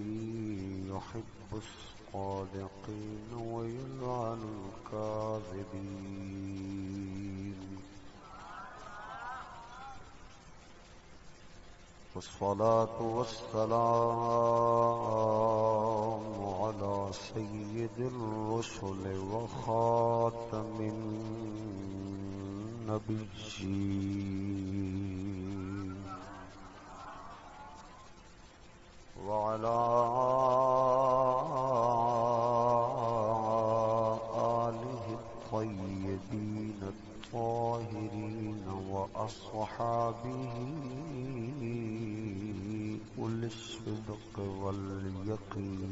يحب الصادقين ويلعن الكاذبين. والصلاة والسلام على سيد الرسل وخاتم النبيين. وعلى آله الطيبين الطاهرين وأصحابه أولي الصدق واليقين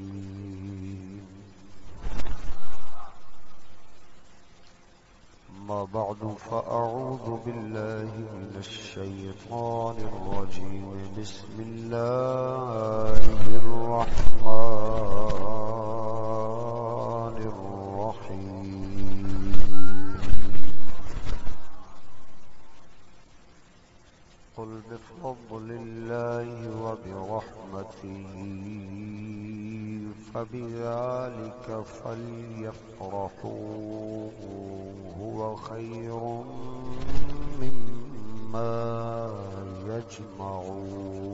ما بعد، فأعوذ بالله من الشيطان الرجيم. بسم الله الرحمن الرحيم. قل بفضل الله وبرحمته. فبذلك فليفرحوا، هو خير مما يجمعون.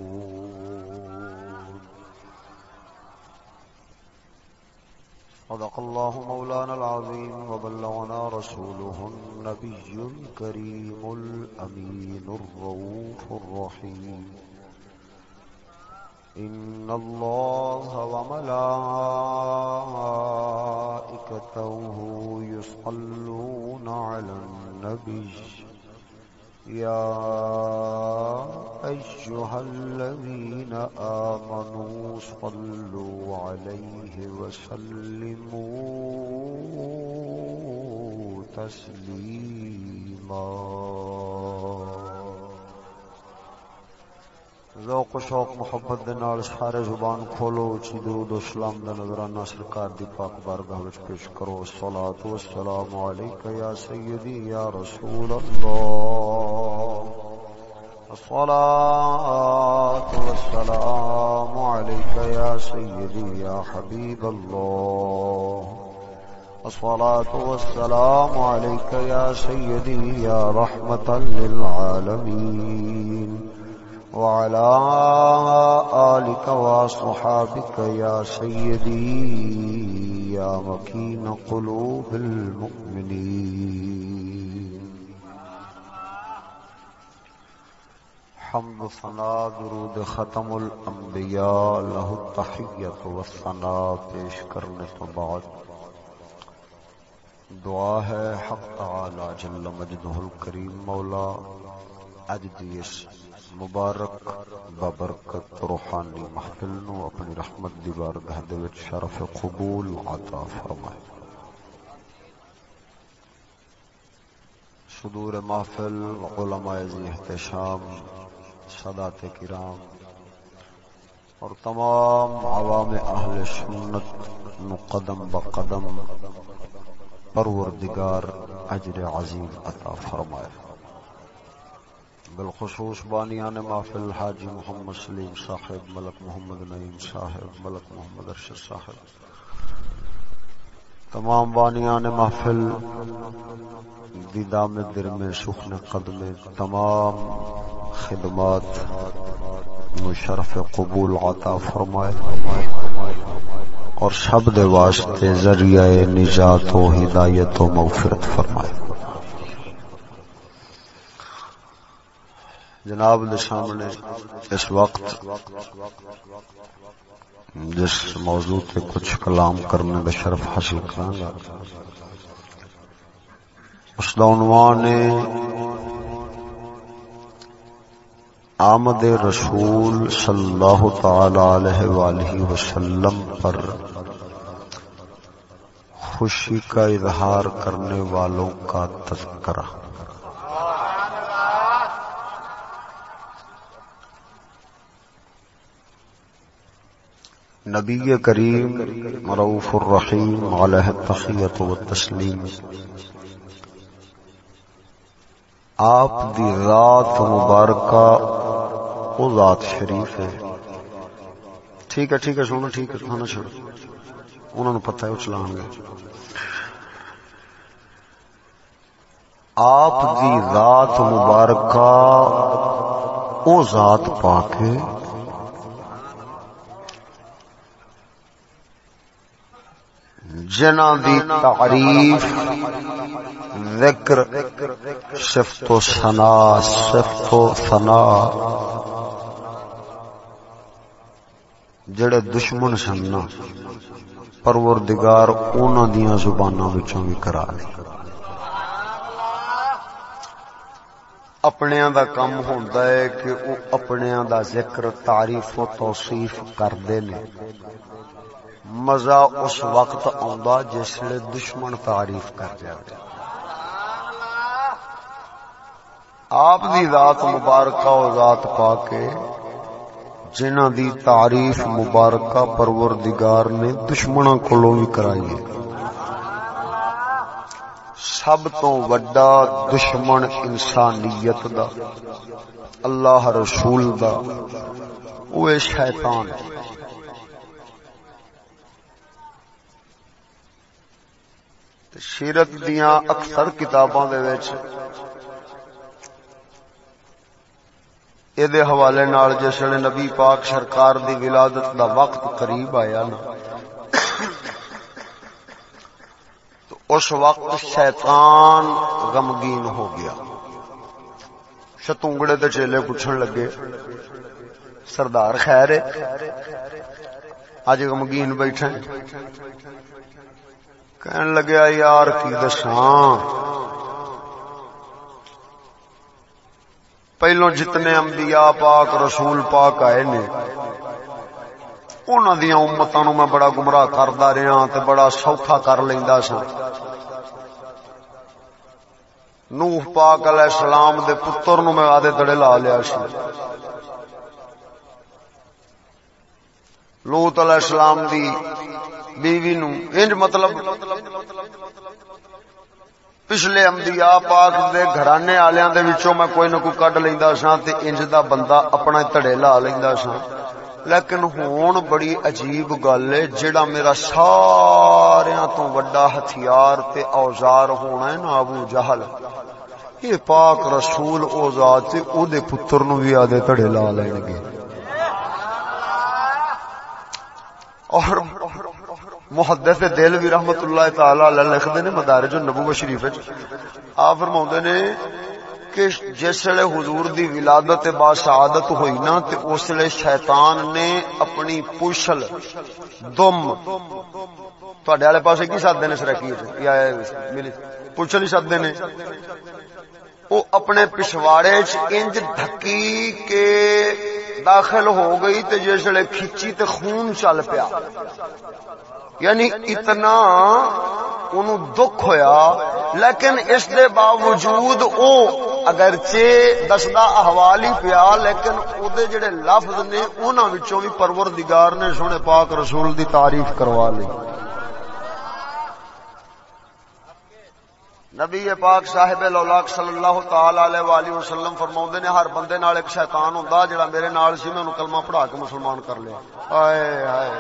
صدق الله مولانا العظيم وبلغنا رسوله النبي الكريم الأمين الروح الرحيم. إن الله وملائكته يصلون على النبي يا أيها الذين آمنوا صلوا عليه وسلموا تسليما ذوق و شوق محبت دے نال سارے زبان کھولو، اچھی درود و سلام دا نظرانہ سرکار دی پاک بارگاہ وچ پیش کرو۔ الصلاۃ والسلام علیک یا سیدی یا رسول اللہ۔ الصلاۃ والسلام علیک یا سیدی یا حبیب اللہ۔ الصلاة والسلام عليك يا سيدي يا رحمة للعالمين وعلى آلك وصحابك يا سيدي، يا مكين قلوب المؤمنين. حمد ثناء درود ختم الانبیاء له التحیت والثناء، پیش کرنے تو بعد. دعا ہے حق تعالی جل مجدہ الکریم مولا اج دی اس مبارک، ببرکت، روحانی محفل نو اپنی رحمت دی بارگاہ دے وچ شرف قبول عطا فرمائے۔ صدور محفل، علماء ذی احتشام سادات کرام اور تمام عوام اہل سنت نو قدم بقدم پروردگار اجر عظیم عطا فرمائے۔ بالخصوص بانیان محفل حاجی محمد سلیم صاحب، ملک محمد نعیم صاحب، ملک محمد ارشد صاحب۔ تمام بانیان محفل، دیدام در میں سخن قدم، تمام خدمات مشرف قبول عطا فرمائے۔ اور سب دے واسطے ذریعہ نجات و ہدایت و مغفرت فرمائے۔ جناب دے سامنے اس وقت جس موضوع پہ کچھ کلام کرنے کا شرف حاصل کروں اس کا عنوان ہے آمد رسول صلی اللہ تعالی علیہ وآلہ وسلم پر خوشی کا اظہار کرنے والوں کا تذکرہ۔ نبی کریم معروف الرحیم علیہ تخیت و تسلیم آپ دی ذات مبارکہ او ذات شریف ہے۔ ٹھیک ہے ٹھیک ہے سونا ٹھیک ہے کھانا چھوڑو۔ انہوں نے پتہ ہے وہ چلان گے۔ آپ دی ذات مبارکہ او ذات پا کے جنا دی تعریف، ذکر صفت و ثنا صفت و ثنا۔ جڑے دشمن سن پروردگار انہاں دیاں زباناں وچوں بھی کرا لے۔ اپنیاں دا کم ہوندا ہے کہ او اپنیاں دا ذکر، تعریف و توصیف کردے نے۔ مزہ اس وقت آندا جس لیے دشمن تعریف کر جائے آپ دی ذات مبارکہ و ذات پا کے جنہ دی تعریف مبارکہ پروردگار نے دشمنوں کولوں بھی کرائی ہے۔ سب تو وڈا دشمن انسانیت دا، اللہ رسول دا وہ شیطان۔ ہے سیرت دیاں اکثر کتاباں دے وچ۔ اے دے حوالے نال جس نبی پاک سرکار دی ولادت دا وقت قریب آیا نا۔ تو اس وقت شیطان غمگین ہو گیا۔ شتونگڑے تے چیلے پوچھن لگے، سردار خیر ہے اج غمگین بیٹھے کہن لگیا، یار کی دساں پہلو جتنے انبیاء پاک، رسول پاک آئے نے، انہاں دیاں امتاں نو میں بڑا گمراہ کردا رہا تے بڑا سوکھا کر لیندا سا نوح پاک علیہ السلام دے پتر نو میں آدھے تڑے لا لیا سی۔ لوت علیہ السلام دی بیوی نو، انج مطلب پچھلے انبیاء پاک دے گھرانے والےاں دے وچوں میں کوئی نہ کوئی کڈ لیندا سا تے انج دا بندہ اپنا تڑے لا لیندا سا لیکن ہون بڑی عجیب گل ہے جڑا میرا سارا تو وڈا ہتھیار تے اوزار ہونا ہے نا ابو جہل، یہ پاک رسول او ذات او دے پتر نو بھی آدے تڑے لا لین گے۔ اور محدث دل بھی رحمت اللہ تعالی علیہ لکھدے نے مدارج النبوہ شریف وچ۔ آپ فرماوندے نے کہ جس ویلے حضور دی ولادت با سعادت ہوئی نا تے اس ویلے شیطان نے اپنی پوچھل دم تواڈے والے پاسے کی ساتھ دینے سرکی یا ملی پوچھل ہی ساتھ دینے۔ او اپنے پچھواڑے چ انج دھکی کے داخل ہو گئی تے جس ویلے کھچی تے خون چل پیا۔ یعنی اتنا انہوں دکھ ہویا، لیکن اس دے باوجود او اگرچہ دسدا احوال ہی پیا، لیکن او دے جڑے لفظ نے، انہاں وچوں بھی پروردگار نے سونے پاک رسول دی تعریف کروا لی۔ نبی پاک صاحب لولاک صلی اللہ تعالی علیہ والہ وسلم فرماوندے نے، ہر بندے نال ایک شیطان ہوندا جڑا میرے نال سی، میں کلمہ پڑھا کے مسلمان کر لیا۔ ہائے ہائے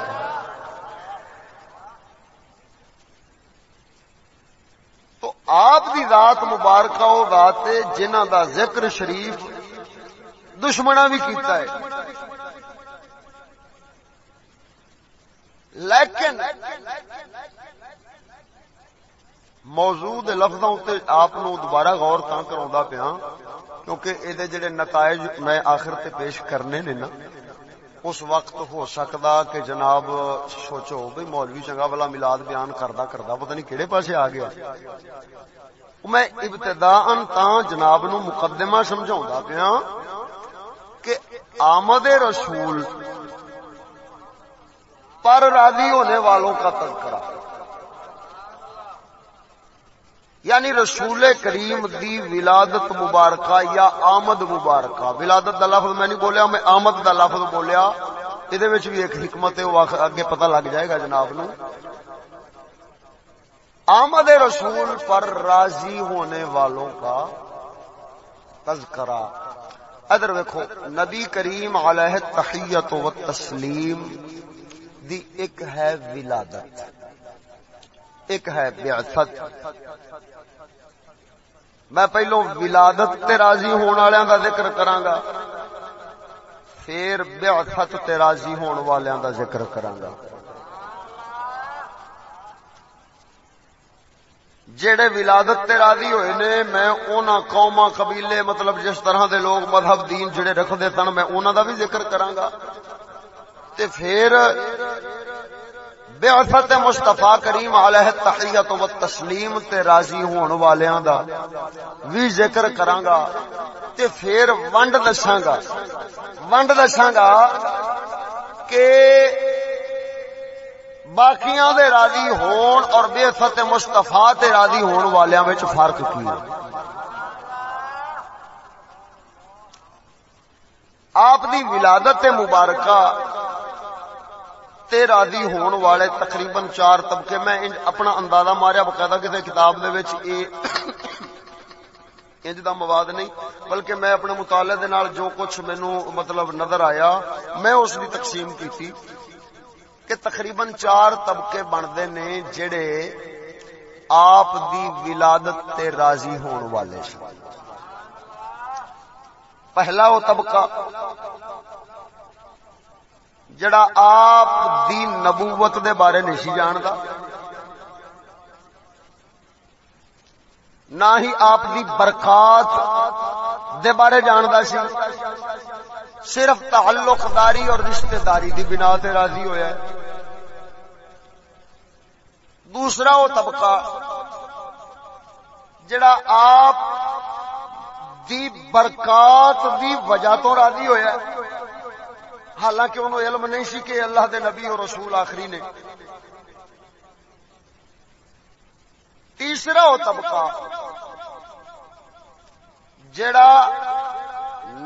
تو آپ دی ذات مبارکہ وہ ذات ہے جنہ دا ذکر شریف دشمنا بھی کیتا ہے۔ لیکن موجود لفظوں تے آپ نو دوبارہ غور تاں کروندا پیا کیونکہ اے دے جڑے نتائج میں آخر تے پیش کرنے نے نا، اس وقت ہو سکتا کہ جناب سوچو بھائی مولوی چنگا والا ملاد بیان کردا کردا پتہ نہیں کہڑے پاسے آ گیا۔ میں ابتدا جناب نو مقدمہ سمجھا پیا کہ آمد رسول پر راضی ہونے والوں کا تذکرہ۔ یعنی رسول کریم دی ولادت مبارکہ یا آمد مبارکہ. ولادت دا لفظ میں نہیں بولیا، میں آمد دا لفظ بولیا۔ یہ بھی ایک حکمت ہے، وہ اگے پتہ لگ جائے گا جناب نو۔ آمد رسول پر راضی ہونے والوں کا تذکرہ۔ ادھر ویکھو، نبی کریم علیہ تحیت و تسلیم دی ایک ہے ولادت، ایک ہے بعثت۔ میں پہلو ولادت تے راضی ہون والوں کا ذکر کراں گا پھر بعثت تے راضی ہون والوں کا ذکر کراں گا جڑے ولادت تے راضی ہوئے نے، میں اونا قوما قبیلے مطلب جس طرح دے لوگ مذہب، دین جڑے رکھ دے سن، میں اونا دا بھی ذکر کراں گا تے پھر بے بعثت مصطفی کریم علیہ تحیت و تسلیم تے راضی ہون والیاں دا وی ذکر کراں گا تے پھر ونڈ دساں گا ونڈ دساں گا کہ باقیاں دے راضی ہون اور بے بعثت مصطفی تے راضی ہون والیاں وچ فرق کی ہے۔ آپ دی ولادت مبارکہ تے راضی ہون والے تقریباً چار طبقے میں اپنا اندازہ ماریا باقاعدہ کسی کتاب دے وچ اے انج دا مواد نہیں بلکہ میں اپنے مطالعے دے نال جو کچھ مینوں مطلب نظر آیا میں اس دی تقسیم کیتی کہ تقریباً چار طبقے بنتے نے جڑے آپ دی ولادت تے راضی ہون والے سن پہلا وہ طبقہ جڑا آپ دی نبوت دے بارے نہیں جانتا، نہ ہی آپ دی برکات دے بارے جاندا سی۔ صرف تعلق داری اور رشتہ داری دی بنا تے راضی ہویا ہے۔ دوسرا وہ طبقہ جڑا آپ دی برکات دی وجہ تو راضی ہویا ہے۔ حالانکہ انہوں علم نہیں سی کہ اللہ دے نبی اور رسول آخری نے۔ تیسرا وہ طبقہ جڑا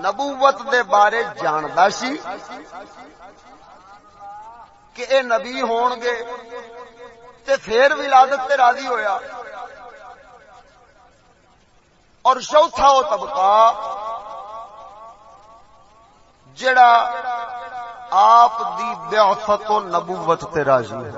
نبوت دے بارے جاندا سی کہ اے نبی ہون گے تے پھر ولادت تے راضی ہویا۔ اور چوتھا وہ طبقہ جڑا آپ دی بعثت و نبوت تے راضی ہے۔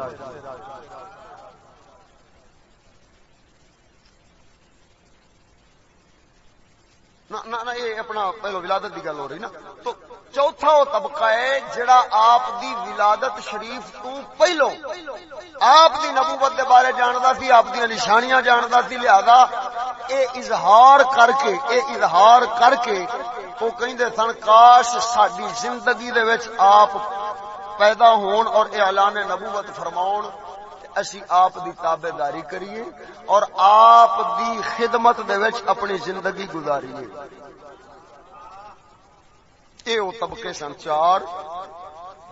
نہ یہ اپنا پہلو ولادت کی گل ہو رہی نا۔ تو چوتھا وہ طبقہ ہے جڑا آپ دی ولادت شریف تو پہلو آپ دی نبوت دے بارے جاندا سی، آپ دی نشانیاں جاندا سی، لہذا اے اظہار کر کے، اے اظہار کر کے وہ کہندے سن، کاش ساڈی زندگی دے وچ آپ پیدا ہون اور اعلان نبوت فرماون اسی آپ دی تابے داری کریے اور آپ دی خدمت دے وچ اپنی زندگی گزاریے۔ اے او طبقے سن چار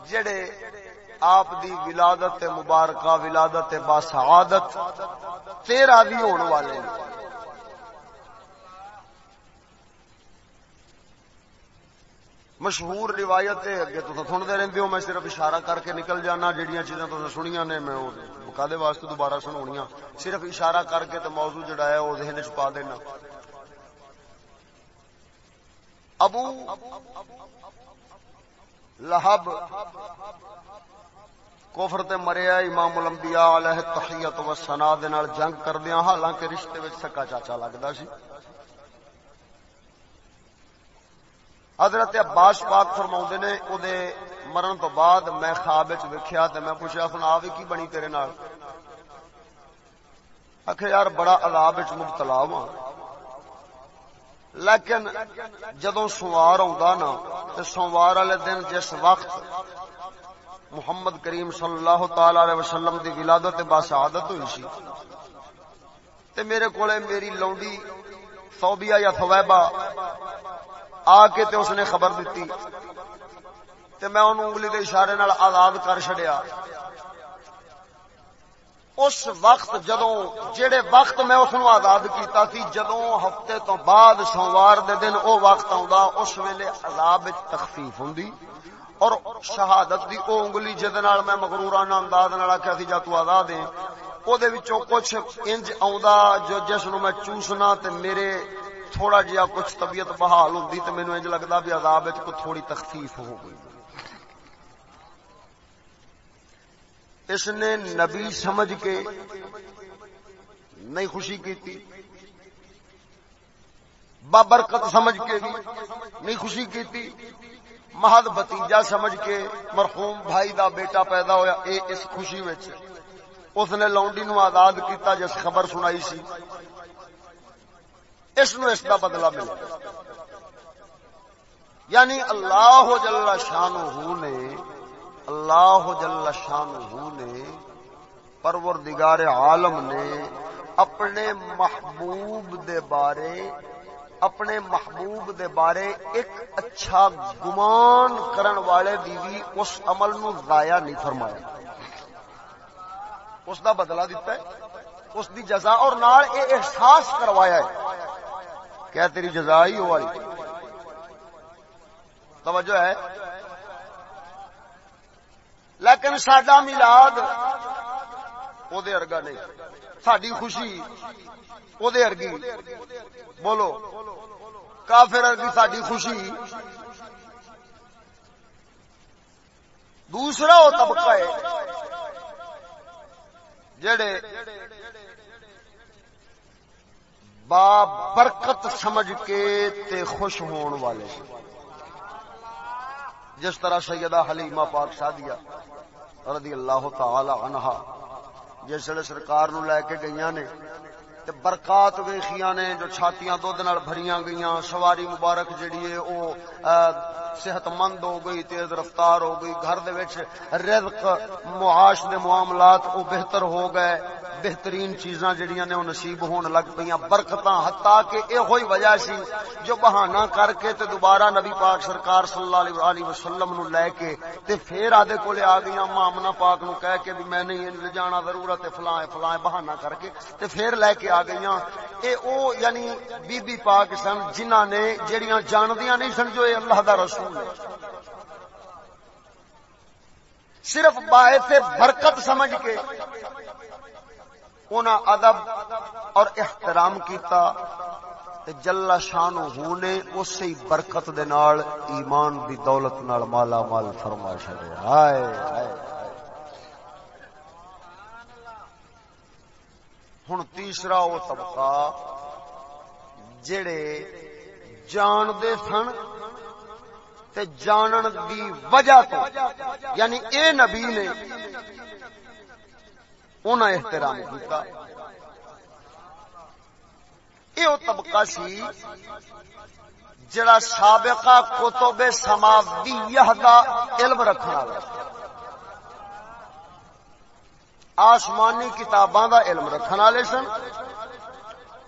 جڑے آپ دی ولادت مبارکہ، ولادت باسعادت تیرہ بھی ہون والے مشہور روایت اگے تو سنتے رہتے ہو، میں صرف اشارہ کر کے نکل جانا جہاں چیزاں تو سنیا نے، میں کدے واسطے دوبارہ سنایا صرف اشارہ کر کے تو موضوع جڑا ہے، وہ ذہن چ پا دینا۔ ابو لہب کوفر تے مریا امام الانبیاء علیہ تحیت و سنا دے نال جنگ کردیاں، حالانکہ رشتے وچ سکا چاچا لگدا سی۔ حضرت عباس پاک فرماؤں نے او دے مرن تو بعد میں خواب وچ ویکھیا تے میں پوچھیا، سنا وی کی بنی تیرے نال؟ اکھے یار بڑا عذاب وچ مبتلا ہاں۔ لیکن جدوں سوار آ تے سوار والے دن جس وقت محمد کریم صلی اللہ تعالی علیہ وسلم دی ولادت با سعادت ہوئی سی، تے میرے کولے میری لونڈی صوبیہ یا ثویبہ آ کے تے اس نے خبر دیتی تے میں انہوں انگلی دے اشارے نال آزاد کر چھڈیا اس وقت جدوں جڑے وقت میں اس نو آزاد کیتا سی، جدوں ہفتے تو بعد سوموار دے دن او وقت آوندا، اس ویلے عذاب وچ تخفیف ہوندی اور شہادت دی او انگلی جے نال میں مغرورانہ انداز نال آکھیا سی، جا تو آزاد ہے او دے وچوں کچھ انج آوندا جو جس نو میں چوسنا تے میرے تھوڑا جہا کچھ طبیعت بحال ہوتی تو مینو انج لگتا بھی عذاب کو تھوڑی تخفیف ہو گئی۔ اس نے نبی سمجھ کے نہیں خوشی کی بابرکت سمجھ کے بھی نہیں خوشی کی مہد بتیجا سمجھ کے مرحوم بھائی دا بیٹا پیدا ہویا، اے اس خوشی وچ۔ اس نے لونڈی نو آزاد کیتا، جس خبر سنائی سی۔ اس نو اس کا بدلہ ملا یعنی اللہ جل شان نے، اللہ جل شان نے پروردگار عالم نے اپنے محبوب دے بارے، اپنے محبوب دے بارے ایک اچھا گمان کرن والے دی بھی اس عمل نو ضائع نہیں فرمایا۔ اس دا بدلہ دیتا ہے۔ اس دی جزا اور نال اے احساس کروایا ہے۔ کیا تیری جزا ہی ہو والی؟ توجہ ہے۔ لیکن سڈا ملاد وہ ارگا نہیں۔ ساری خوشی وہ ارگی بولو۔ کافر ارگی ساری خوشی۔ دوسرا وہ طبقہ ہے جڑے با برکت سمجھ کے تے خوش ہون والے۔ جس طرح سیدہ حلیمہ پاک شادیہ رضی اللہ تعالی عنہا جس ویلے سرکار نو لے کے گئی نے تے برکات ویخیاں نے جو چھاتیاں دودھ نال بھریاں گئیاں، سواری مبارک جڑی ہے، او صحت مند ہو گئی، تیز رفتار ہو گئی، گھر دے وچ رزق، معاش دے معاملات او بہتر ہو گئے۔ بہترین چیزاں جڑیاں نے او نصیب ہون لگ پیاں برکتاں حتا کہ اے ہوئی وجہ سی جو بہانہ کر کے تے دوبارہ نبی پاک سرکار صلی اللہ علیہ وسلم نو لے کے تے پھر آدے کولے آ گئیاں مامنا پاک نو کہہ کے بھی میں نہیں لے جانا ضرورت ہے، فلاں فلاں بہانہ کر کے تے پھر لے کے آ گئیاں۔ اے او یعنی بی بی پاک سن، جنہاں نے جڑیاں جاندیاں نہیں سن جو اے اللہ دا رسول ہے۔ صرف باعث برکت سمجھ کے انہاں ادب اور احترام کیتا تے جلا شان ہو نے اسی برکت دے نال ایمان دی دولت نال مالا مال فرما چھڑے۔ ہائے ہائے ہن تیسرا او طبقہ جڑے جان دے سن تے جانن دی وجہ تو یعنی اے نبی نے انہاں احترام کیتا۔ یہ وہ طبقہ سی جڑا سابقہ کتب سماویہ دا علم رکھنا والا۔ آسمانی کتاباں دا علم رکھنے والے سن۔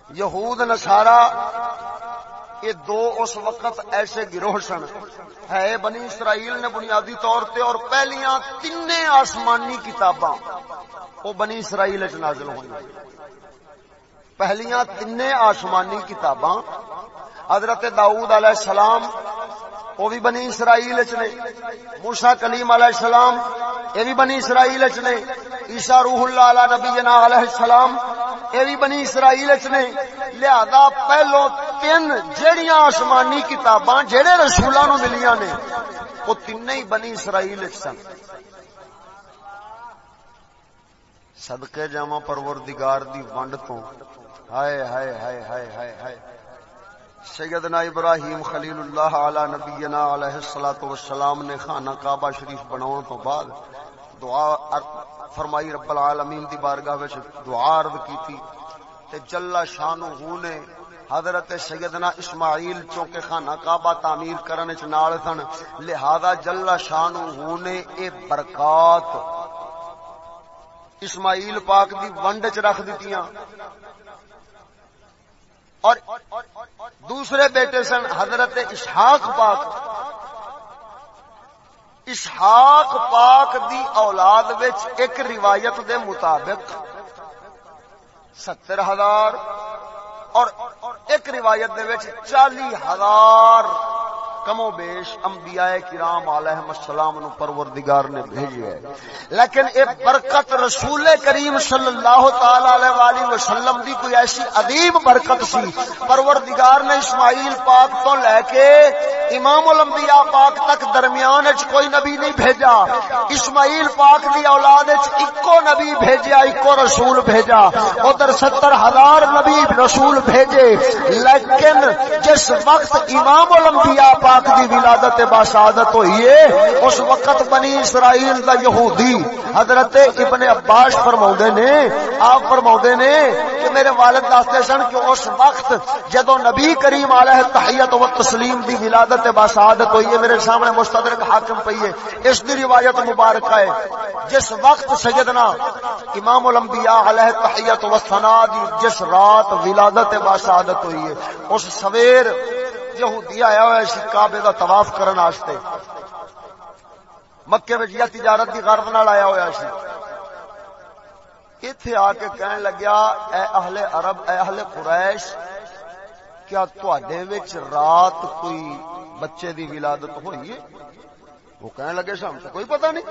یہود نصارا یہ دو اس وقت ایسے گروہ سن۔ ہے بنی اسرائیل نے بنیادی طور تے اور پہلیاں تین آسمانی کتاباں۔ وہ بنی اسرائیل نازل ہوئی۔ پہلیاں تین آسمانی کتاباں۔ حضرت داؤد علیہ السلام وہ بھی بنی اسرائیل نے۔ موسا کلیم علیہ السلام، یہ بھی بنی اسرائیل نے۔ عیسا روح اللہ علیہ نبی جنا علیہ السلام، یہ بھی بنی اسرائیل نے۔ لہذا پہلو تین جہیا آسمانی کتاباں جہے رسولوں نو ملیاں نے، وہ تین ہی بنی اسرائیل سن۔ صدقے جاواں پروردگار دی ونڈ تو۔ ہائے ہائے ہائے ہائے ہائے ہائے۔ سیدنا ابراہیم خلیل اللہ علی نبینا علیہ الصلوۃ والسلام نے خانہ کعبہ شریف بناون تو بعد دعا فرمائی، رب العالمین دی بارگاہ وچ دعا عرض کیتی تے جل شانہ نے حضرت سیدنا اسماعیل چونکہ خانہ کعبہ تعمیر کرنے چ نال سن، لہذا جل شانہ نے اے برکات اسماعیل پاک دی ونڈ چ رکھ دتیاں اور دوسرے بیٹے سن حضرت اسحاق پاک. اسحاق پاک دی اولاد وچ ایک روایت دے مطابق ستر ہزار اور ایک روایت دے وچ چالی ہزار کم و بیش انبیاء کرام علیہ السلام نو پروردگار نے بھیجے ہے۔ لیکن اے برکت رسول کریم صلی اللہ تعالی علیہ والہ وسلم دی کوئی ایسی عظیم برکت سی۔ پروردگار نے اسماعیل پاک تو لے کے امام الانبیاء پاک تک درمیان وچ کوئی نبی نہیں بھیجا۔ اسماعیل پاک دی اولاد وچ اکو نبی بھیجا اکو رسول بھیجا۔ ادھر ستر ہزار نبی رسول بھیجے۔ لیکن جس وقت امام الانبیاء پاک پاک دی ولادت باسعادت ہوئی ہے۔ اس وقت بنی اسرائیل دا یہودی حضرت ابن عباس فرماؤں نے، آپ فرماؤں نے کہ میرے والد داستے سن کہ اس وقت جدو نبی کریم علیہ تحیت و تسلیم دی ولادت باسعادت ہوئی ہے، میرے سامنے مستدرک حاکم پئی ہے۔ اس دی روایت مبارک ہے۔ جس وقت سیدنا امام الانبیاء علیہ تحیت و ثنا دی جس رات ولادت باسعادت ہوئی ہے، اس سویر یہودی آیا ہوا سی کعبے دا طواف کرن واسطے۔ مکے وچ یا تجارت دی غرض نال آیا ہوا سی ایتھے آ کے کہن لگیا، اے اہل عرب، اے اہل قریش، کیا تواڈے وچ رات کوئی بچے دی ولادت ہوئی ہے؟ وہ کہنے لگے سام تو کوئی پتہ نہیں۔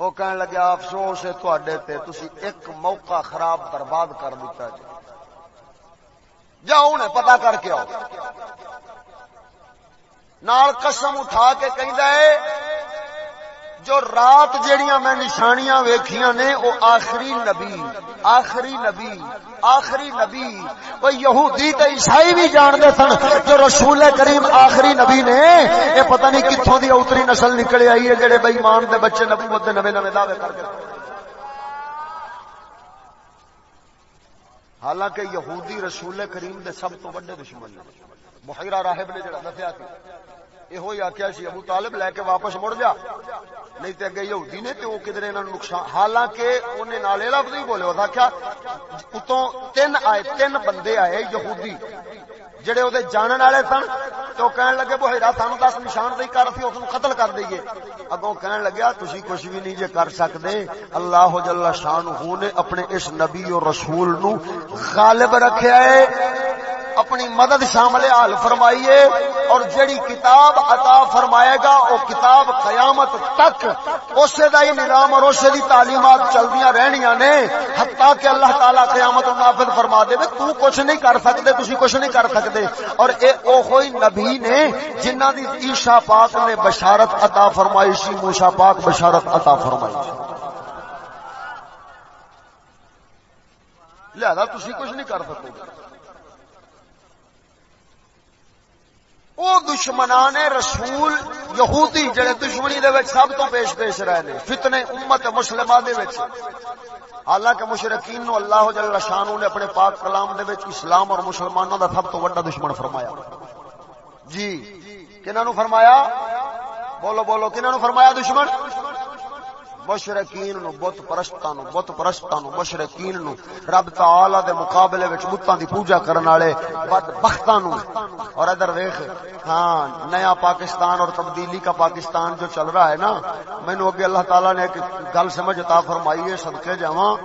وہ کہنے لگے، افسوس ہے تواڈے تے تسی ایک موقع خراب برباد کر دیتا جی جاؤ انہیں پتا کر کے آؤ۔ نال قسم اٹھا کے کہندا ہے، جو رات جیڑیاں میں نشانیاں ویکھیاں نے او آخری نبی آخری نبی آخری نبی۔ وہ یہودی تے عیسائی بھی جان دے سن، جو رسول کریم آخری نبی نے اے پتہ نہیں کتھوں دی اوتری نسل نکل آئی ہے، جڑے بے ایمان دے بچے نبوت دے نویں نویں دعوے کر کے حالانکہ یہودی رسول کریم دے سب تو بڑے دشمن نے بحیرہ راہب نے جڑا دسیا سی یہ آخیا سی، ابو طالب لے کے واپس مڑ جا۔ نہیں تے اگے یہودی نے تے وہ کدھر انہاں نقصان، حالانکہ اونے نالے لفظ نہیں بولے اس آخیا اتوں تین آئے، تین بندے آئے یہودی۔ جڑے وہ جانن والے سن تو کہن لگے بحیرا سانو دس نشان دے کر سی، اس قتل کر دئیے اگوں کہن لگیا، تسی کچھ بھی نہیں جے کر سکدے۔ اللہ جل شانہ نے اپنے اس نبی اور رسول نو غالب رکھیا ہے۔ اپنی مدد شامل حال فرمائیے، اور جڑی کتاب عطا فرمائے گا، وہ کتاب قیامت تک اسے دا ہی نظام اور اسے دی تعلیمات چلدیاں رہنیاں نے، حتیٰ کہ اللہ تعالی قیامت نافذ فرما دے تو کچھ نہیں کر سکتے، تسی کچھ نہیں کر سکتے۔ اور اے او ہوئی نبی نے جنہ دی عیسیٰ پاک نے بشارت عطا فرمائی سی موسی پاک بشارت عطا فرمائی۔ لہذا تسی کچھ نہیں کر سکتے وہ دشمنان رسول یہودی جڑے دشمنی دے وچ سب تو پیش پیش رہے نے، فتنے امت مسلمہ دے وچ۔ حالانکہ مشرقین نو اللہ جل شانو نے اپنے پاک کلام دے وچ اسلام اور مسلمانوں دا سب تو بڑا دشمن فرمایا۔ جی کنہاں نو فرمایا؟ بولو بولو کنہاں نو فرمایا دشمن؟ مشرقین نو، بت پرستاں نو، بت پرستاں نو، مشرقین نو۔ رب تعالی دے مقابلے وچ بتاں دی پوجا کرن والے بد بختاں نو۔ اور ادھر دیکھ ہاں نیا پاکستان اور تبدیلی کا پاکستان جو چل رہا ہے نا، مینوں اگے اللہ تعالی نے ایک گل سمجھ عطا فرمائی ہے، صدقے جاواں۔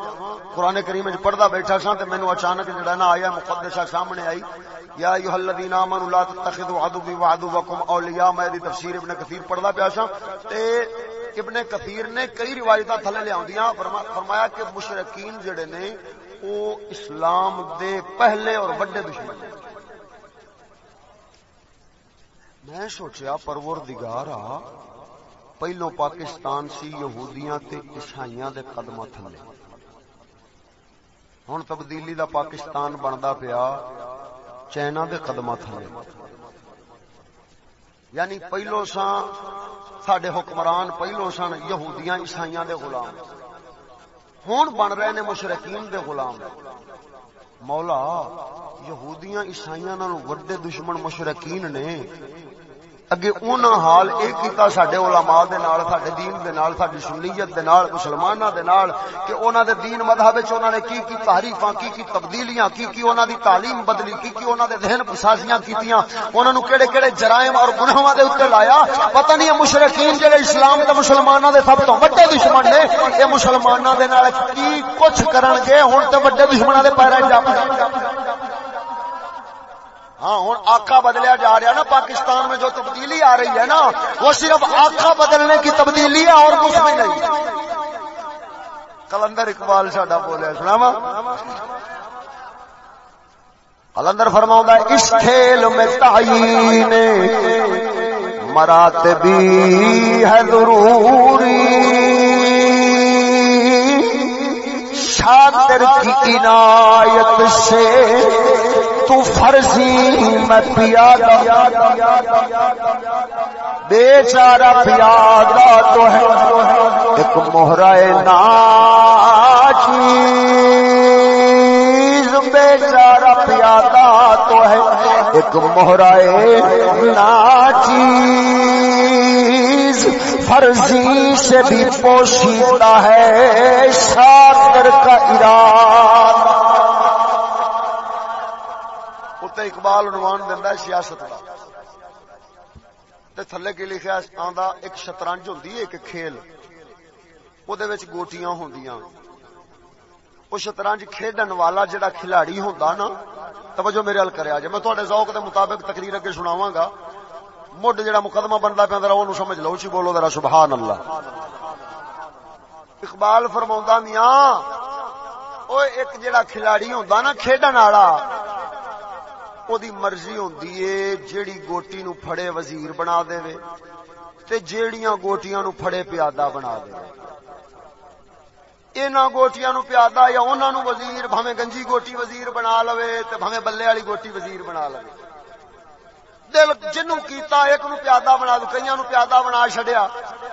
قرآن کریم وچ پڑھدا بیٹھا سا تے مینوں اچانک جڑا نا آیا مقدسہ سامنے آئی۔ یا ایھا الذین آمنوا لا تتخذوا عدو عدوی وعدوکم اولیاء، میں دی تفسیر ابن کثیر پڑھدا پیا سا تے ابن کثیر نے کئی روایت تھلے لیا فرمایا کہ مشرقین جڑے نے وہ اسلام دے پہلے اور وڈے دشمن میں سوچیا پرور دگارا پہلو پاکستان سی یہودیاں تے عیسائیاں دے قدم تھلے۔ ہوں تبدیلی دا پاکستان بنتا پیا، چائنا دے قدم تھلے۔ یعنی پہلو سا سڈے حکمران پہلو سن یہودیاں عیسائیاں دے غلام ہون بن رہے نے مشرقین دے غلام مولا یہودیاں عیسائیاں وڈے دشمن مشرقین نے اگے اونا حال ایک کیتا ساڈے علماء دے نال ساڈے دین دے نال ساڈی سنیت دے نال مسلماناں دے نال کہ انہاں دے دین مذہب وچ انہاں نے کی کی تحریفاں کی کی تبدیلیاں کی کی انہاں دی تعلیم بدلی کی کی انہاں دے ذہن پسازیاں کیتیاں انہاں نو کیڑے کیڑے جرائم اور گناہاں دے اوپر لایا پتہ نہیں مشرکین جڑے اسلام تے مسلماناں دے سب تو بڑے دشمن نے اے مسلماناں دے نال کی کچھ کرن گے ہن تے بڑے دشمناں دے پیراں جا ہاں ہوں آخا بدلیا جا رہا نا، پاکستان میں جو تبدیلی آ رہی ہے نا، وہ صرف آخا بدلنے کی تبدیلی ہے اور کچھ بھی نہیں۔ کلندر اقبال ساڈا بولیا سنا کلندر فرما اس کھیل میں تعین مرات بھی ہے ضروری۔ شاطر کی عنایت سے تو فرضی میں پیادا بے چارہ پیادا تو ہے ایک مہرائے ناچیز بے چارہ پیادا تو ہے ایک مہرائے ناچیز فرضی سے بھی پوشیدہ ہے شاطر کا ارادہ۔ تے اقبال عنوان دینا ہے سیاست کا تے تھلے کی لکھا آندا ایک شطرنج ہوندی ہے، ایک کھیل۔ او دے وچ گوٹیاں ہوندیاں۔ او شطرنج کھیڈن والا جڑا کھلاڑی ہوندا نا، توجہ میرے ال کریا جے میں تہاڈے ذوق دے مطابق تقریر اگے سناواں گا۔ مڈ جڑا مقدمہ بندا پیا ذرا، اونوں سمجھ لو چی بولو ذرا، سبحان اللہ۔ اقبال فرماوندا میاں او ایک جڑا کھلاڑی ہوندا نا، کھیڈن والا دی مرضی ہوندی ہے جیڑی گوٹی نو پھڑے وزیر بنا دے وے تے جیڑیاں گوٹیاں نو پھڑے پیادہ بنا دے اینا گوٹیاں نو پیادہ یا انہاں نو وزیر بھاویں گنجی گوٹی وزیر بنا لوے تے بھاویں بلے والی گوٹی وزیر بنا لوے جنوں کیتا ایک نو پیادہ بنا دو کئیاں نو پیادہ بنا چھڈیا۔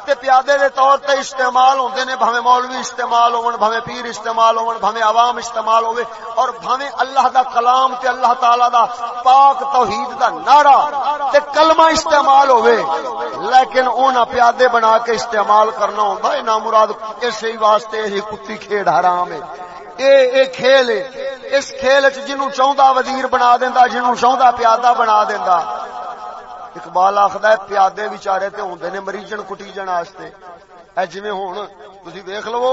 تے پیادے دے طور تے استعمال ہوندے نے بھاویں مولوی استعمال ہون بھاویں پیر استعمال ہون بھاویں عوام استعمال ہوے اور بھاویں اللہ دا کلام تے اللہ تعالی دا پاک توحید دا نعرہ تے کلمہ استعمال ہوے لیکن اونا پیادے بنا کے استعمال کرنا ہوندا، اے نامراد، اسی واسطے ہی کتی کھیڑ حرام ہے۔ اے اے کھیل اس کھیل وچ جنوں چاہندا وزیر بنا دیندا، جنوں چاہندا پیادہ بنا دیندا۔ اقبال آخد ہے، پیادے بچارے تے ہوندے نے مریجن کٹی کٹیجن واسطے۔ اے جویں ہن تسی ویکھ لو،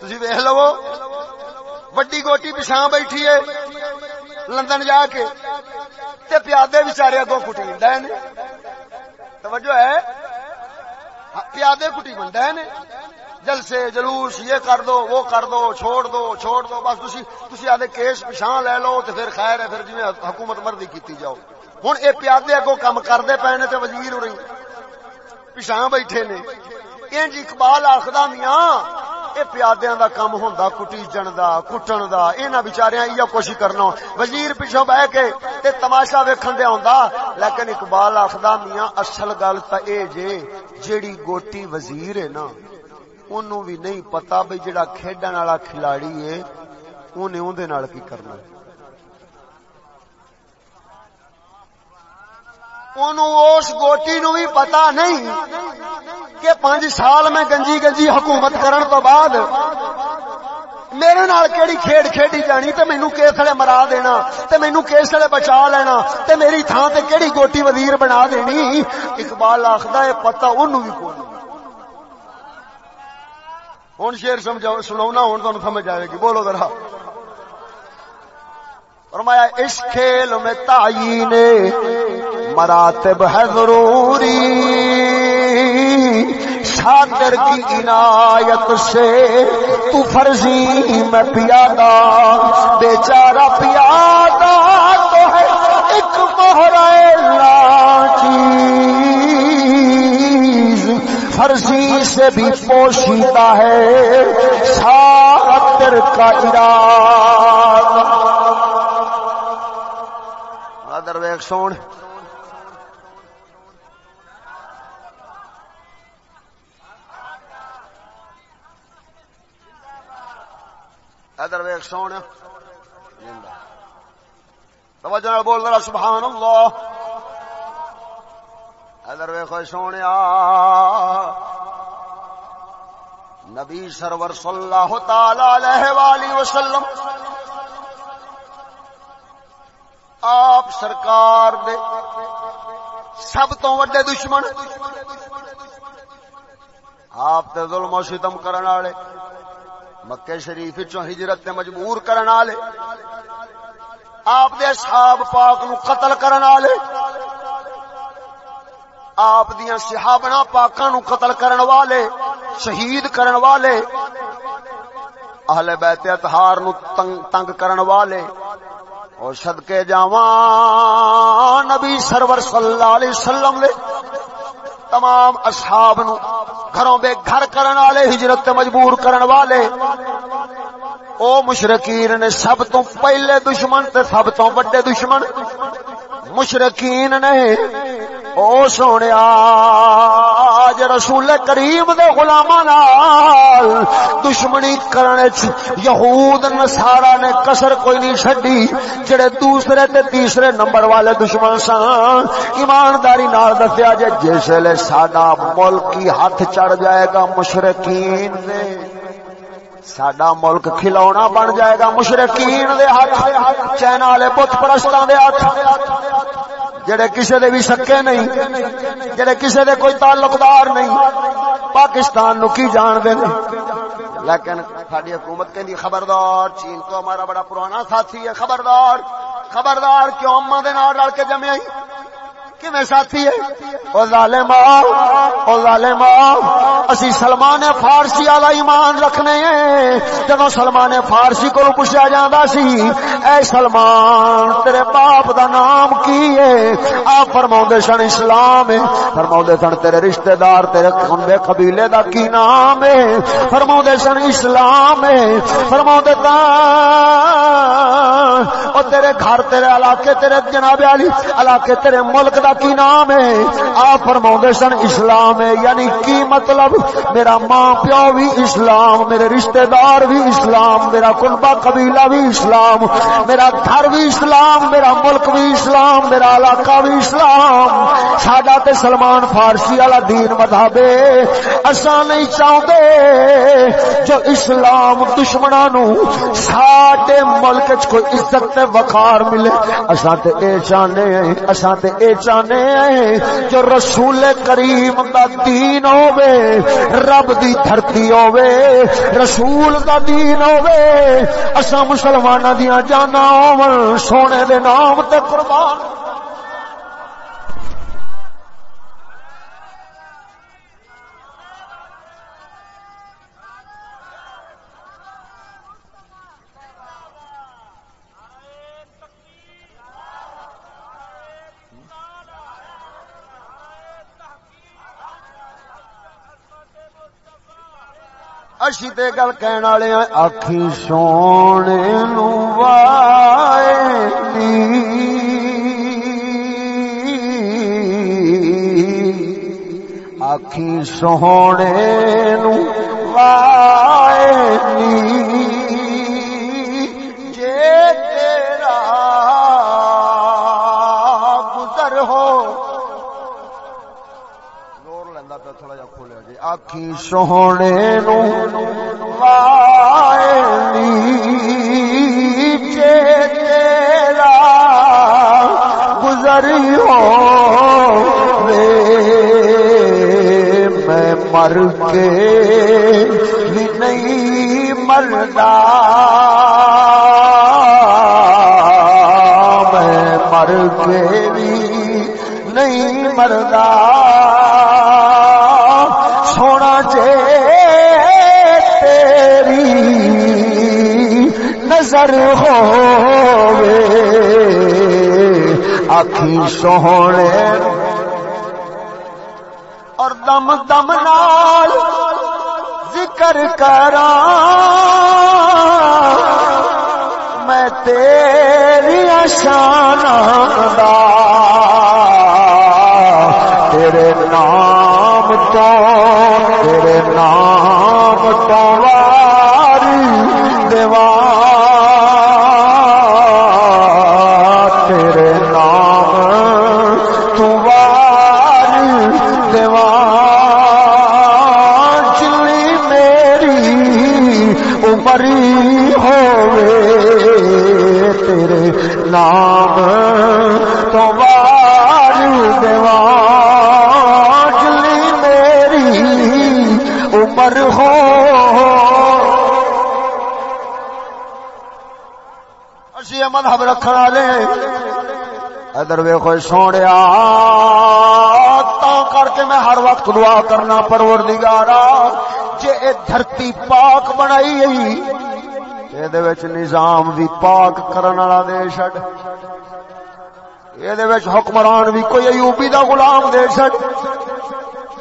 تسی ویکھ لو۔ وڈی گوٹی پچھاں بیٹھی ہے، لندن جا کے۔ تے پیادے بچارے اگوں کٹی لیندا توجہ ہے۔ پیادے کٹی بندا نے۔ جلسے، جلوس، یہ کر دو، وہ کر دو، چھوڑ دو چھوڑ دو، بس تسی تسی آدھے کیس پچھاں لے لو تے پھر خیر ہے، پھر جویں حکومت مرضی کیتی جاؤ۔ ہوں یہ پیادے اگو کام کرتے پے نے وزیر ہو رہی۔ پچھا بیٹھے نے۔ انج اقبال آخد میاں یہ پیادیا دا کام ہوں کٹیجن دا کٹن دا یہاں بچاریا یہ کچھ کرنا۔ وزیر پیچھو بہ کے تے تماشا ویکھن دیا ہوں لیکن اقبال آخد میاں، اصل گل تو اے جے جیڑی گوٹی وزیر ہے نا انہوں بھی نہیں پتا بھائی جڑا کھیڈن والا کھلاڑی ہے، اونے اوندے نال کی کرنا ہے۔ اس گوٹی نو بھی پتا نہیں کہ پانچ سال میں گنجی گنجی حکومت کرن تو بعد میرے نال کیڑی کھیڈ کھیڈی جانی تے مینوں کس ویلے مرا دینا، تے مینوں کس ویلے بچا لینا، تے میری تھان تے کیڑی گوٹی وزیر بنا دینی؟ اقبال آخدا ہے پتہ اونوں بھی کوئی ہن شعر سمجھاؤ سناونا ہن تانوں سمجھ آئے گی۔ بولو ذرا۔ فرمایا، اس کھیل میں تعین مراتب ہے ضروری۔ شاطر کی عنایت سے تو فرضی میں پیادا بیچارہ پیادا تو ہے ایک چیز فرضی سے بھی پوشیدہ ہے شاطر کا ارادہ۔ ویخ سوڑ۔ ادھر ویخ سونے۔ توجہ بول رہا سبحان اللہ ادھر ویخ سونے۔ نبی سرور صلی اللہ تعالی علیہ وآلہ وسلم۔ آپ سرکار دے سب تو وڈے دشمن۔ آپ تے ظلم و ستم کرن والے۔ مکے شریف چوں ہجرت تے مجبور کرن والے آپ دے صحاب پاک نو قتل کرن والے آپ دیا صحابنا پاکاں نو قتل کرن والے شہید کرن والے اہل بیت اطہار نو تنگ, تنگ کرن والے۔ اور صدقے جاواں نبی سرور صلی اللہ علیہ وسلم لے تمام اصحاب نو گھروں بے گھر کرن والے، ہجرت تے مجبور کرن والے۔ او مشرکین نے سب تو پہلے دشمن تے سب تو بڑے دشمن۔ مشرکین نے او سونے آج رسول کریم دے غلامان نال دشمنی کرنے چھ یہود نصارہ نے کسر کوئی نہیں شڑی جڑے دوسرے تے تیسرے نمبر والے دشمن سان ایمانداری نال دسیا جے جیسے لے ساڈا ملک کی ہاتھ چڑھ جائے گا مشرکین دے۔ ساڈا ملک کھلونا بن جائے گا مشرقین دے ہاتھ چائنا والے بت پرستان دے ہاتھ جڑے کسے دے بھی سکے نہیں جڑے کسے دے کوئی تعلقدار نہیں پاکستان نو کی جان دے لیکن ساری حکومت کہ خبردار چین تو ہمارا بڑا پرانا ساتھی ہے خبردار خبردار کیوں اما دے نال رل کے جمے آئی کیویں ساتھی ہے؟ او ظالما او ظالما اسی سلمان فارسی والا ایمان رکھنے ہیں۔ جدوں سلمان فارسی کو پوچھا جاندا سی، اے سلمان، تیرے باپ دا نام کی ہے؟ آپ فرماوندے سن اسلام ہے۔ فرماوندے سن تیرے رشتہ دار تیرے خندے قبیلے دا کی نام ہے؟ فرماوندے سن اسلام ہے۔ فرماوندے تا او تیرے گھر، تیرے علاقے، تیرے جناب علی، علاقے، تیرے ملک دا کی نام ہے؟ آپ فرما سن اسلام ہے یعنی کی مطلب؟ میرا ماں پیو بھی اسلام، میرے رشتہ دار بھی اسلام، میرا کنبا قبیلہ بھی اسلام، میرا گھر بھی اسلام، میرا ملک بھی اسلام، میرا علاقہ بھی اسلام۔ ساڈا تے سلمان فارسی والا دین مذہب اسا نہیں چاہتے جو اسلام دشمنوں نو ساڈے ملک چ کوئی عزت تے وقار ملے اسا تے اے چاہنے ہیں اسا تے اے چاہنے ہیں جو رسول کریم دا دین ہوے رب دی دھرتی ہوے رسول دا دین ہوے اساں مسلماناں دیاں جاناں ہون، سونے دے نام تے قربان۔ اسی تے گل کہن والے ہیں اکھی سونے نو آخی سونے نو وائے جے آخی سونے نو تیرا گزری ہو میں مر کے بھی نہیں مردا میں مر کے بھی نہیں مردا نظر ہو آخی سونے۔ اور دم دم نال ذکر کرا۔ میں تیری شان تیرے نام تو، تیرے نام تو واری دیوار والے ادر ویخو سونے کر کے میں ہر وقت دعا کرنا پرور دگارا جی اے دھرتی پاک بنائی یہ نظام بھی پاک کرن والا دے چڈ یہ حکمران بھی کوئی ایوبی دا غلام دے چھڈ۔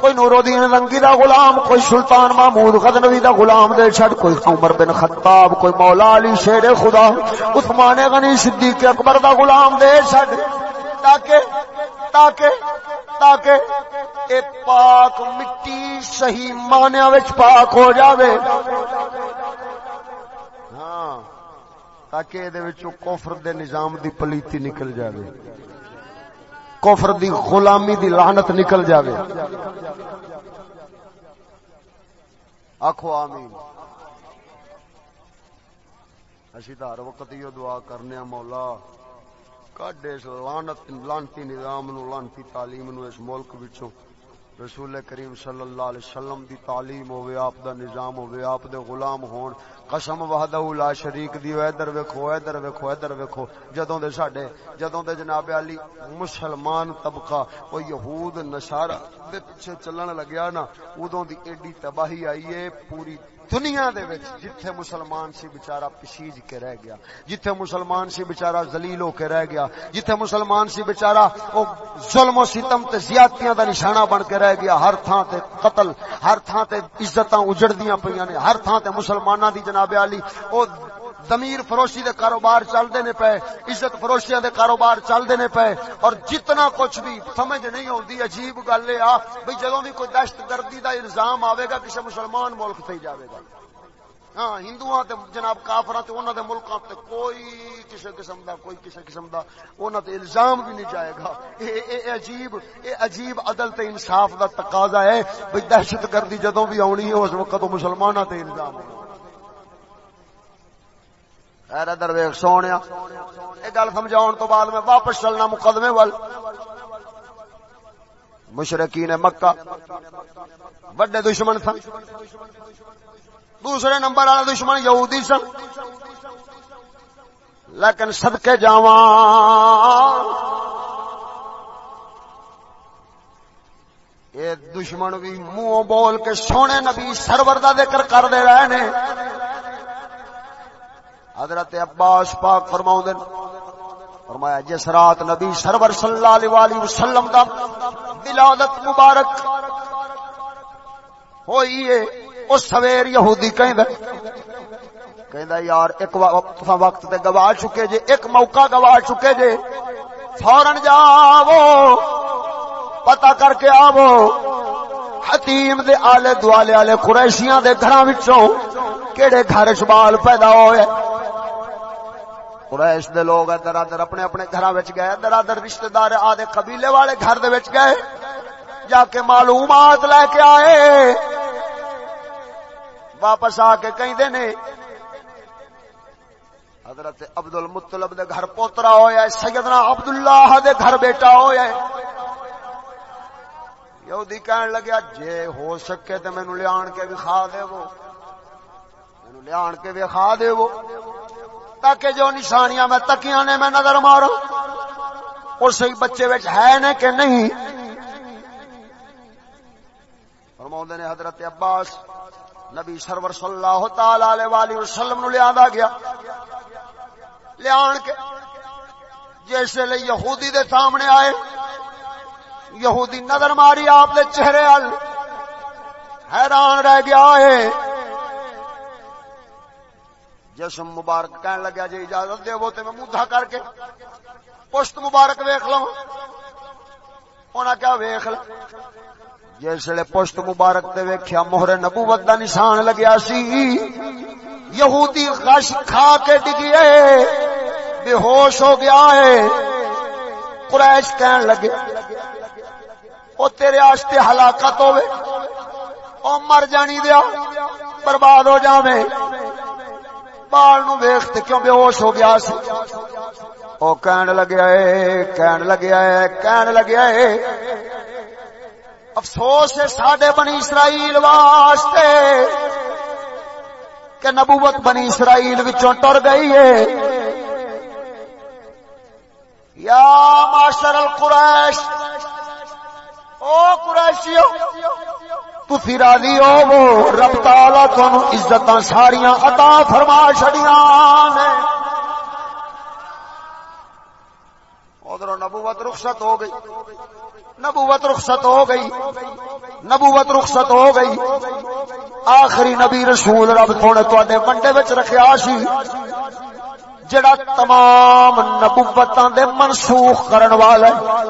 کوئی نور الدین رنگی دا غلام، کوئی سلطان محمود غزنوی دا غلام دے چھڑ، کوئی عمر بن خطاب، کوئی مولا علی شیر خدا، عثمان غنی صدیق اکبر دا غلام دے چھڑ۔ تاکہ تاکہ تاکہ اے پاک مٹی صحیح معنی وچ پاک ہو جاوے۔ ہاں تاکہ دے وچوں کفر دے نظام دی پلیتی نکل جاوے۔ کفر دی غلامی دی لعنت نکل جاوے۔ آخو آمین۔ اسی تو ہر وقت یہ دعا کرنے مولا۔ کڈ اس لانت لانتی نظام نو لانتی تعلیم نو اس ملک وچوں۔ رسول کریم صلی اللہ علیہ وسلم دی تعلیم ہوئے آپ دا نظام ہوئے آپ دے غلام ہون۔ قسم وحدہ لا شریک دی ادھر ویکھو ادھر ویکھو ادھر ویکھو۔ جدوں دے ساڈے، جدوں دے جناب علی مسلمان طبقہ او یہود نصارا دے پیچھے چلن لگیا نا، اودوں دی ایڈی تباہی آئی ہے پوری دنیا دے وچ، جتھے مسلمان سی بیچارہ پشیج کے رہ گیا، جتھے مسلمان سی بیچارہ ذلیل ہو کے رہ گیا، جتھے مسلمان سی بیچارہ او ظلم و ستم تے زیادتیاں دا نشانہ بن کے رہ گیا، ہر تھاں تے قتل، ہر تھاں تے عزتاں اجڑدیاں پیاں نے، ہر تھاں تے مسلماناں دی جناب علی، او زمیر فروشی دے کاروبار چلتے نے پے، عزت فروشیاں دے کاروبار چلتے نے پے، اور جتنا کچھ بھی سمجھ نہیں آتی عجیب گل یہ آ بھائی جدو بھی کوئی دہشت گردی دا الزام آئے گا کسی مسلمان ملک سے ہی جائے گا۔ ہاں ہندو جناب کافر انہوں دے ملکوں تے کوئی کسی قسم دا، کوئی کسی قسم دا انہوں تے الزام بھی نہیں جائے گا۔ اے اے عجیب اے عجیب عدل تے انصاف دا تقاضا ہے بھائی دہشت گردی جدوں بھی آنی ہے، اس وقت مسلمانوں تے الزام ہوگا در سونے یہ گل سمجھاؤ تو بعد میں واپس چلنا مقدمے وال۔ مشرقی نے مکہ۔ وڈے دشمن سن۔ دوسرے نمبر والا دشمن یہودی سن۔ لیکن سدکے جا یہ دشمن بھی منہ بول کے سونے نبی سرور کا ذکر کرتے رہے حضرت عباس پاک فرماؤں دن فرمایا جس رات نبی سرور صلی اللہ علیہ وآلہ وسلم دا ملادت مبارک ہوئی ہے، اس سویر یہودی کہیں دے کہیں دے یار ایک وقت تے گوا چکے جے، ایک موقع گوا چکے جے فورن جاو پتہ کر کے آو حتیم دے آلے دوالے آلے قریشیاں دے گھراں وچوں کیڑے گھر چبال پیدا ہوئے۔ قریش دے لوگ ادھر ادھر اپنے اپنے گھر گئے ادھر ادھر رشتے دار آدھے قبیلے والے گھر دے گئے، جا کے معلومات لے کے آئے۔ واپس آ کے کہیں نے، حضرت عبد المطلب دے گھر پوترا ہوا سیدنا عبداللہ دے گھر بیٹا ہوا یہودی کہن لگیا، جے ہو سکے تو مینو لیا کے بھی کھا دے وہ مینو لیا کے بھی کھا دے وہ تاکہ جو نشانیاں میں تکیاں نے میں نظر مارو اور صحیح بچے بچ ہے نے کہ نہیں؟ فرماؤں نے حضرت عباس نبی سرور صلی اللہ تعالی علیہ وآلہ وسلم نو لیا گیا۔ لیان کے جیسے لیے یہودی دے سامنے آئے، یہودی نظر ماری آپ دے چہرے ال، حیران رہ گیا ہے۔ جسم مبارک کہن لگیا جی اجازت دے وہ میں منہ کر کے پشت مبارک ویخ لو انہیں کیا ویخ ل جسے پشت مبارک دے ویکھیا موہر نبوت دا نشان لگیا سی، یہودی غش کھا کے ڈگیے بے ہوش ہو گیا ہے۔ قریش کہن لگے، او تیرے آستے ہلاکت ہوئے او مر جانی دیا، برباد ہو جاوے بال نو ویختے کیوں بے ہوش ہو گیا سی؟ او کہن لگیا ہے کہن لگیا ہے کہن لگیا ہے افسوس ہے ساڈے بنی اسرائیل واسطے کہ نبوت بنی اسرائیل وچوں ٹر گئی ہے۔ یا معاشر القریش، او قریشیو تسی راضی ہو وہ رب تعالی تانوں عزتاں ساریاں عطا فرما چھڑیاں نے۔ ادھر نبوت رخصت ہو گئی۔ نبوت رخصت ہو گئی۔ نبوت رخصت ہو گئی۔ آخری نبی رسول رب سونے تے منڈے رکھا سی، جڑا تمام نبوتاں دے منسوخ کرن والا ہے۔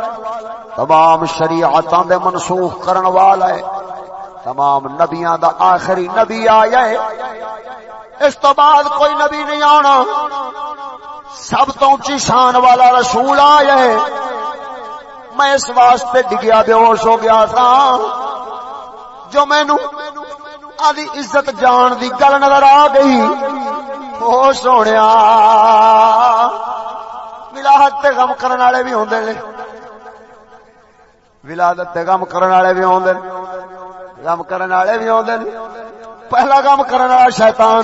تمام شریعتاں دے منسوخ کرن والا ہے۔ تمام نبیاں دا آخری نبی آیا ہے۔ اس تو بعد کوئی نبی نہیں آنا۔ سب تو اونچی شان والا رسول آیا ہے۔ میں اس واسطے ڈگیا بے ہوش ہو گیا تھا۔ جو مینو آدھی عزت جان دی گل نظر آ گئی۔ وہ سونے ولادت تے غم کرن والے بھی ہوندے نے۔ ولادت تے غم کرن والے بھی ہوندے غم کرن والے بھی ہوندے پہلا غم کرن والا شیطان،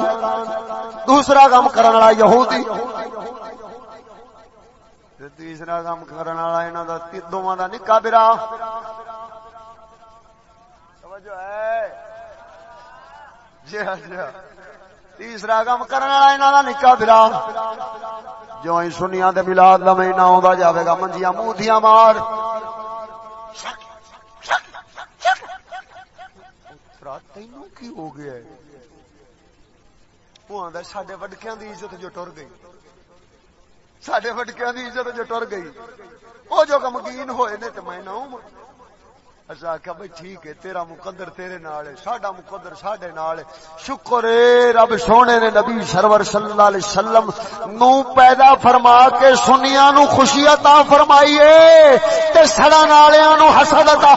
دوسرا غم کرن والا یہودی. تیسرا کام کرنے والا انہوں کا دونوں کا نکا برا. جی ہاں جی ہاں. تیسرا کام کرنے والا انہوں کا نکا برا. جو ہی سنیا دے ملاد کا مہینہ آتا جائے گا، منجیاں موتیاں مار. شک! تینوں کی ہو گیا وہ آدھا سڈے وڈکیاں کی عزت جو ٹر گئی سڈے وٹکیا کی عزت جو ٹر گئی وہ جو گمگین ہوئے نے تو میں نہ اچھا آخیا بھائی ٹھیک ہے تیرا مقدر تیرے نال ہے ساڈا مقدر ساڈے نال ہے شکر ہے رب سونے نے نبی سرور صلی اللہ علیہ وسلم نو پیدا فرما کے سنیا نو خوشی عطا فرمائیے تے سڑا نالیاں نو حسد عطا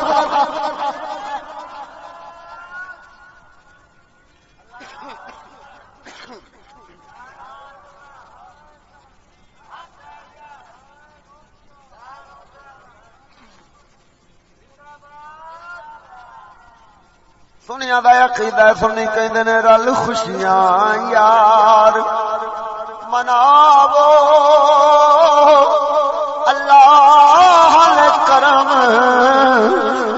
سنیا دا عقیدہ سنی کہندے نے رل خوشیاں یار مناو اللہ نے کرم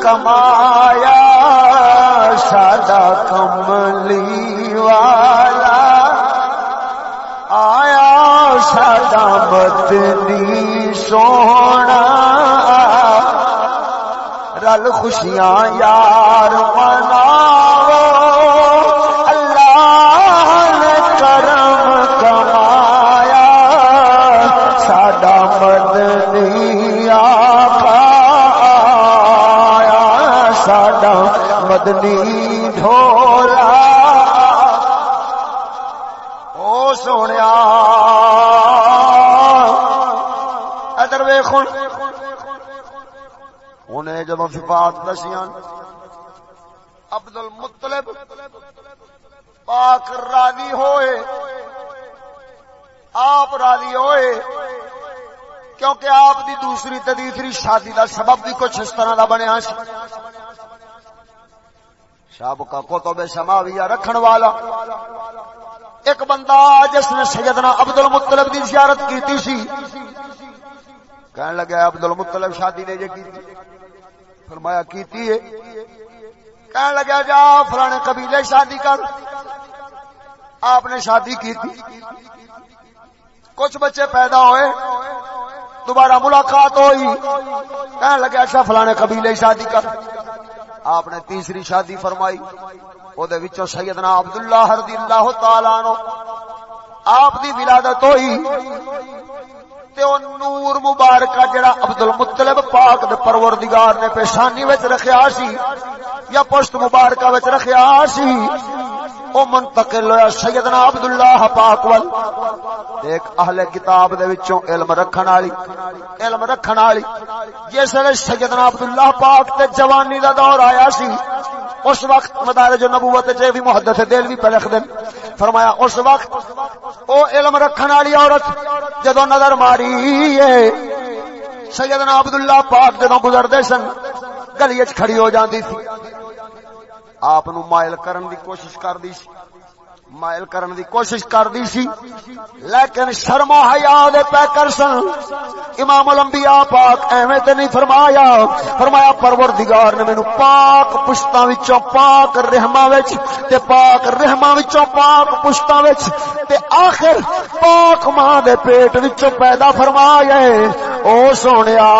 کمایا ساڈا کملی والا آیا ساڈا مدنی سونا رل خوشیاں یار منا مدنی ڈھولا او سونے ادر ویخ انہیں جب ففات دسیاں عبد المطلب پاک راضی ہوئے۔ آپ راضی ہوئے، کیونکہ آپ دی دوسری تیسری شادی دا سبب بھی کچھ اس طرح دا بنیا شاب کا کتب سماویہ رکھن والا۔ ایک بندہ جس نے سیدنا عبد المطلب دی زیارت کیتی سی کہنے لگا عبد المطلب شادی نے جے کی فرمایا، کیتی ہے؟ کہنے لگا، جا فلانے قبیلے شادی کر۔ آپ نے شادی کی کچھ بچے پیدا ہوئے، دوبارہ ملاقات ہوئی۔ کہنے لگا اچھا فلانے قبیلے شادی کر۔ آپ نے تیسری شادی فرمائی۔ او دے وچوں سیدنا عبداللہ رضی اللہ تعالی عنہ آپ دی ولادت ہوئی تے او نور مبارکہ جڑا عبد المطلب پاک دے پروردگار نے پیشانی وچ رکھیا سی یا پشت مبارکہ وچ رکھیا سی او منتقل ہویا سیدنا عبداللہ پاک ول ایک اہل کتاب دے وچوں علم رکھن والی، علم رکھن والی۔ جس ویلے سیدنا عبداللہ پاک تے جوانی دا دور آیا سی، اس وقت مدارج نبوت چ بھی محدث دل بھی پلخ دین۔ فرمایا، اس وقت او علم رکھن والی عورت جدو نظر ماری ہے، سیدنا عبداللہ پاک جدو گزردے سن، گلی کھڑی ہو جاندی تھی آپ نو مائل کرن دی کوشش کر دی سی۔ مائل کرن دی کوشش کر دی سی۔ لیکن شرم و حیا دے پے کر سن۔ امام الانبیاء پاک ایویں تے نہیں فرمایا۔ فرمایا پروردگار نے مینوں پاک پشتاں وچوں پاک رحماں وچ تے پاک رحماں وچوں پاک پشتاں وچ تے آخر پاک ماں دے پیٹ وچوں پیدا فرمایا اے او سونیا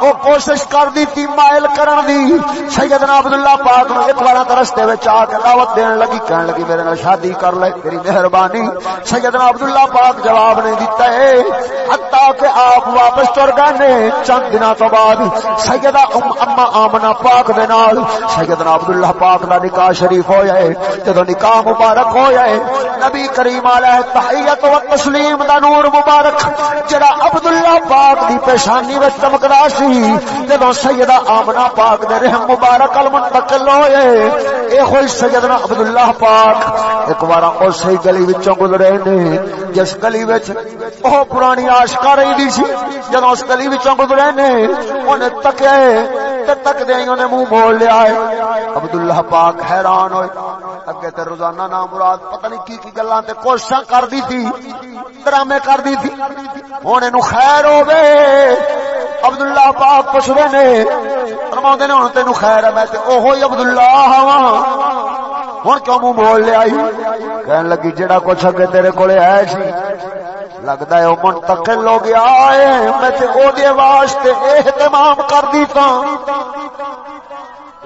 او کوشش کر دی تھی مائل کرن دی۔ سیدنا عبداللہ پاک نو ایک بار رستے وچ آ کے دعوت دین لگی، کہن لگی، میرے نال شادی کر لے تیری مہربانی۔ سیدنا عبداللہ پاک جواب نہیں دیتا ہے۔ حتی کہ آپ واپس ٹر گئے نے چند دنوں تو بعد سیدہ ام، اما آمنہ پاک دے نال سیدنا عبداللہ پاک دا نکاح شریف ہو جائے جدو نکاح مبارک ہو جائے نبی کریم علیہ تحیت و تسلیم دا نور مبارک، جڑا عبداللہ پاک دی پیشانی وچ چمکدا سی۔ ہوئی جدو سیدہ آمنہ پاک دے رحم مبارک المنتقل ہوئے۔ اے خوش سیدنا عبداللہ پاک، ایک بار اسی گلی وچوں گزرے نے، جس گلی وچ او پرانی عاشقہ رہی دی سی جدوں اس گلی وچوں گزرے نے اونے تکے، تے تک دے اونے منہ موڑ لیا ہے۔ عبداللہ پاک حیران ہوئے۔ اگے تے روزانہ نام مراد پتہ نہیں کی کی گلاں تے کوششاں کردی تھی، ڈرامے کردی تھی۔ ہن اینو خیر ہوے عبداللہ پاک پچھڑے نے فرماندے نے، ہن تینو خیر ہے، میں تے اوہو عبداللہ ہاں۔ ہوں کیوں منہ بول لیا کہن لگی جڑا کچھ اگے تیرے کو ہے جی، سی لگتا ہے وہ منتقل ہو گیا ہے، میں تے او دے واسطے اہتمام کر دیتا۔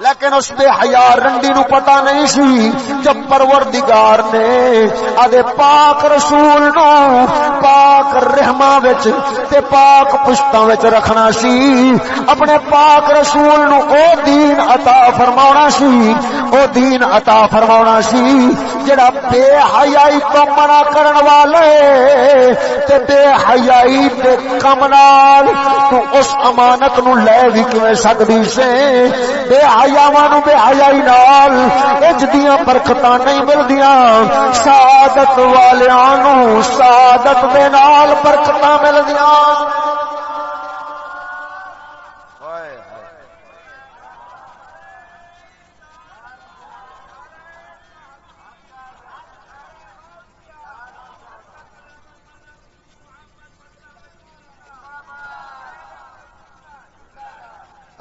لیکن اس بے حیا رنڈی نو پتا نہیں سی جب پروردگار نے آدھے پاک رسول نو پاک رحمہ وچ تے پاک پشتاں وچ رکھنا سی، اپنے پاک رسول نو او دین عطا فرماونا سی، او دین عطا فرماونا سی، جڑا بے حیائی تو منع کرن والے تے بے حیائی دے کم نال تو اس امانت نو لے وی کیویں سکدی سے؟ بے حیائی حیاواں بے حیائی نال، اج دیاں برکتاں نہیں ملدیاں۔ سعادت والیاں نو سعادت دے نال برکتاں ملدیاں۔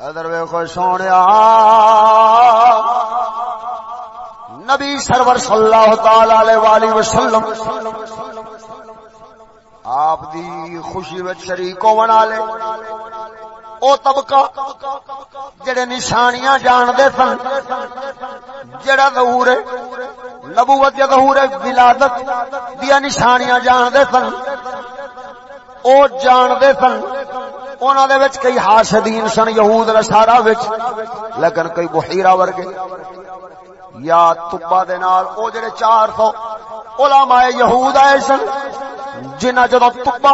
ادر ویخو سونے نبی سرور صلی اللہ تعالی والی وسلم، آپ دی خوشی میں شریکوں بنا لے۔ او طبقہ جڑے نشانیاں جان دے سن، جڑا ظہور ہے نبوت یا ظہور ہے ولادت دیا نشانیاں جان دے سن، او جان دے سن انہوں دے وچ کئی حاسدین سن، یہود نصارا وچ، لیکن کئی بحیرہ ورگے۔ یا تبا دے نال، او جڑے 400 علماء یہود آئے سن جنہ جدو تبا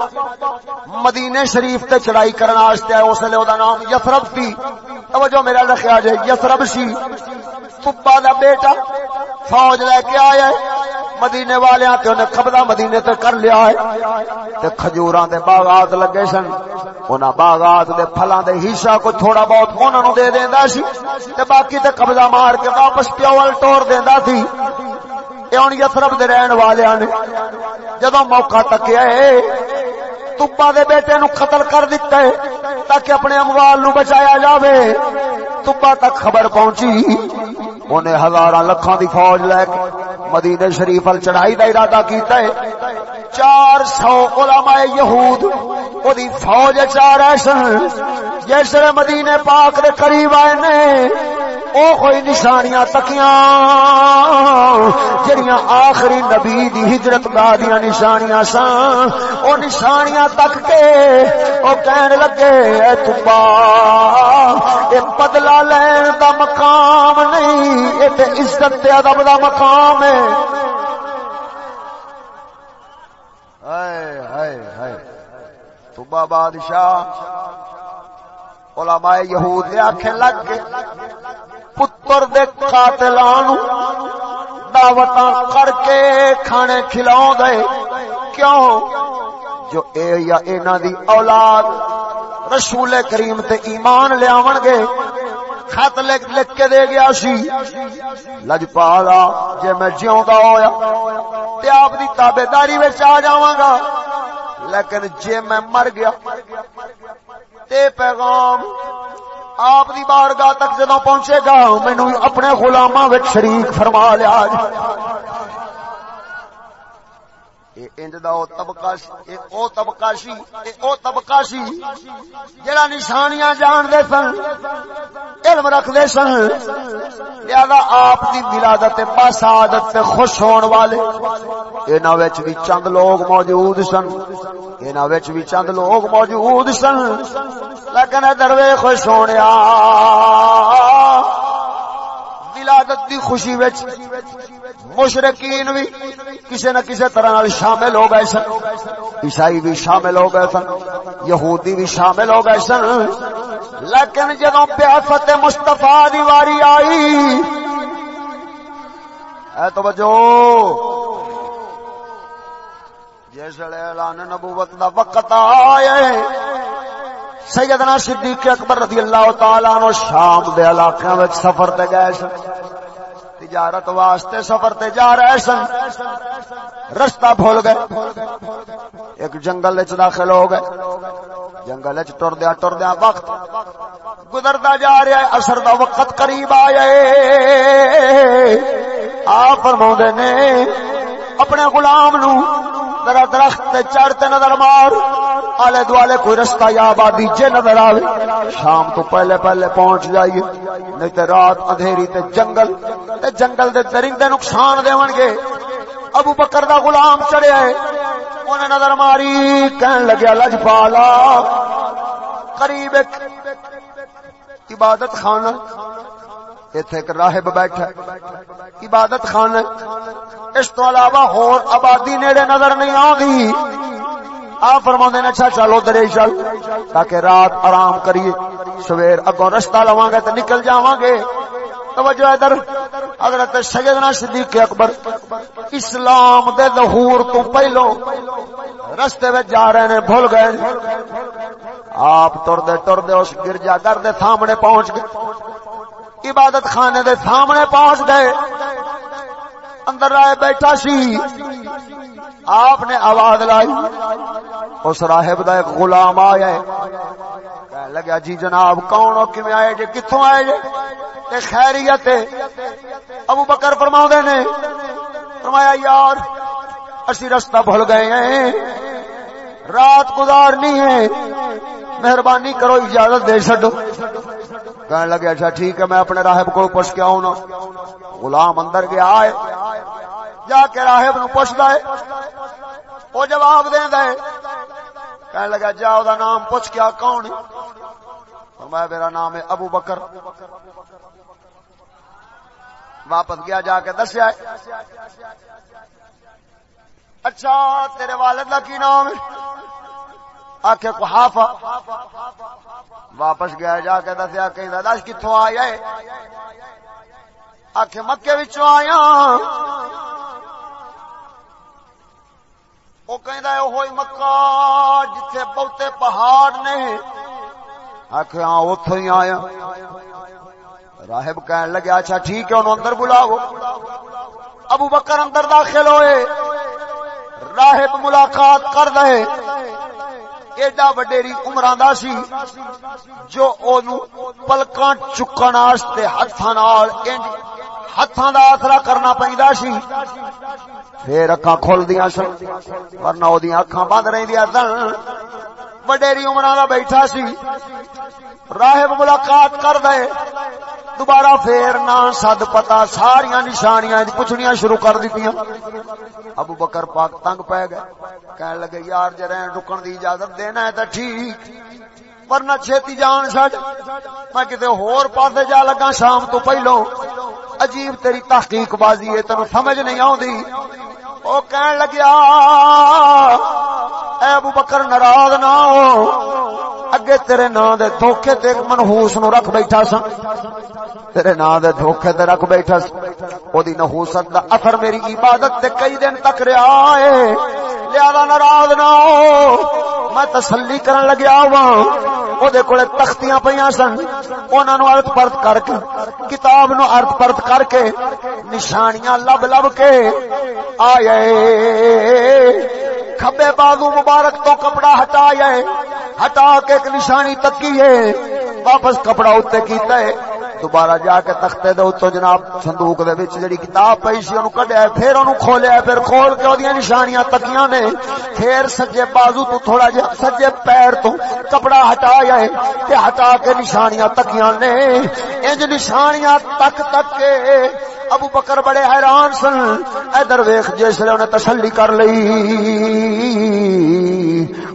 مدینے شریف تے چڑھائی کرنا واسطے آئے، اس لیے دا نام یثرب سی۔ توجہ میرا رکھیا جائے یثرب سی۔ تبا دا بیٹا فوج لے کے آیا ہے مدینے والے تے انہیں قبضہ مدینے تے کر لیا ہے۔ تے کھجوراں دے باغات لگے سن، انہاں باغات دے پھلاں دے حصہ کو تھوڑا بہت انہاں نو دے دیندا سی، تے باقی تے قبضہ مار کے واپس پیول ٹور دیندا سی۔ اے ہن یثرب دے رہن والیاں نے جدوں موقع تکیا ہے تبا دے بیٹے نو قتل کر دیتا ہے تاکہ اپنے اموال نو بچایا جاوے۔ تبا تک خبر پہنچی، انہیں ہزار لکھان دی فوج لے کے مدینے شریف ال چڑھائی دا ارادہ کیتا ہے۔ چار سو علماء یہود او دی فوج چار ایسن جیسے مدینے پاک دے قریب آئے نے۔ او کوئی نشانیاں تکیاں، جڑیاں آخری نبی دی ہجرت دا دیاں نشانیاں سان او نشانیاں تک کے او کہن لگے، اے تبا، اے بدلا لین دا مقام نہیں، اے تے عزت تے ادب دا مقام ہے۔ ہائے ہائے ہائے۔ تبا بادشاہ، علماء یہود دے آکھیں لگ کے پتر دے قاتلان دعوتاں کر کے کھانے کھلاؤ دے۔ کیوں؟ جو اے یا اینا دی اولاد رسول کریم تے ایمان لے آون گے، خط لکھ لکھ کے دے گیا سی۔ لجپالا جے میں جیوندا ہویا، تے آپ دی تابعداری وچ آ جاواں گا۔ لیکن جے میں مر گیا، تے پیغام آپ دی بارگاہ تک جدوں پہنچے گا مینوں اپنے غلاماں وچ شریک فرما لیا جڑا نشانیاں جان دے سن، علم رکھ دے سن، لہذا آپ دی ولادت بسعادت تے خوش ہون والے انہاں وچ بھی چند لوگ موجود سن انہاں وچ بھی چند لوگ موجود سن، لیکن دروے خوش ہونیا ولادت دی خوشی وچ مشرقین بھی کسی نہ کسی طرح شامل ہو گئے سن۔ عیسائی بھی شامل ہو گئے سن۔ یہودی بھی شامل ہو گئے سن۔ لیکن جدو پیافت مستفا دی واری آئی، اے تو بجو جس اعلان نبوت دا وقت آئے سیدنا صدیق اکبر رضی اللہ تعالی عنہ شام دے علاقے وچ سفر تے گئے سن۔ تجارت واسطے سفر تے جا رہے سن۔ رستہ بھول گئے۔ ایک جنگل وچ داخل ہو گئے۔ جنگل وچ ٹردیا ٹردیا وقت گزرتا جا رہا ہے۔ اثر دا وقت قریب آیا آ فرماوندے نے، اپنے غلام نو ذرا درخت چڑھتے نظر مار۔ آلے دوالے کوئی رستہ یا آبادی جے نظر آوے۔ شام تو پہلے پہلے پہنچ جائیے۔ نہیں تے رات اندھیری تے جنگل۔ تے جنگل دے درندے نقصان دیون گے۔ ابو بکر دا غلام چڑھیا ہے انہیں نظر ماری۔ کہن لگیا جی لجپالا قریب ایک عبادت خانہ۔ ایتھے ایک راہب بیٹھا عبادت خانہ اس تو علاوہ ہور آبادی نیڑے نظر نہیں آندی آپ فرما نے اچھا چلو درے چل، تاکہ رات آرام کریے۔ سویر اگوں رستہ لواں گے تو نکل جاواں گے توجہ ادھر۔ حضرت سیدنا صدیق اکبر، اسلام دے ظہور تو پہلو رستے وچ جا رہے نے، بھول گئے آپ ٹردے ٹردے اس گرجا گھر دے سامنے پہنچ گئے۔ عبادت خانے دے سامنے پہنچ گئے۔ اندر آئے بیٹھا سی۔ آپ نے آواز لائی۔ اس راہب دا ایک غلام آیا کہنے لگا جی جناب، کون ہو کیویں آئے جے؟ کتھوں آئے جے؟ تے خیریت ابو بکر فرماؤ نے، فرمایا، یار، اسی رستہ بھول گئے ہیں۔ رات گزارنی ہے۔ مہربانی کرو، اجازت دے چڈو کہنے لگے اچھا ٹھیک ہے، میں اپنے راہب کو پوچھ کے آؤں غلام اندر گیا ہے، جا کے راہب نو پوچھتا ہے وہ جواب دے دے کہنے لگا، جا دا نام پوچھ کیا کون میں میرا نام ہے ابو بکر۔ واپس گیا، جا کے دسیا اچھا تیرے والد کا کی نام ہے؟ آخ کو واپس گیا، جا کے دسیا کہ دس کتوں آیا آخ مکے آیا وہ کہ مکہ جتھے بہتے پہاڑ نے. آخ ہاں اتو ہی آیا. راہب کہن لگا اچھا ٹھیک ہے، انہوں اندر بلاو ابو بکر اندر داخل ہوئے، راہب ملاقات کر دے ایڈا وڈیری عمراں دا سی جو اونوں پلکاں چکن واسطے ہتھاں نال ہتھاں دا آسرا کرنا پیندا سی پھر اکھاں کھل کھلدیاں سن، ورنہ اودیاں اکھاں بند رہندیاں سن۔ وڈیری عمراں دا بیٹھا سی۔ راہب ملاقات کر دے۔ دوبارہ پھر نہ سد پتا ساریا نشانیاں پوچھنیاں شروع کر دیتی ابو بکر پاک تنگ پی گئے۔ کہنے لگے، یار جی رہن رکن دی اجازت دینا ہے تو ٹھیک، ورنہ چھتی جان چڈ میں کتنے ہور پاسے جا لگا شام تو پہلو۔ عجیب تیری تحقیق بازی ہے تین سمجھ نہیں آتی وہ کہن لگیا، اے ابو بکر ناراض نہ ہو۔ اگے تیرے نا دے دھوکے تے منحوس نو رکھ بیٹھا سا تیرے نا دے دھوکے تے رکھ بیٹھا سا او دی نحوست دا اثر میری عبادت تے کئی دن تک رہا ہے۔ لہذا ناراض نہ ہو۔ میں تسلی کرن لگیا ہوا۔ او دے کولے تختیاں پیاں سن۔ انہاں نو ارت پرت کر کے، کتاب نو ارت پرت کر کے، نشانیاں لب لب کے آئے کھبے بازو مبارک تو کپڑا ہٹایا ہٹا کے ایک نشانی تکی ہے واپس کپڑا اتنے کیتا ہے دوبارہ جا کے تختے دے اتو جناب صندوق دے وچ جڑی کتاب پئی سی، اونوں کڈیا پھر اونوں کھولیا پھر کھول کے اودیاں نشانیاں تکیاں نے، پھر سجے بازو تو تھوڑا جہا، سجے پیر تو کپڑا ہٹایا ہے تے ہٹا کے نشانیاں تکیاں نے۔ انج نشانیاں تک تک کے ابو بکر بڑے حیران سن۔ ادھر ویخ جس نے انہیں تسلی کر لی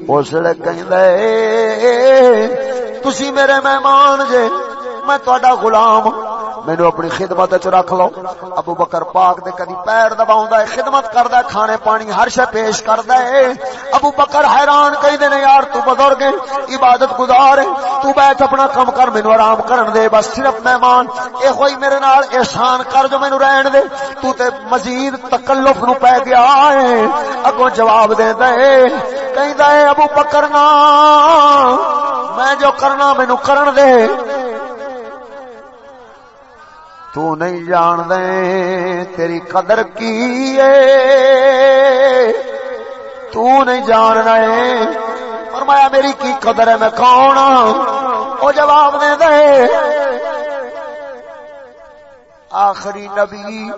اس لیے کہ تسی میرے مہمان جے میں تہاڈا غلام ہاں۔ مینو اپنی خدمت چ رکھ لو۔ ابو بکر پاک دے کدی پیر دباؤں ہے، خدمت کردا ہے، کھانے پانی ہر شے پیش کردا ہے۔ ابو بکر حیران کہندے نے، یار تو بزرگ ہے عبادت گزار ہے تو بیٹھ اپنا کم کر مینو آرام کرن دے۔ بس صرف مہمان اے ہوئی میرے نال احسان کر جو مینو رہن دے۔ تو تے مزید تکلف نو پے گیا ہے۔ اگوں جواب دیندا ہے، کہندا ہے، ابو بکر نا میں جو کرنا مینو کرن دے۔ تو نہیں جان دے تیری قدر کی تو نہیں جان رہے فرمایا میری کی قدر ہے، میں کون ہاں؟ وہ جواب دے دے۔ آخری نبی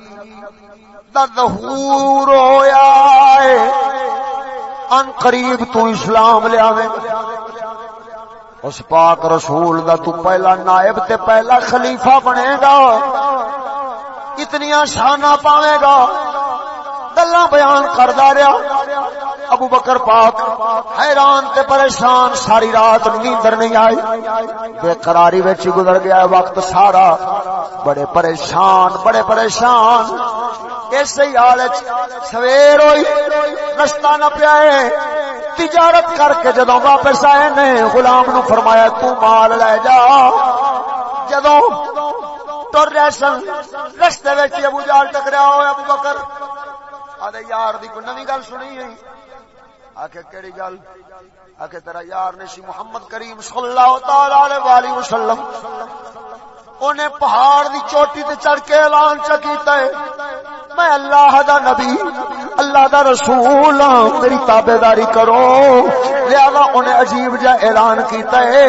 دہور ہویا ان قریب تو اسلام لیا اس پاک رسول دا تو پہلا نائب تے پہلا خلیفہ بنے گا۔ اتنی شانہ پاوے گا۔ گلا بیان کردا رہا۔ ابو بکر پاک حیران تے پریشان ساری رات نیندر نہیں آئی۔ بے قراری وچ گزر گیا وقت سارا۔ بڑے پریشان بڑے پریشان۔ اسی حال سویر ہوئی رستہ نہ پیا تجارت کر کے جدو واپس آئے نے، غلام نو فرمایا، تو مال لے جا۔ جدو تر رہے سن، رستے ابو جال ٹکرا ہوا ابو بکر۔ آدھے یار دی کوئی نوی گل سنی ہے آخ کہڑی گل؟ آخ تیرا یار نے سی محمد کریم صلی اللہ تعالی والی وسلم۔ انہیں پہاڑ دی چوٹی تے چڑھ کے اعلان چکیتا ہے۔ میں اللہ دا نبی، اللہ دا رسول ہاں، میری تابے داری کرو۔ لہذا انہیں عجیب جا اعلان کیتا ہے۔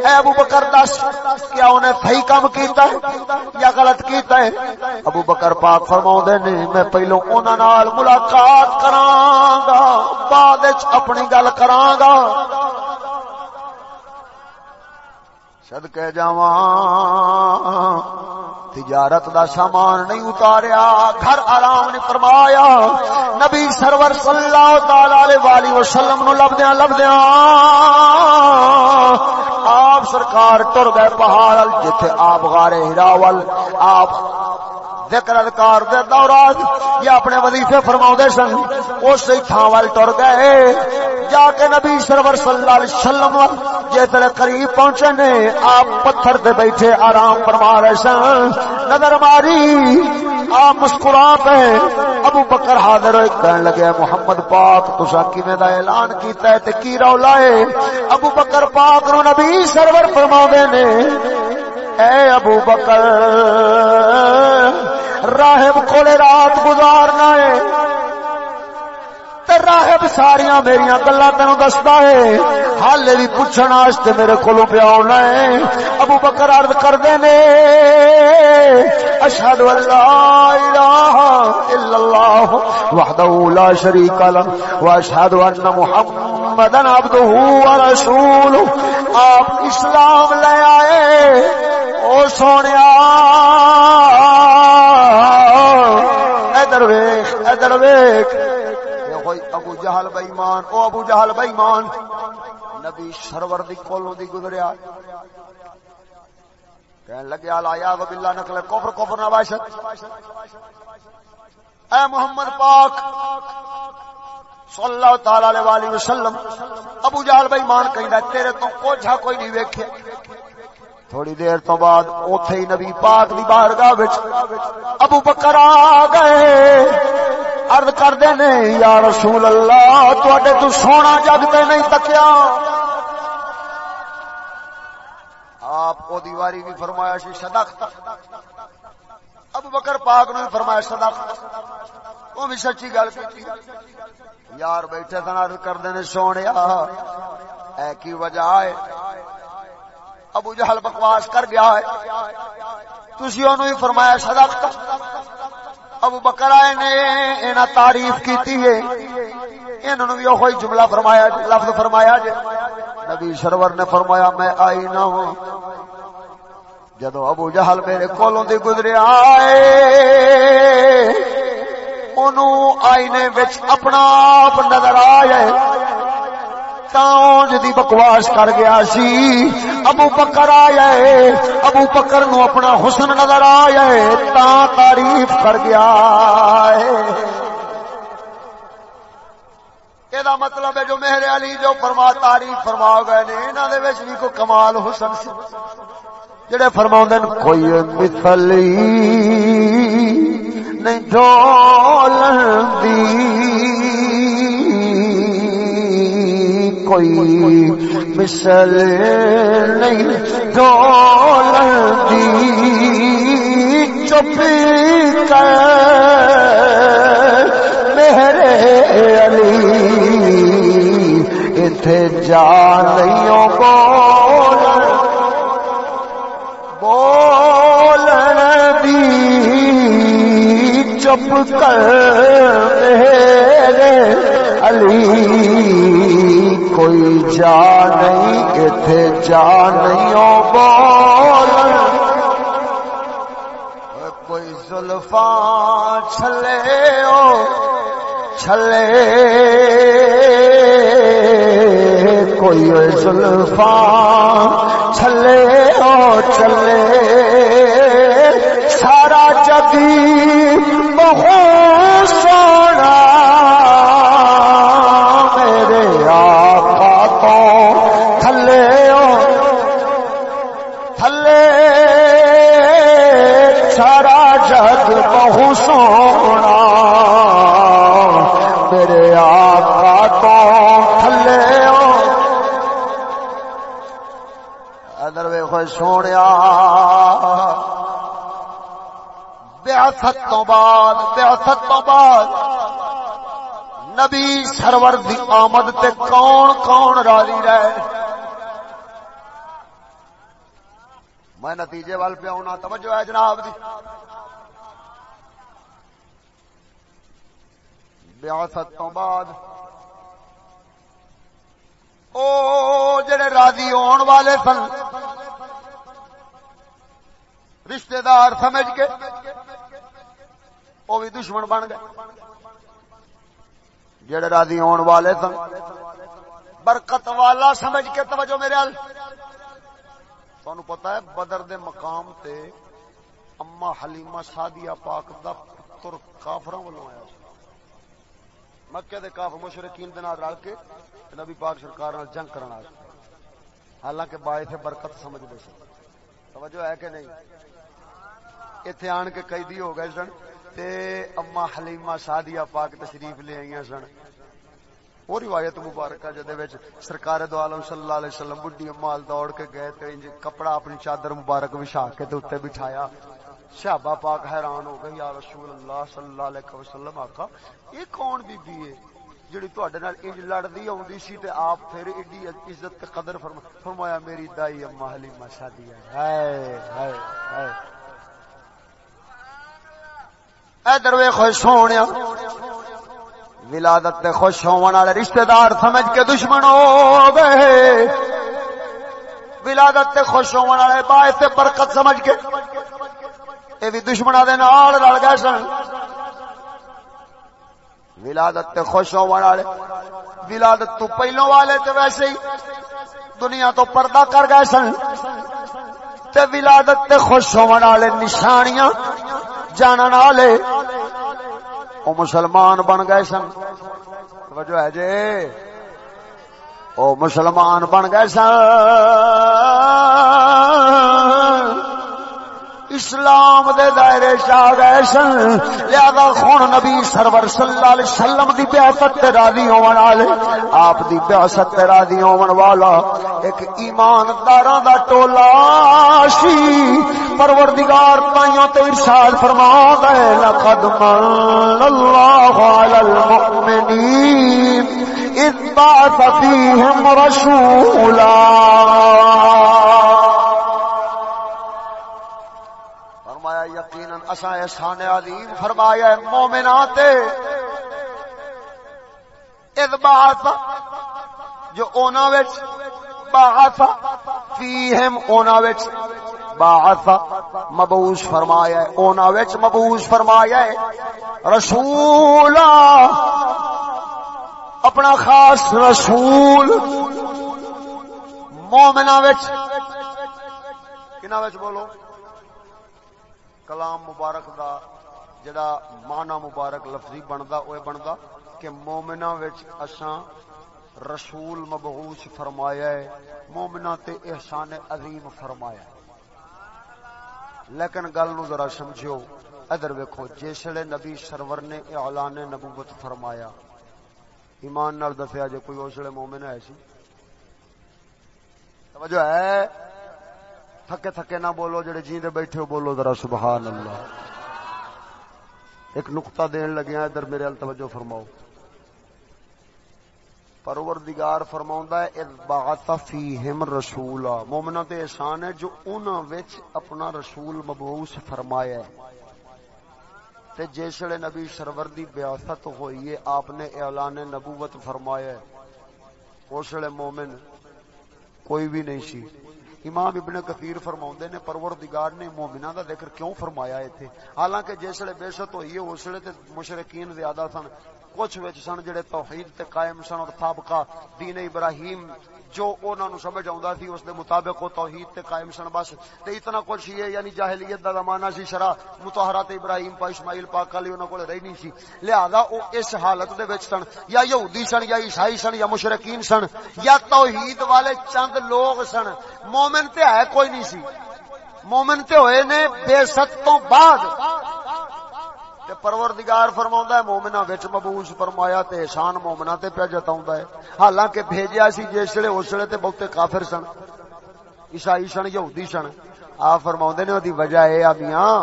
اے ابو بکر دس، کیا انہیں صحیح کام کیتا ہے یا غلط کیتا ہے؟ ابو بکر پاک فرماؤں دے نہیں میں پہلو انہاں نال ملاقات کراں گا، بعد اپنی گل کراں گا۔ صدقے جاواں تجارت دا سامان نہیں اتاریا گھر آرام نے فرمایا نبی سرور صلی اللہ تعالی علیہ وسلم نو لبدیاں لبدیاں آپ سرکار ٹر گئے پہاڑ جتھے آپ غار ہراول آپ ذکر اذکار دے دوران یا اپنے وظیفے فرماؤ سن، اس تھان وال ٹر گئے۔ جا کے نبی سرور صلی اللہ علیہ وسلم جے جتنے قریب پہنچے نے، آپ پتھر دے بیٹھے آرام فرما رہے سن۔ نظر ماری، آپ مسکرا پہ ابو بکر حاضر ہوئے، کہنے لگے محمد پاک تسا کیویں دا اعلان کیتا ہے تے کی رولا ہے؟ ابو بکر پاک نو نبی سرور فرما نے، اے ابو بکر راہب کولے رات گزارنا ہے۔ راہب ساریا میری گلا تین دستا ہے۔ ہال بھی پوچھنا میرے کو پیا ہونا ہے۔ ابو بکر ارد کرتے نے اشد اللہ وحدہ لا شریک له واشهد ان محمدا عبده ورسوله آپ اسلام لے آئے۔ او سونے ادھر ویخ ادھر ویخ۔ ابو جہل بئیمان او ابو جہل بئیمان نبی سرور دی کولوں دی گزریا۔ کہنے لگے آلا یا وب اللہ نقل کفر کفر نہ نواشت اے محمد پاک، صلی اللہ تعالی علیہ والہ وسلم، ابو جہل بئیمان کہیں تیرے تو کوجھا کوئی نہیں ویکھے۔ تھوڑی دیر تو بعد اوتھے ہی نبی پاک دی بارگاہ وچ ابو بکر آ گئے۔ عرض کردے نے یا رسول اللہ، تواڈے تو سونا جگ تے نہیں تکیا۔ آپ او دیواری بھی فرمایا سی صدقت ابو بکر پاک نے فرمایا صدقت وہ بھی سچی گل کی یار بیٹھے تھا کر دینے سونے۔ اے کی وجہ ہے؟ ابو جہل بکواس کر گیا ہے۔ تسی انہوں ہی فرمایا صدقت ابو بکر آئے نے، اینا تعریف کیتی ہے۔ انہوں نے بھی جملہ فرمایا، لفظ فرمایا جے۔ نبی سرور نے فرمایا، میں آئی نہ ہوں۔ جدو ابو جہل میرے کولوں دی گزرے آئے انہوں آئینے وچ اپنا آپ نظر آئے۔ تاؤں دی بکواس کر گیا سی، ابو پکر آئے ابو پکر نو اپنا حسن نظر آئے تا تعریف کر گیا یہ مطلب ہے جو میرے علی جو فرما تعریف فرما گئے نے انہوں نے بھی کوئی کمال حسن سی۔ جڑے فرما کوئی مثلی نہیں دی۔ کوئی مثل نہیں دی چپ کر میرے علی اتنے جا نہیں بول بولن دی چپ کر میرے علی۔ کوئی جا نہیں اتنے جا نہیں بول کوئی زلفان چھلے، او چھلے۔ کوئی زلفان چھلے، او چھلے۔ سارا جگی بہت سونا سونے بیعت تو بعد بیعت تو بعد نبی سرور دی آمد تے کون کون راضی رہے میں نتیجے وال پہ آنا توجہ ہے جناب دی بیاست تو بعد او جڑے راضی ہون والے سن رشتہ دار سمجھ کے وہ بھی دشمن بن گئے۔ جڑے راضی آن والے سن۔ برکت والا سمجھ کے توجہ میرے حل پتا ہے بدر دے مقام تے اما حلیمہ سادیا پاک دا پتر کافر آیا۔ مکے دے کاف مشرقین دے رل کے نبی پاک سرکار جنگ کرنا حالانکہ بائے تھے برکت سمجھ دے سن۔ توجہ ہے کہ نہیں؟ اتنے آن کے قیدی ہو گئے سن تے اما حلیمہ سادیا پاک تشریف لے آئی سن وہ روایت مبارک جہد سرکار دو عالم صلی اللہ علیہ وسلم بڈی امال دوڑ کے گئے تے انج کپڑا اپنی چادر مبارک بچھا کے تے اتنے بٹھایا شہبا پاک حیران ہو گئی یا رسول اللہ صلی اللہ علیہ وسلم آقا یہ کون بی بی ہے جڑی تواڈے نال انج لڑدی اوندی سی تے آپ پھر ایڈی عزت تے قدر فرمایا میری دائی اما حلیمہ سادیا ہائے ہائے ہائے ادھر وے خوش ہونے ولادت تے خوش ہون والے رشتہ دار سمجھ کے دشمن ہو گئے۔ ولادت تے خوش ہون والے باعث تے برکت سمجھ کے۔ اے بھی دشمناں دے نال رل گئے سن۔ ولادت تے خوش ہون والے۔ ولادت تو پہلوں والے تے ویسے ہی دنیا تو پردہ کر گئے سن۔ تے ولادت تے خوش ہون والے نشانیاں جانن والے او مسلمان بن گئے سن۔ توجہ ہے جی۔ او مسلمان بن گئے سن۔ اسلام دے دائرے شاہ گئے سن، لہذا خون نبی سرور صلی اللہ علیہ وسلم دی بیعت تے راضی ہون والے، آپ دی بیعت تے راضی ہون والا ایک ایمانداراں دا ٹولا سی۔ پروردگار تائیوں تے ارشاد فرما دے لقد من اللہ علی المؤمنین، اذ بعث فیہم رسولا۔ اساں احسان عظیم فرمایا ہے، مومنات، اذ بعث، جو اونا وچ بعث فیہم اونا وچ بعث، مبعوث فرمایا ہے، اونا وچ مبعوث فرمایا ہے رسولا اپنا خاص رسول مومنا وچ کنا وچ بولو؟ کلام مبارک دا جڑا معنی مبارک لفظی بندا اوے بندا کہ مومنا وچ اساں رسول مبعوث فرمایا ہے مومنا تے احسان عظیم فرمایا ہے۔ لیکن گل نو ذرا سمجھو ادھر ویکھو جسلے نبی سرور نے اعلان نبوت فرمایا، ایمان نال دسیا جے کوئی اسلے مومن ہے سی توجہ ہے؟ تھکے تھکے نہ بولو، جڑے جی بیٹھے ہو بولو ذرا سبحان اللہ ایک نقطہ دین لگیا ادھر میرے ال توجہ فرماؤ۔ پروردگار فرماوندا ہے اذبعث فیہم رسولا۔ مومناں تے احسان ہے جو انہاں وچ اپنا رسول مبعوث فرمایا ہے۔ تے جسڑے نبی سرور دی بیاست ہوئی ہے، آپ نے اعلان نبوت فرمایا ہے۔ اسلے مومن کوئی بھی نہیں سی۔ امام ابن کثیر فرماوندے نے پروردگار نے مومناں دا ذکر کیوں فرمایا ایتھے حالانکہ جسلے بے ہوئی ہے اسلے تے مشرکین زیادہ سن کچھ وچ سن جڑے توحید تے قائم سن اور سابقہ دین ابراہیم جو انہاں نو سمجھ آوندا سی، اس دے مطابق او توحید تے قائم سن۔ بس تے اتنا کچھ ہی ہے یعنی جاہلیت دا زمانہ سی، شرع مطہرات ابراہیم پاک اسماعیل پاک علی انہاں کول رہی نہیں سی۔ لہذا او اس حالت دے وچ سن، یا یہودی سن، یا عیسائی سن، یا مشرکین سن، یا توحید والے چند لوگ سن، مومن تے ہے کوئی نہیں سی۔ مومن تے ہوئے نے بے ست تو بعد تے پروردگار فرماوندا ہے مومنا وچ مبوس فرمایا تے احسان مومنا تے پیا جتاوندا ہے۔ حالانکہ بھیجیا سی جسلے اسلے تے بہتے کافر سن، عیسائی سن، یہودی سن۔ آ فرماوندے نے اودی وجہ اے آ میاں۔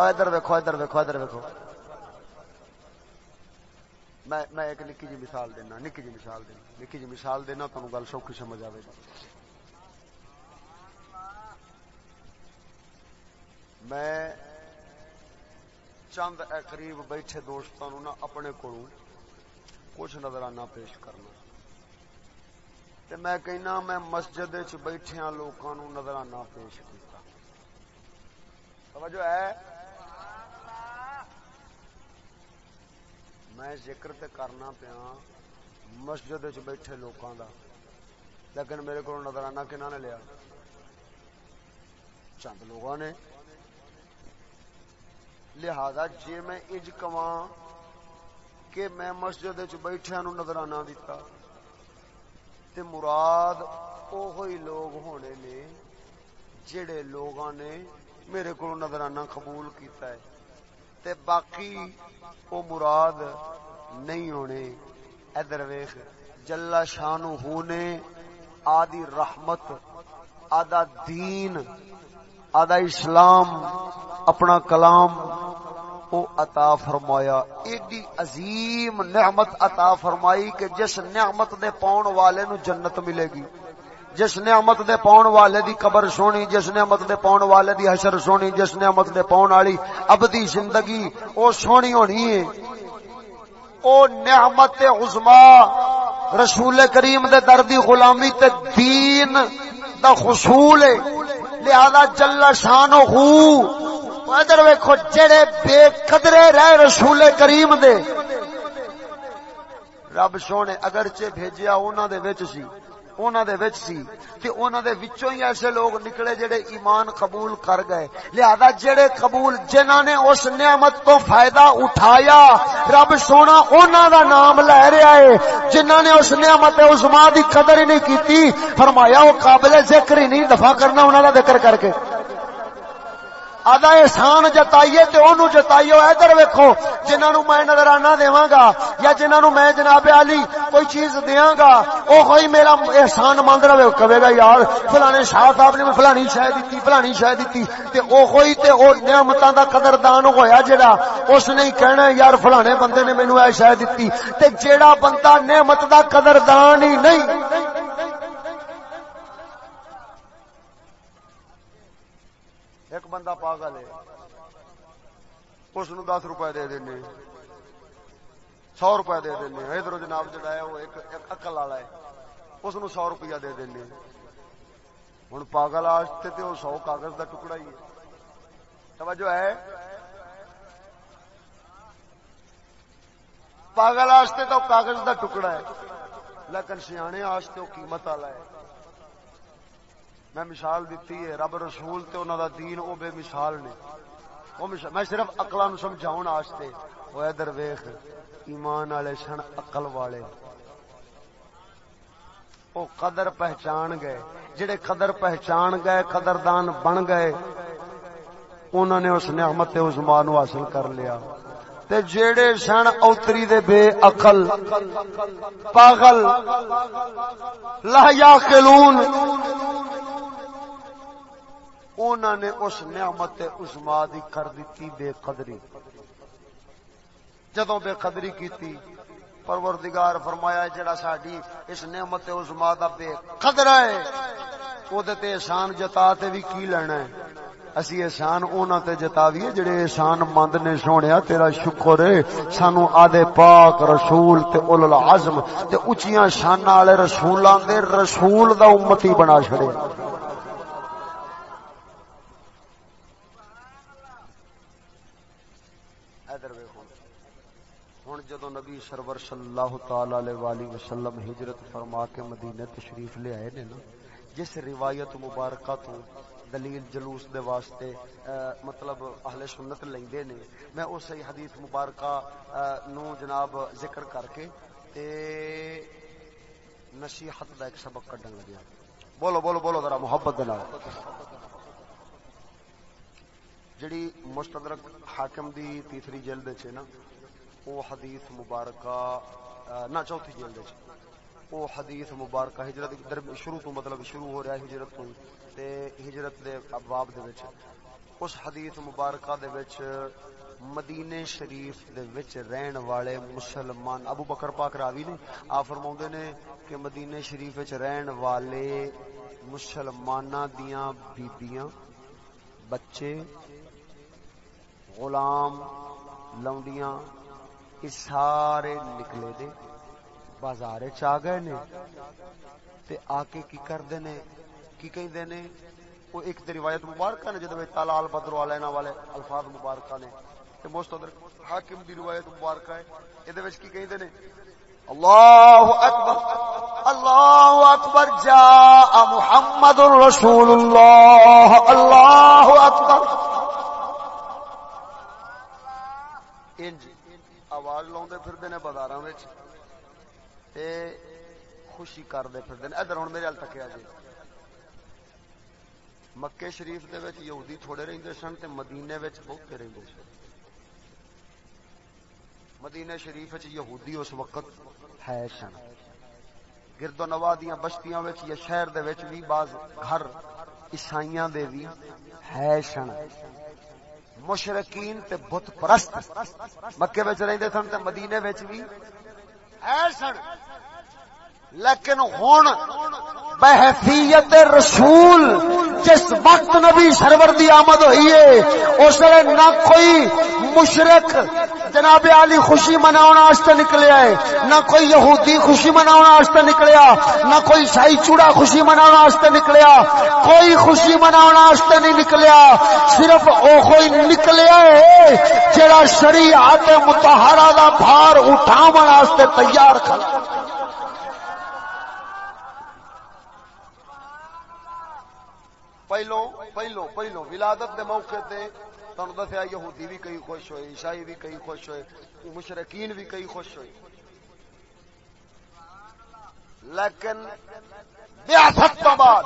ادھر ویکھو ادھر ویکھو ادھر ویکھو۔ میں میں ایک نکی جی مثال دینا، نکی جی مثال دینا، نکی جی مثال دینا، تانوں گل سوکھی سمجھ آوے گی۔ میں چند اے قریب بیٹھے دوستوں نہ اپنے کو کچھ نظرانہ پیش کرنا۔ تے میں کہنا میں مسجد بیٹھے لوگوں نظرانہ پیش کیتا۔ توجہ ہے؟ میں ذکر تے کرنا پیا مسجد بیٹھے لوگوں دا۔ لیکن میرے کو نظرانہ کنہ نے لیا؟ چند لوگوں نے۔ لہذا جی میں اج کواں کہ میں مسجد بیٹھیا نو نظرانہ دیتا تے مراد اوہی لوگ ہونے نے جڑے لوگاں نے میرے کو نظرانہ قبول کیتا ہے۔ تے باقی او مراد نہیں ہونے۔ ادھر ویخ جلا شانو ہونے، آدی رحمت آدھا دین آدھا اسلام، اپنا کلام او عطا فرمایا۔ ایڈی عظیم نعمت عطا فرمائی کہ جس نعمت دے پاؤن والے نو جنت ملے گی۔ جس نعمت دے پاؤن والے دی قبر سونی، جس نعمت دے پاؤن والے دی حشر سونی، جس نعمت دے پاؤن والی ابدی زندگی او سونی ہونی ہے۔ او نعمت عظما رسول کریم دے دردی غلامی تے دین دا حصول ہے۔ لہذا جل شان ہو ادھر ویکھو جڑے بے قدرے رہ رسول کریم دے۔ رب سونے اگرچہ بھیجیا انہوں دے وچ سی انہوں دے وچ سی، تے انہوں دے وچوں ہی ایسے لوگ نکلے جڑے ایمان قبول کر گئے۔ لہذا جڑے قبول، جنہاں نے اس نعمت تو فائدہ اٹھایا، رب سونا انہوں دا نام لے رہا ہے۔ جنہاں نے اس نعمت عظما دی قدر ہی نہیں کیتی، فرمایا وہ قابل ذکر ہی نہیں، دفاع کرنا انہوں دا ذکر کر کے۔ آدھا احسان جتائیے تے اونوں جتائیو ادھر ویکھو، جنہاں نو میں نظرانہ دیواں گا یا جنہاں نو میں جناب علی کوئی چیز دیاں گا، او کوئی میرا احسان مند رہے کہے گا یار، فلانے شاہ صاحب نے میں فلانی شے دتی، فلانی شے دتی، تے او کوئی تے او نعمتاں دا قدردان ہویا جڑا، اس نے کہنا یار فلانے بندے نے مینوں اے شے دتی، تے جیڑا بندہ نعمت دا قدردان ہی نہیں ایک بندہ پاگل ہے۔ اس نو دس روپے دے دینے۔ سو روپے دے دینے۔ ادھر جناب جڑا ہے وہ ایک اکل والا ہے۔ اس نو سو روپیہ دے دینے۔ ہوں پاگل آستے تو وہ سو کاغذ کا ٹکڑا ہی ہے۔ توجہ ہے۔ پاگل آستے تو کاغذ کا ٹکڑا ہے۔ لیکن سیانے آستے وہ قیمت والا ہے۔ میں مثال دیتی ہے، رب رسول تے انہوں دا دین او بے مثال نے۔ او میں صرف اقلا نو سمجھاؤ واسطے وہ ادھر ویخ ایمان والے سن اقل والے۔ وہ قدر پہچان گئے، جڑے قدر پہچان گئے، قدردان بن گئے انہوں نے اس نعمت اس ماں حاصل کر لیا۔ تے جیڑے سن اوتری دے بے اقل پاگل، لا یاقلون۔ انہوں نے اس نعمت اس دی کر دیتی بے قدری۔ جدوں بے قدری کیتی، پروردگار فرمایا جڑا ساڈی اس نعمت اس دا بے قدر ہے او دے تے احسان جتا تے بھی کی لینا ہے؟ اسی احسان انہاں تے جتاویے، جڑے احسان مند نے سونیا، تیرا شکر ہے، سانو آدے پاک رسول تے اول العزم تے اونچیاں شاناں والے رسولاں دے رسول دا امتی بنا چھڑے۔ جدو نبی سرور صلی اللہ تعالی علیہ وسلم ہجرت فرما کے مدینے تشریف لے آئے نے نا، جس روایت مبارکہ تو دلیل جلوس دے واسطے مطلب اہل سنت لیندے نے۔ میں اس حدیث مبارکہ نو جناب ذکر کر کے تے نصیحت دا ایک سبق کڈن لگیا بولو بولو بولو ذرا، محبت دے نال۔ جڑی مستدرک حاکم دی تیسری جلد چ نا او حدیث مبارکہ نہ چوتھی جلد جی۔ او حدیث مبارکہ ہجرت شروع تو مطلب شروع ہو رہا ہے ہجرت تو، تے ہجرت دے ابواب دے وچ۔ اس حدیث مبارکہ دے وچ مدینے شریف دے وچ رہن والے مسلمان ابو بکر پاک راوی نے، آ فرماوندے نے کہ مدینے شریف وچ رہن والے مسلماناں دیاں بیبییاں بچے، غلام، لونڈیاں سارے نکلے دے بازار چ گئے نے، تے آ کے کی کردے نے، کی کہندے نے؟ وہ ایک تے روایت مبارکہ نے، جدوں تلال بدر علینا والے الفاظ مبارکہ نے۔ تے مستدر حاکم دی روایت مبارکہ ہے۔ اے وچ کی کہندے نے؟ اللہ اکبر اللہ اکبر، جاء محمد رسول اللہ اللہ اکبر۔ انج آواز لاؤ پھر بازار خوشی کرتے پھر ادھر ہوں میرے ہل تکیا جی مکے شریف دے وچ یہودی تھوڑے رہندے سن تے مدینے وچ بہتے رہندے سن۔ مدینے شریف وچ یہودی اس وقت ہے سن۔ گرد و نوا دیاں بستیاں وچ یا شہر دے وچ بھی بعض گھر عیسائیاں دے بھی ہے سن۔ مشرقین تے بت پرست۔ مکے وچ رہندے سن تے مدینے وچ بھی ہے سن لیکن ہن بحثیت رسول جس وقت نبی سرور دی آمد ہوئی ہے، اس نے نہ کوئی مشرق جناب علی خوشی مناؤن واسطے نکلیا ہے نہ کوئی یہودی خوشی مناؤن واسطے نکلیا نہ کوئی عیسائی چوڑا خوشی مناؤن واسطے نکلیا کوئی خوشی مناؤن واسطے نہیں نکلیا صرف او کوئی نکلیا ہے جڑا شریعت مطہرہ دا بھار اٹھاون واسطے تیار کھڑا۔ پہلو پہلو پہلو ولادت دے موقع تے تہن دسیا، یہودی بھی کئی خوش ہوئے، عیسائی بھی کئی خوش ہوئے مشرقین بھی کئی خوش ہوئے۔ لیکن بیاست تو بعد،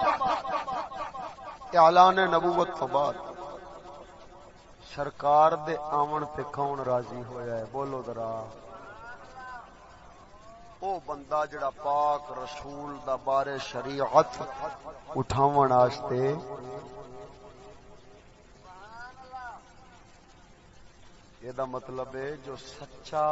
اعلان نبوت تو بعد سرکار دے آمن تے کون راضی ہویا ہے۔ بولو ذرا۔ او بندہ جڑا پاک رسول دا بارے شریعت اٹھاون واسطے یہ دا مطلب ہے جو سچا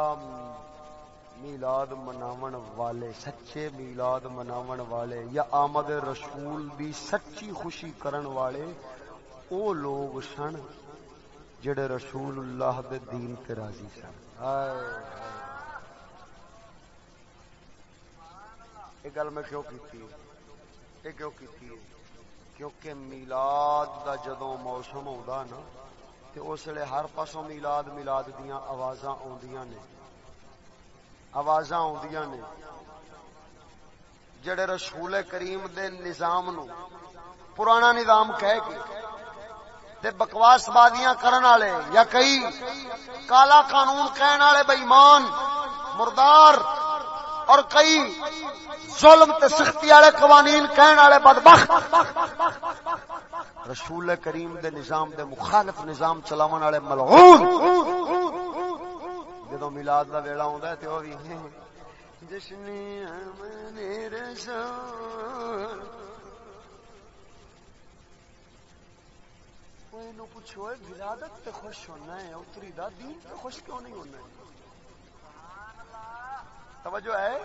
میلاد مناون والے، سچے میلاد مناون والے یا آمد رسول دی سچی خوشی کرن والے او لوگ سن جڑے رسول اللہ دے دین تے راضی سن یہ گل میں کیوں کیتی یہ کیوں کیتی کیونکہ میلاد دا جدوں موسم ہوندا نا، تے اس لیے ہر پاسوں میلاد میلاد دیاں آوازاں آوندیاں نے۔ آوازاں آوندیاں نے۔ جڑے رسول کریم دے نظام نو پرانا نظام کہہ کے تے بکواس بادیاں کرن والے یا کئی کالا قانون کہن والے بے ایمان، مردار اور کئی ظلم تے سختی والے قوانین کہن والے بدبخت رسول کریم دے نظام دے مخالف نظام چلاون والے ملعون. جدو ملاد دا ویلا ہوندا ہے تے او وی جشن میرے رسول اینو پوچھو ولادت تے خوش ہونا ہے، اتری دا دین تے خوش کیوں نہیں ہونا ہے؟ توجہ ہے؟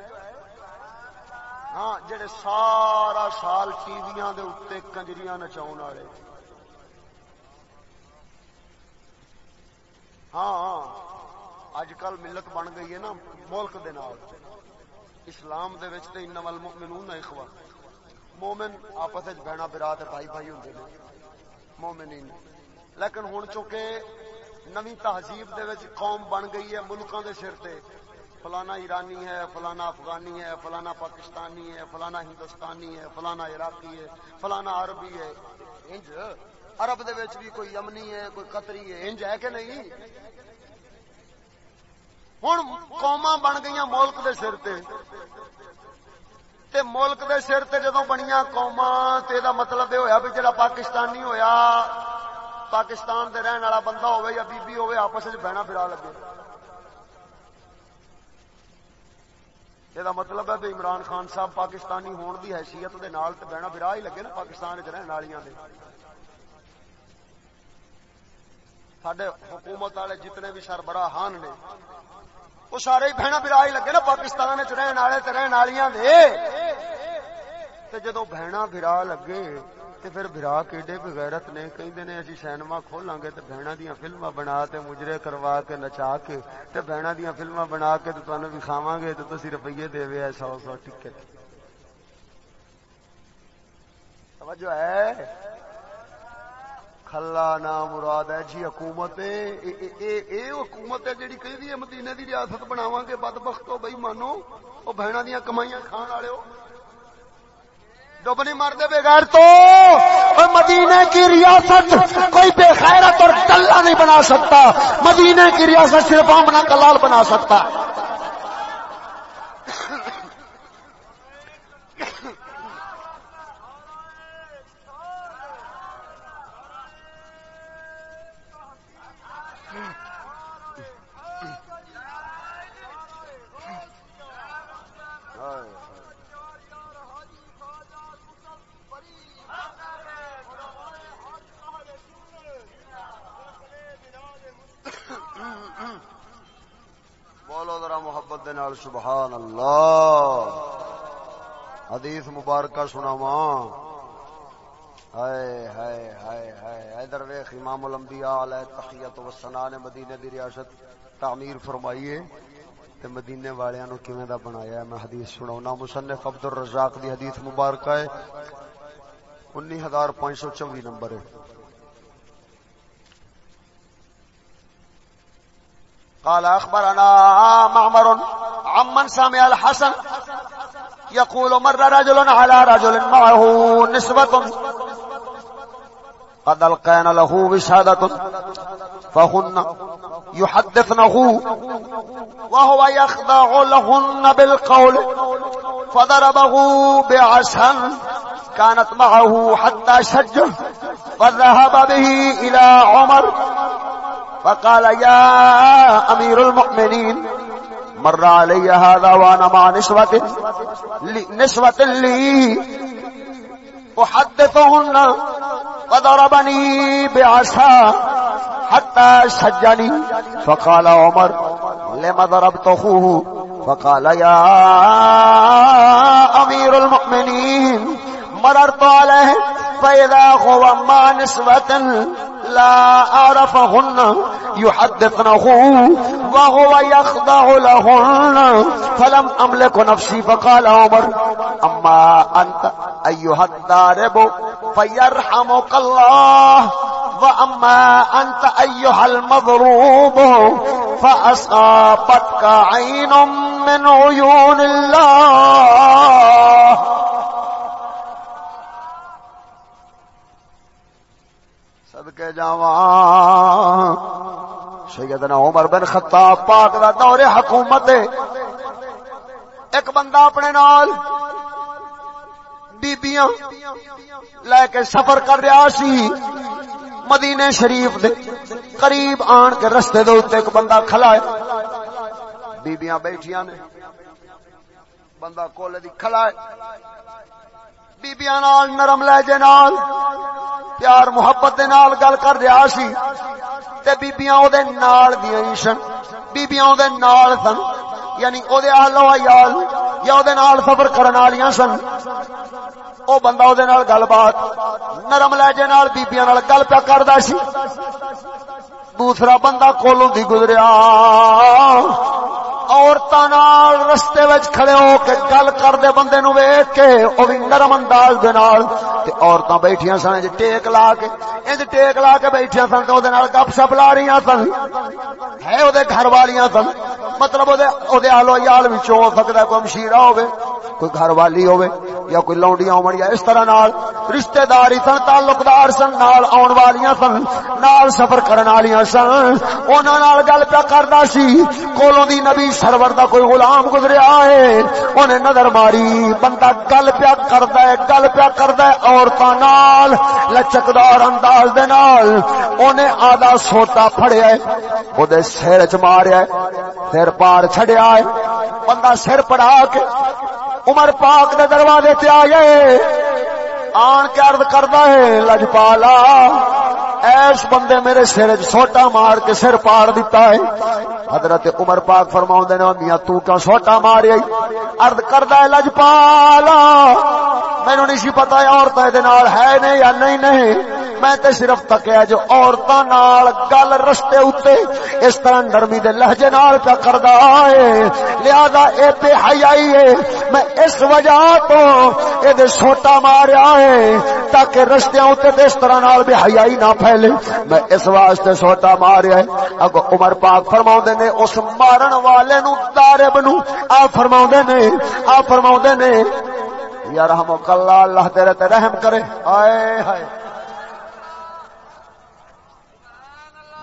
ہاں جڑے سارا سال ٹی ویاں دے اوتے کنجریاں نچاون والے۔ ہاں, ہاں، اج کل ملت بن گئی ہے نا، ملک دے نال۔ اسلام دے وچ تے انما المؤمنون اخوہ۔ مومن آپس وچ بہنا برا تے بھائی بھائی ہوندے نے۔ مومنین۔ لیکن ہن چونکہ نوی تہذیب دے وچ قوم بن گئی ہے ملکاں دے سر تے فلانا ایرانی ہے، فلانا افغانی ہے، فلانا پاکستانی ہے، فلانا ہندوستانی ہے، فلانا عراقی ہے، فلانا عربی ہے۔ انج، عرب دے وچ بھی کوئی یمنی ہے، کوئی قطری ہے۔ انج ہے کہ نہیں؟ ہوں قوما بن گئی ملک دے سر تے۔ تے ملک دے سر تے جدو بنیا قوما تے دا مطلب یہ ہویا بھی جڑا پاکستانی ہویا، پاکستان دے رہن والا بندہ ہوے یا بی بی ہوے آپس وچ بہنا پھرا لگے۔ یہ مطلب ہے کہ عمران خان صاحب پاکستانی ہون دی حیثیت دے نال تے بہنا براہ ہی لگے نا پاکستان وچ رہن والیاں دے سڈے حکومت والے جتنے بھی سربراہان نے وہ سارے ہی بہنا براہ ہی لگے نا پاکستان رہن والے رہن والیاں دے جدو بہنا برا لگے تے پھر برا کیڈے بغیرت نے کہیں نے اسی سینما کھولاں گے تے بہنا دیاں فلماں بنا تے مجرے کروا کے نچا کے تے بہنا دیاں فلماں بنا کے تے تانوں وکھاواں گے تے تسی روپیے دے وے سو سو ٹکٹ توجہ ہے کھلا نام مراد ہے جی حکومت اے حکومت ہے جیڑی کہی دی مدینے دی ریاست بناواں گے بد بختو بھائی مانو او بہنا دیاں کمائیاں کھان والے ڈبنی ڈب مرد بغیر تو۔ مدینے کی ریاست کوئی بے خیرت اور کلہ نہیں بنا سکتا۔ مدینے کی ریاست صرف آمنا کلال بنا سکتا۔ سبحان اللہ حدیث مبارکہ سناواں۔ ہائے ہائے ہائے ہائے۔ ادھر ویخ امام الانبیاء علیہ تحیت و سنا نے مدینے دی ریاست تعمیر فرمائیے تے مدینے والیاں نو کیویں دا بنایا ہے؟ میں حدیث سناونا مصنف عبد الرزاق دی حدیث مبارکہ ہے۔ 19524 نمبر ہے۔ قال اخبرنا معمر عمن سامع الحسن يقول مر رجل على رجل معه نسبة قد القين له وسادة فهن يحدثنه وهو يخضع لهن بالقول فضربه بعسا كانت معه حتى شجه فذهب به إلى عمر فقال يا أمير المؤمنين مر علي هذا وانا مع نسوة نسوة لي احدثهن وضربني بعصا حتى سجني فقال عمر لما ضربت اخوه؟ فقال يا امير المؤمنين مررت عليه فاذا هو ما نسبة لا أعرفهن يحدثنه وهو يخضع لهن فلم أملك نفسي فقال عمر أما أنت أيها الدارب فيرحمك الله وأما أنت أيها المضروب فأصابتك عين من عيون الله صدقے جاواں۔ سیدنا عمر بن خطاب پاک دا دور حکومت ایک بندہ اپنے نال بیبیاں لے کے سفر کر رہا سی مدینے شریف دے قریب آن کے رستے دے ایک بندہ کھلا ہے۔ بیبیاں بیٹھیاں نے۔ بندہ کولے دی کھلا ہے۔ بیبیاں نال، نرم لہجے نال، پیار، محبت دے نال گل کر رہا سی۔ تے بیبیاں او دے نال دیاں جی سن۔ بیبیاں او دے نال سن۔ یعنی او دے اہل و عیال یا او دے نال سفر کرن والیاں سن۔ او بندہ او دے نال گل بات، نرم لہجے نال بیبیاں نال گل پیا کردا سی۔ دوسرا بندہ کولوں دی گزریا۔ عورتوں رستے وچ کھڑے ہو کے گل کرتے بندے نو ویخ کے وہ بھی نرم انداز دے نال تے عورتاں بیٹھیاں سن انج ٹیک لا کے انج ٹیک لا کے بیٹھیاں سن تے او دے نال گپ شپ لا رہی سن۔ ہے او دے گھر والیاں سن؟ مطلب او دے او دے آلو یال وچوں ہو سکدا کوئی مشیرہ ہوے کوئی گھر والی ہوے یا کوئی لونڈیاں ہون یا اس طرح نال رشتہ داری سن تعلق دار سن، نال آن والیاں سن، نال سفر کرن والیاں سن۔ انہاں نال گل پیا کردا سی، کولوں دی نبی سرور دا کوئی غلام گزریا ہے انہیں نظر ماری، بندہ گل پیا کردا ہے، گل پیا کردا ہے، عورتاں نال، لچکدار انداز دے نال، انہیں آدھا سوٹا پھڑیا ہے او دے سر چ ماریا ہے، سر پار چھڑیا ہے، بندہ سر پڑا کے عمر پاک دے دروازے تے آئے آن کے عرض کردا ہے لجپالا ایس بندے میرے سر سوٹا مار کے سر پاڑ دیتا ہے۔ حضرت عمر پاک فرماؤں دے میاں، تو کیوں سوٹا ماری عرض کردا ہے لجپالا مینوں نہیں سی پتہ ہے عورتاں دے نال ہے نہیں یا نہیں نہیں۔ میں تے صرف تکیا جو عورتاں نال گل رستے اوتے اس طرح نرمی دے لہجے نال پیا کردا ہے۔ لہذا اے بے حیائی ہے، میں اس وجہ تو اے دے سوٹا ماریا ہے تاکہ رستیاں اوتے تے اس طرح نال بے حیائی نہ پھیلے۔ پہلے۔ میں اس واسطے سوٹا ماریا ہے۔ اگو عمر پاک فرماوندے نے، اس مارن والے نو دارب نو۔ آ فرماوندے نے آ فرماوندے نے، یا رحمک اللہ اللہ تیرے تے رحم کرے۔ ہائے ہائے۔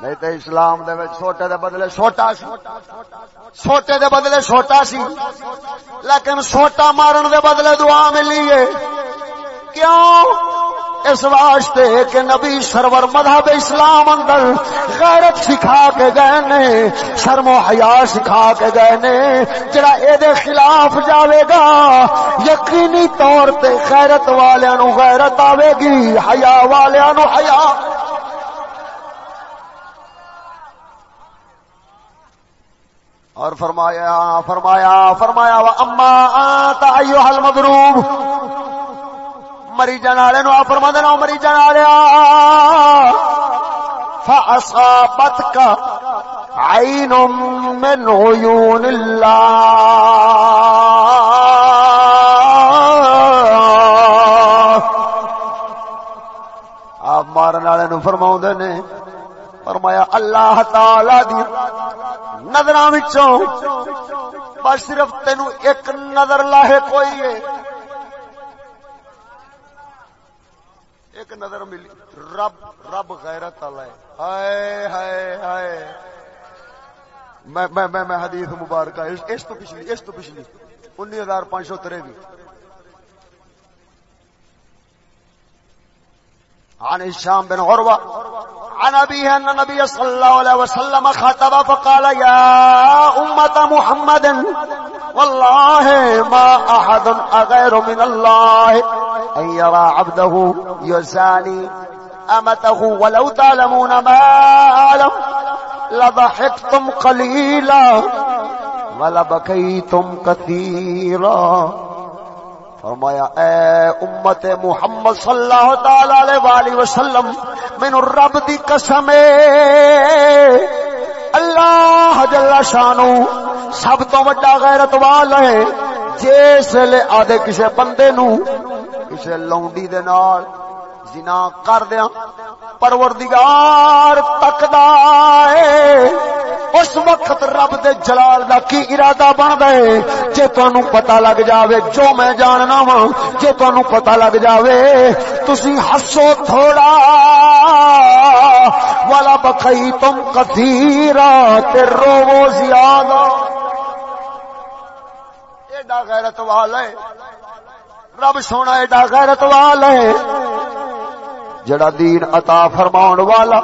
نہیں تو اسلام دے وچ چھوٹے دے بدلے چھوٹا سی۔ چھوٹے دے بدلے چھوٹا سی۔ لیکن چھوٹا مارن دے بدلے دعا ملی ہے۔ کیوں؟ اس واسطے کہ نبی سرور مذہب اسلام اندر غیرت سکھا کے گئے نے، شرم و حیا سکھا کے گئے نے۔ جڑا اے دے خلاف جاوے گا، یقینی طور تے غیرت والیاں نو غیرت آوے گی، حیا والیاں نو حیا۔ اور فرمایا فرمایا فرمایا اما آتا ایوہ المضروب مری جنالے نو فرما دینا مری جان جنالے فاصابت کا عین من عیون اللہ آپ مارن والے نو فرما نے، فرمایا، اللہ تعالی دی نظر بس صرف تینو ایک نظر لاہے کوئی ہے۔ ایک نظر ملی۔ رب رب غیرت ہائے ہائے ہائے۔ میں میں میں میں حدیث مبارکہ، اس تو پچھلی، اس تو پچھلی۔ انی ہزار پانچ سو ترے بھی عن الشام بن عروة، عن أبيه أن النبي صلى الله عليه وسلم خطب فقال، يا أمة محمد، والله ما أحد أغير من الله، أن يرى عبده يزاني أمته ولو تعلمون ما أعلم، لضحكتم قليلا ولبكيتم كثيرا. فرمایا، اے امت محمد صلی اللہ تعالی علیہ والہ وسلم مینوں رب دی قسم اللہ جل شانو سب تو بڑا غیرت وال ہے۔ جس لے آدھے کسے بندے نو کسے لونڈی دے نال زنا کر دیا پروردگار تکدا ہے۔ اس وقت رب دے جلال دا کی ارادہ بن گئے جے تانوں پتہ لگ جاوے جو میں جاننا وا جے تانوں پتہ لگ جاوے تسی ہسو تھوڑا۔ والا بکئی تم کثیرا تے روو زیادہ۔ ایڈا غیرت والا ہے۔ رب سونا ایڈا غیرت والا ہے۔ جڑا دین عطا فرماؤن والا،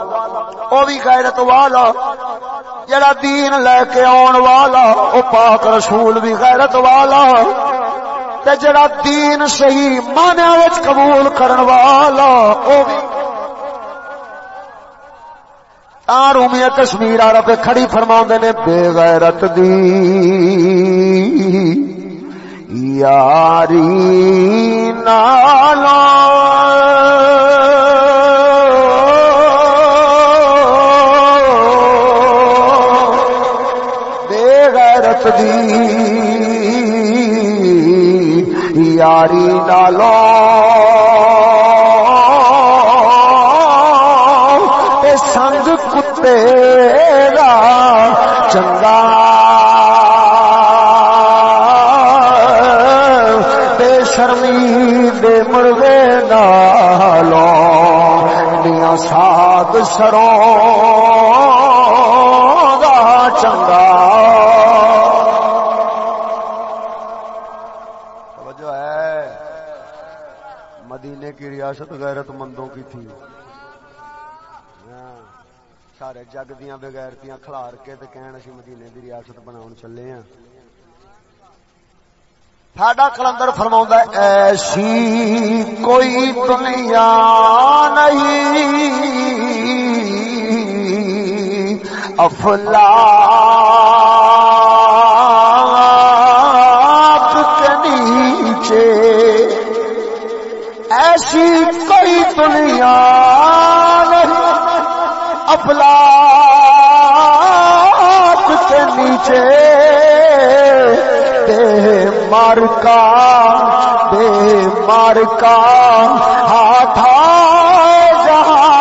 او بھی غیرت والا۔ جڑا دین لے کے آن والا، او پاک رسول بھی غیرت والا۔ تے جڑا دین صحیح مانے وچ قبول کرن والا، او بھی رومیہ کشمیر آ کھڑی فرما نے، بے غیرت دی۔ یاری نالا۔ دی یاری نالو سنگ کتے را چنگا۔ بے شرمی دے مروے نالو نیا سات سروں ریاست غیرت مندوں کی تھی۔ ہاں، سارے جگ دیا بغیرتیاں کھلار کے تے کہن اسی مدینے دی ریاست بناون چلے ہیں۔ ساڈا کلندر فرما ایسی کوئی دنیا نہیں۔ افلا افلا کے نیچے دے مار کا دے مار کا ہاتھ جہاں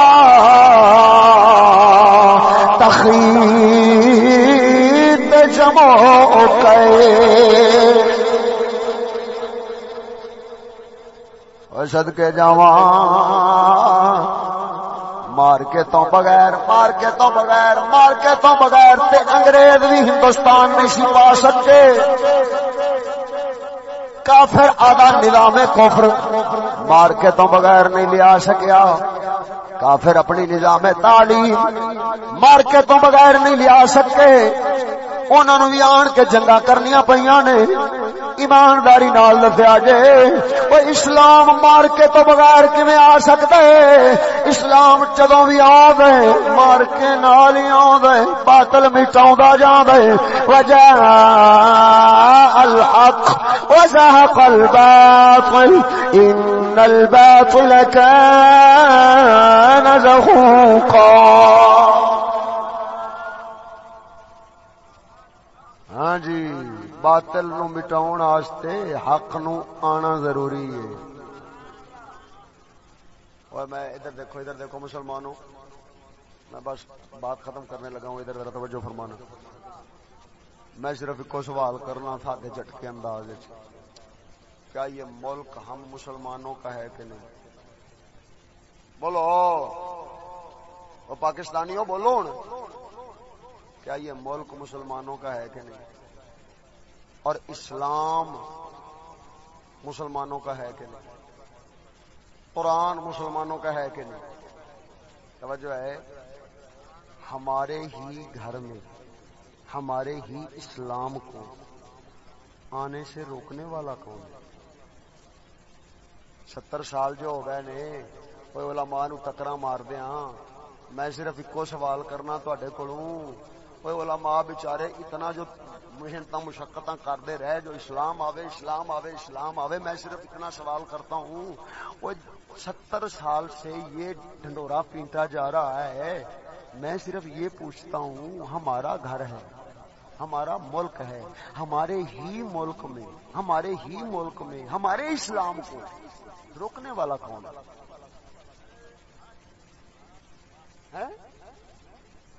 جمو کے سد کے جا مار کے تو بغیر مار کے تو بغیر مار کے تو بغیر تے انگریز بھی ہندوستان نہیں سی پا سکے۔ کافر آدھا نظام کفر مار کے تو بغیر نہیں لیا سکیا۔ کافر اپنی نظام تعلیم مار کے تو بغیر نہیں لیا سکے۔ انہوں بھی آن کے جنگا کرنی پہ نے۔ ایمانداری نال دسیا جے۔ وہ اسلام مار کے تو بغیر کیویں آ سکتا ہے؟ اسلام جدوں بھی آ گئے مار کے نال ہی آ گئے باطل مٹاوندا جا گئے وجہ الحق وزهق الباطل، ان الباطل كان زهوقا ہاں جی باطل نو مٹاؤن آستے حق نو آنا ضروری ہے۔ اور میں ادھر دیکھو ادھر دیکھو مسلمانوں، میں بس بات ختم کرنے لگا ہوں، ادھر ذرا توجہ فرمانا۔ میں صرف ایک سوال کرنا تھا کہ جھٹکے انداز کیا یہ ملک ہم مسلمانوں کا ہے کہ نہیں؟ بولو۔ وہ پاکستانیوں بولو کیا یہ ملک مسلمانوں کا ہے کہ نہیں؟ اور اسلام مسلمانوں کا ہے کہ نہیں؟ قرآن مسلمانوں کا ہے کہ نہیں؟ توجہ ہے، ہمارے ہی گھر میں، ہمارے ہی اسلام کو آنے سے روکنے والا کون ہے؟ ستر سال جو ہو گئے نے، کوئی علماء نو ٹکرا مار دیا، میں صرف ایکو سوال کرنا تے کو علماء بچارے اتنا جو محنت مشقت کرتے رہے، جو اسلام آوے اسلام آوے اسلام آوے، میں صرف اتنا سوال کرتا ہوں، وہ ستر سال سے یہ ڈنڈورا پینٹا جا رہا ہے، میں صرف یہ پوچھتا ہوں، ہمارا گھر ہے، ہمارا ملک ہے، ہمارے ہی ملک میں، ہمارے ہی ملک میں، ہمارے اسلام کو روکنے والا کون ہے؟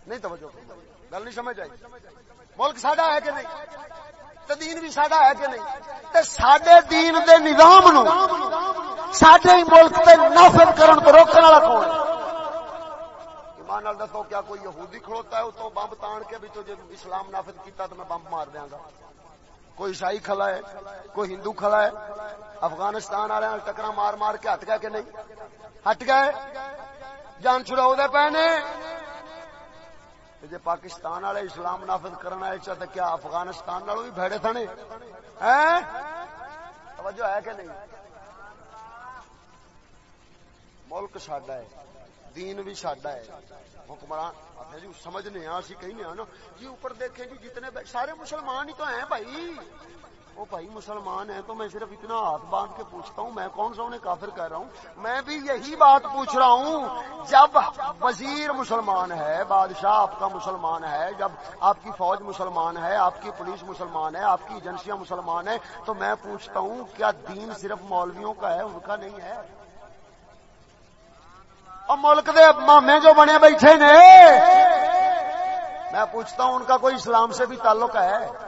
نہیں توجہ، گل نہیں سمجھ آئی؟ ملک ساڈا ہے کہ نہیں؟ دین بھی ساڈا ہے کہ نہیں؟ تے سڈے دین دے نظام نو سڈے ملک تے نافذ کرن تو روکنے والا کون ایمان دسو کیا کوئی یہودی کھڑوتا ہے تو بمب تان کے بھی تو جب اسلام نافذ کیتا تو میں بمب مار دیا گا۔ کوئی عیسائی کھلا ہے، کوئی ہندو کھلا ہے، افغانستان والے ٹکرا مار مار کے ہٹ گئے کہ نہیں؟ ہٹ گئے؟ جان چھڑاؤ دے پہنے جی پاکستان والے اسلام نافذ کرنا ہے تو کیا افغانستان والوں بھی بھڑے تھے توجہ ہے کہ نہیں؟ ملک ساڈا ہے، دین بھی ساڈا ہے۔ حکمران جی سمجھنے ہاں اسی کہیں نا۔ جی اوپر دیکھیں جی جتنے سارے مسلمان ہی تو ہیں بھائی۔ وہ بھائی مسلمان ہے تو میں صرف اتنا ہاتھ باندھ کے پوچھتا ہوں، میں کون سا انہیں کافر کہہ رہا ہوں؟ میں بھی یہی بات پوچھ رہا ہوں، جب وزیر مسلمان ہے، بادشاہ آپ کا مسلمان ہے، جب آپ کی فوج مسلمان ہے، آپ کی پولیس مسلمان ہے، آپ کی ایجنسیاں مسلمان ہے تو میں پوچھتا ہوں، کیا دین صرف مولویوں کا ہے، ان کا نہیں ہے؟ اور ملک دے مامے جو بنے بیٹھے نے، میں پوچھتا ہوں، ان کا کوئی اسلام سے بھی تعلق ہے؟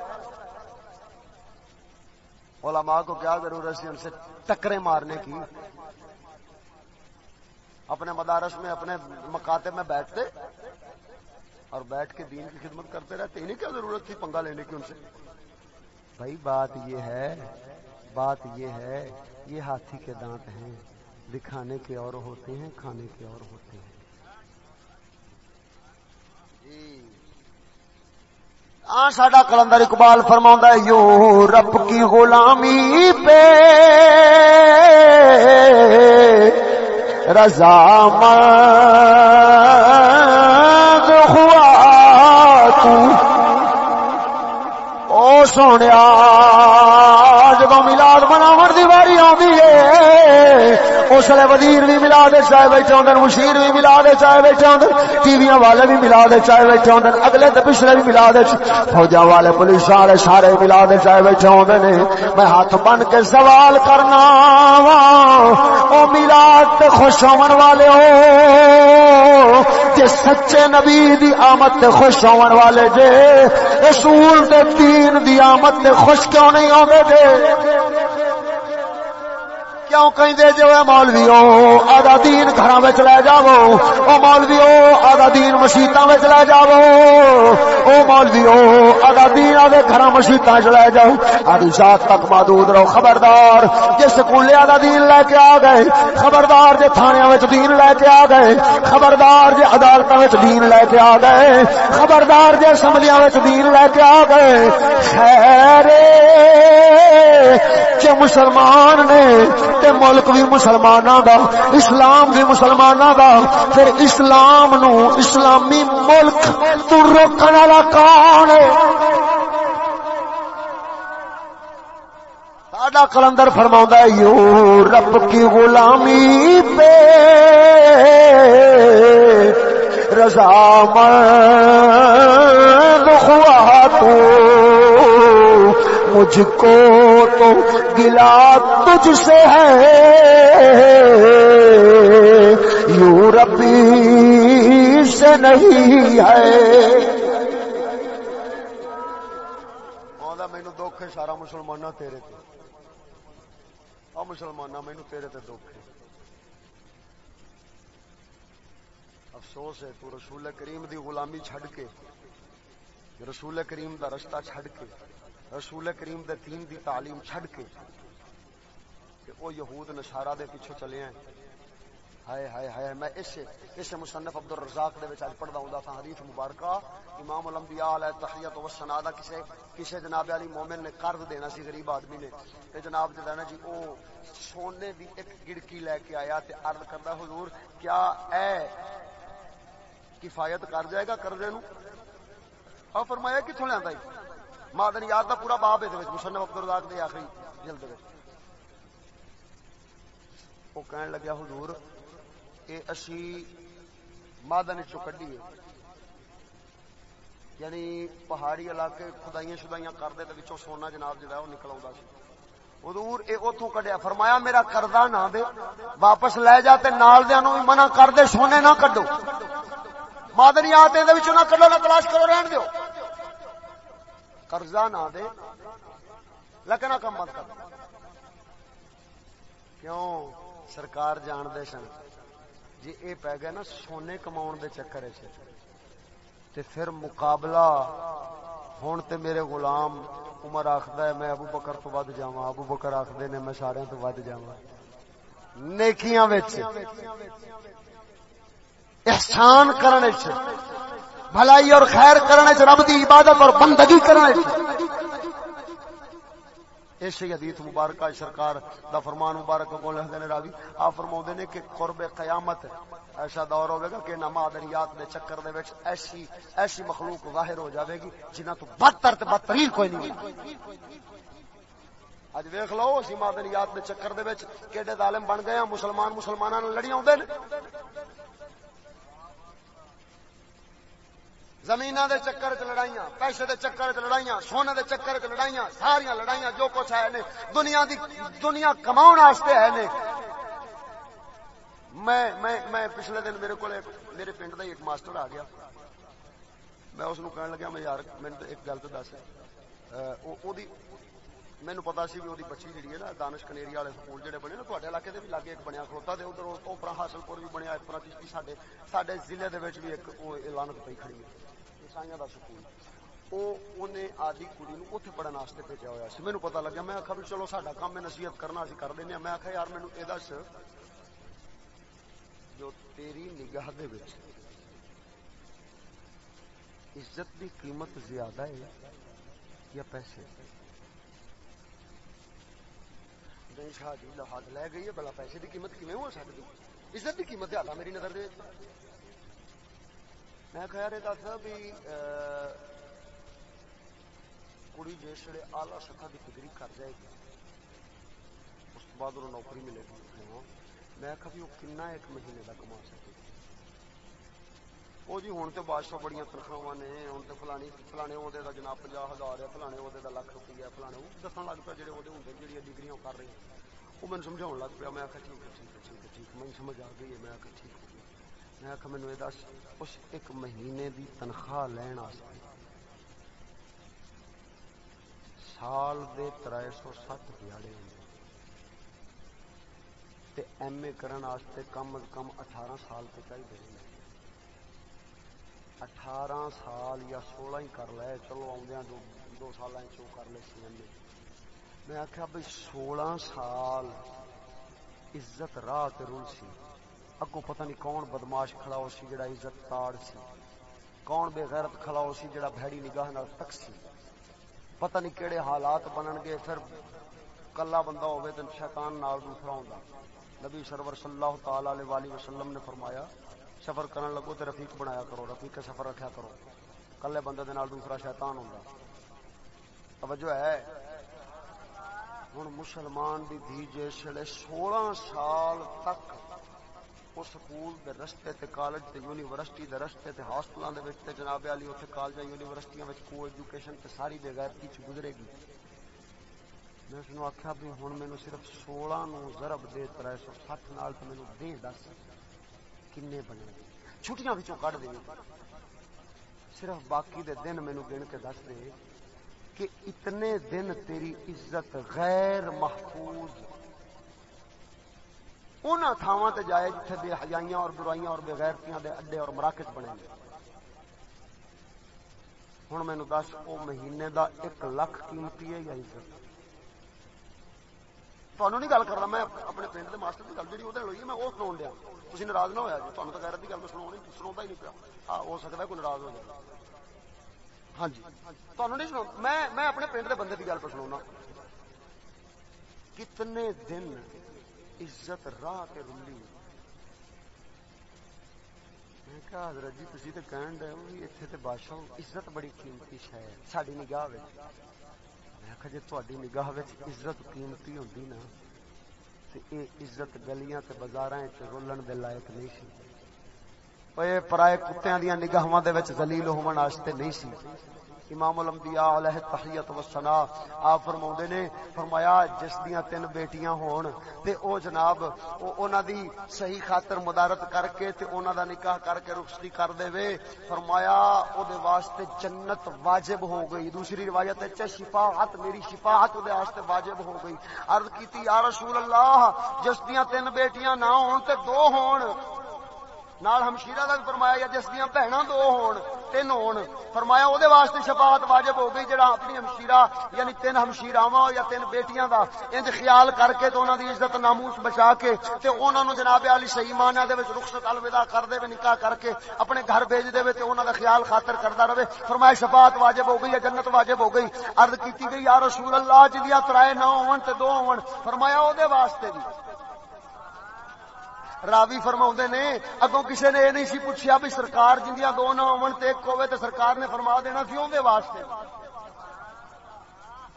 علماء کو کیا ضرورت ہے ان سے ٹکرے مارنے کی؟ اپنے مدارس میں، اپنے مکاتے میں بیٹھتے اور بیٹھ کے دین کی خدمت کرتے رہتے، انہیں کیا ضرورت تھی پنگا لینے کی ان سے؟ بھائی، بات یہ ہے، بات یہ ہے، یہ ہاتھی کے دانت ہیں، دکھانے کے اور ہوتے ہیں، کھانے کے اور ہوتے ہیں۔ جی۔ ساڈا کلندر اقبال فرما یو رب کی غلامی پہ رضا ہوا تو۔ او سونے جب ملاد مناو دی واری آ اس لیے وزیر بھی ملا دے چائے بیٹھے ہوں مشیر بھی ملا دے چائے بیٹھے ہوں ٹی وی والے بھی ملا دے چائے بیٹھے ہوں اگلے تو پچھلے بھی ملا دے فوجا والے، پولیس والے سارے ملا دے چائے بیٹھے ہوں میں ہاتھ بن کے سوال کرنا وا، او ملاد خوش ہون والے ہو، جے سچے نبی دی آمد تے خوش ہون والے جے، رسول دے دین دی آمد تے خوش کیوں نہیں ہوندے جے؟ کیوں کہیں دے جو ہے مولوی او آدھا دین گھراں وچ لے جاو او مولوی او آدھا دین مسجداں وچ لے جاو او مولوی او آدھا دین آدھے گھراں مسجداں وچ لے جاؤ۔ آدھی ذات تک محدود رہو، خبردار۔ جے سکولے آدھا دین لے کے آ گئے، خبردار جے تھانیاں وچ دین لے کے آ گئے، خبردار جے عدالتاں وچ دین لے کے آ گئے، خبردار جے اسمبلیاں وچ دین لے کے آ گئے۔ خیر کہ مسلمان نے تے ملک بھی مسلمانوں دا، اسلام بھی مسلمانوں دا، پھر اسلام نو اسلامی ملک تو روکن والا کون ہے؟ ساڈا کلندر فرما یو رب کی غلامی پہ رضا من ہوا تو مجھ کو تو گلا تجھ سے ہے۔ یورپی سے نہیں ہے۔ مینو دکھ ہے سارا مسلمان تیرے تے۔ آ مسلمان مینو تیرے تے دکھ ہے۔ افسوس ہے، تو رسول کریم دی غلامی چھڑ کے، رسول کریم دا رستہ چھڑ کے۔ رسول کریم دے دین دی تعلیم چھڑ کے کہ او یہود نشارہ دے پیچھے چلے ہیں ہائے ہائے ہائے، میں اس اس مصنف عبد الرزاق دے وچ اج پڑھدا ہوندا تھا حدیث مبارکہ۔ امام الانبیاء علیہ تحیت و ثنا دا کسے کسے جناب علی مومن نے قرض دینا سی غریب آدمی نے۔ تے جناب جو نا جی او سونے دی ایک گڑکی لے کے آیا تے عرض کردا حضور، کیا اے کفایت کر جائے گا قرضے نو؟ او فرمایا، کتھوں لیندا ائی مادنیات دا پورا باب ہے دے وچ، مصنف عبد الرزاق دے آخری جلد وچ۔ وہ کہنے لگا حضور، اے اسی مادن چو کڈیے یعنی پہاڑی علاقے خدائیاں شدائیاں کر دے تو سونا جناب جو ہے وہ نکل آتا سی۔ حضور، اے اتوں کڈیا۔ فرمایا، میرا کردہ نہ دے، واپس لے جا تے نال دے نو منع کر دے، سونے نہ کڈو۔ مادنیات دے وچوں نہ کڈو، نہ تلاش کرو، رہن دیو۔ قرضہ نہ دے لیکن کم مت کر۔ کیوں؟ سرکار جان دے سن جی اے پی گیا نا سونے کما دے چکر ہے تے پھر مقابلہ ہوں تے میرے غلام عمر آخد ہے، میں ابو بکر تو ود جا ابو بکر آخد نے میں سارے تو ود جا نیکیاں احسان کرنے بھلائی اور خیر کرنے رب دی عبادت اور بندگی کرنے اس حدیث مبارکہ سرکار دا فرمان مبارک کو لکھتے ہیں راوی۔ آپ فرما نے کہ قرب قیامت ایسا دور ہوگا کہ نہ مادریات دے چکر دے وچ ایسی ایسی مخلوق ظاہر ہو جاوے گی جنہ تو بدتر تے بدترین کوئی نہیں اج ویکھ لو اسی مادریات دے چکر دے وچ کیڑے ظالم بن گئے ہیں، مسلمان، مسلماناں نال لڑی اوندے نے۔ زمین دے چکر چ لڑائیاں، پیسے دے چکر چ لڑائیاں، سونے دے چکر چ لڑائیاں ساریا لڑائیاں جو کچھ ہے نے، دنیا دی، دنیا کماؤ واسطے ہے نے۔ میں میں میں پچھلے دن میرے کو میرے پنڈ کا ایک ماسٹر آ گیا۔ میں اس کو کہنے لگا میں یار، میں ایک گل تو دس۔ مینو پتا سی بھی وہ بچی جی ہے نا، دانش کنیری والے سکول جڑے بنے نا تے علاقے کے بھی لاگے ایک بنیا کھڑوتا کھوتا ادھر اوپر حاصل پور بھی بنیا ایک چیشتی سڈے ضلع کے بھی ایک لانت پی کھڑی ہے۔ عیسائی کا سکول وہ آدھی کڑی نو اتنے پڑھنے واسطے بھیجا ہوا سی۔ مینو پتا لگا میں آخا بھی چلو سا کام ہے نصیحت کرنا اسی کر دینا ہاں۔ میں آخا یار مینو یہ دس جو تیری نگاہ دے بچ عزت دی قیمت زیادہ ہے یا پیسے؟ نہیں شاہ جی ہاتھ لے گئی ہے بلا پیسے دی قیمت کیون ہو سکتی عزت دی قیمت زیادہ میری نظر دے میں خیال یہ دس بھی کڑی جس ویلے آلہ سکھا کی ڈگری کر جائے گی، اس کے بعد وہ نوکری ملے گی ہاں۔ میں آخا بھی وہ کنا ایک مہینے کا کما سکے۔ وہ جی ہوں تو بادشاہ بڑی تنخواہ نے ہوں تو فلانی، فلانے عہدے کا جناب پنجا ہزار ہے، فلانے عہدے کا لکھ روپیہ فلانے وہ دسن لگ پیا جی وہ ہوں جی ڈگری کر رہے ہیں۔ وہ مجھے سمجھا لگ پیا، میں آخر ٹھیک ہے ٹھیک ہے ٹھیک ہے، ٹھیک میں سمجھ آ گئی ہے، میں آخر ٹھیک ہے۔ میں آخ مینو یہ دس، اس ایک مہینے دی تنخواہ لین سال دے تر سو سات دیہڑے ایم اے کرن واسطے کم از کم اٹھارہ سال تو چاہیے اٹھارہ سال یا سولہ ہی کر لے، چلو آدھا دو دو سال چو کر لے سی ایم اے۔ میں آخیا بھائی سولہ سال عزت راہ رول سی۔ اگو پتہ نہیں کون بدماش کھڑا ہو سی جڑا عزت تاڑ سی، کون بے غیرت کھڑا ہو سی جڑا بھڑی نگاہ نال تک سی۔ پتہ نہیں کیڑے حالات بنن گے، پھر کلا بندہ ہوے تے شیطان نال دوسرا ہوندا۔ نبی سرور صلی اللہ تعالی علیہ والہ وسلم نے فرمایا، سفر کرن لگو تے رفیق بنایا کرو، رفیق کے سفر رکھیا کرو۔ کلے بندے دے نال دوسرا شیطان ہوندا۔ توجہ ہے۔ ہن مسلمان دی دھی جس ویلے 16 سال تک وہ سکول دے رستے تے کالج تے یونیورسٹی دے رستے تے ہاسپٹلاں دے وچ تے جناب علی، اوتھے کالجاں یونیورسٹیاں وچ کو ایجوکیشن تے ساری بے غیرتی چ گزرے گی۔ میں اس نو آکھیا بھی ہن مینوں صرف 16 نو ضرب دے 360 نال تے مینوں دے دس کنے بنے چھٹیاں وچوں کڈ دے۔ صرف باقی دے دن مینوں گن کے دس دے کہ اتنے دن تیری عزت غیر محفوظ ان تھاواں تے جائے جتھے بے حیائیاں اور برائیاں اور بےغیرتیاں دے اڈے اور مراکز بنے ہوں مینو دس، او مہینے دا ایک لاکھ قیمتی ہے یا عزت؟ تمہیں نہیں گل کرنا، میں اپنے پنڈ کے ماسٹر کی گل جی وہ ہوئی میں وہ سنا دیا تھی ناراض نہ ہوا جی تمہیں تو غیرت کی گل میں سنا سنا ہی نہیں پیا۔ ہاں ہو سکتا کوئی ناراض ہو جائے۔ ہاں جی۔ تمہیں نہیں سنا میں میں اپنے پنڈ کے بندے کی گل پہ سنا کتنے دن عزت راہ کے رلی۔ میں کہا، حضرت جی تھی تو کہن ڈے اتنے تو بادشاہ عزت بڑی قیمتی شاید ساری نگاہ میں کہا جی تھی نگاہ عزت قیمتی ہوں نا اے عزت گلیاں تے بازاراں وچ رولن دے لائق نہیں سی۔ اوے پرائے کتیاں دیاں نگاہاں دے وچ ذلیل ہون واسطے نہیں سی۔ امام الانبیاء علیہ تحیت و سنا آپ فرماؤں نے، فرمایا جس دیاں تین بیٹیاں ہون، تے او جناب، او اونا دی صحیح خاطر مدارت کر کے تے اونا دا نکاح کر کے رخصتی کر دے وے۔ فرمایا او دے واسطے جنت واجب ہو گئی۔ دوسری روایت ہے شفاعت، میری شفاعت او دے واسطے واجب ہو گئی۔ عرض کیتی، یا رسول اللہ، جس دیاں تین بیٹیاں نہ ہون تے دو ہون نال ہمشیرہ کا فرمایا، یا جس دیا بہنا دو ہون، تین ہون، فرمایا او دے واسطے شفاعت واجب ہو گئی جڑا اپنی ہمشیرہ یعنی تین ہمشیراواں یا تین بیٹیاں دا انج خیال کر کے تو انہاں دی عزت ناموس بچا کے تے انہاں نو جناب علی صحیح معنی دے وچ رخصت، الوداع کر دے وے نکاح کر کے اپنے گھر بھیج دے وے تے انہاں دا خیال خاطر کردا رہے۔ فرمایا شفاعت واجب ہو گئی یا جنت واجب ہو گئی عرض کیتی گئی، یا رسول اللہ جی جدیاں ترائے نہ ہون تے دو ہون۔ فرمایا او دے واسطے بھی۔ راوی فرما نے، اگوں کسی نے یہ نہیں سی پوچھا بھی سرکار جنیا دو نہ ہون، تے ایک ہوے تے سرکار نے فرما دینا سی اون دے واسطے۔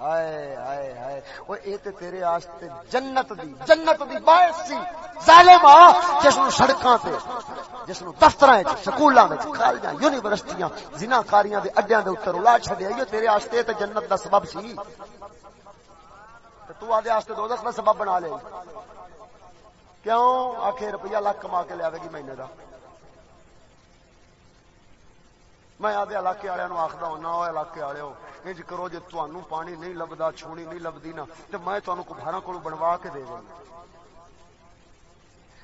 ہائے ہائے ہائے۔ او اے تے تیرے واسطے جنت دی جنت دی باعث سی۔ ظالم جس نو سڑکاں تے، جس نو دفتراں وچ، سکولاں وچ کالجاں یونیورسٹیاں، زناکاریاں دے اڈیاں دے اوپر الا چھڈیا ایو تیرے واسطے تے جنت دا سبب سی۔ تے تو آدے واسطے دوزخ دا سبب بنا لے۔ کیوں؟ آخ روپیہ لاکھ کما کے لیا گی مہینے کا میں آدھے علاقے والوں آخر ہونا وہ علاقے والے انج کرو جی تمہوں پانی نہیں لبدا، چھونی نہیں لبدی نا تو میں تمہیں کبھارا کو بنوا کے دے دوں۔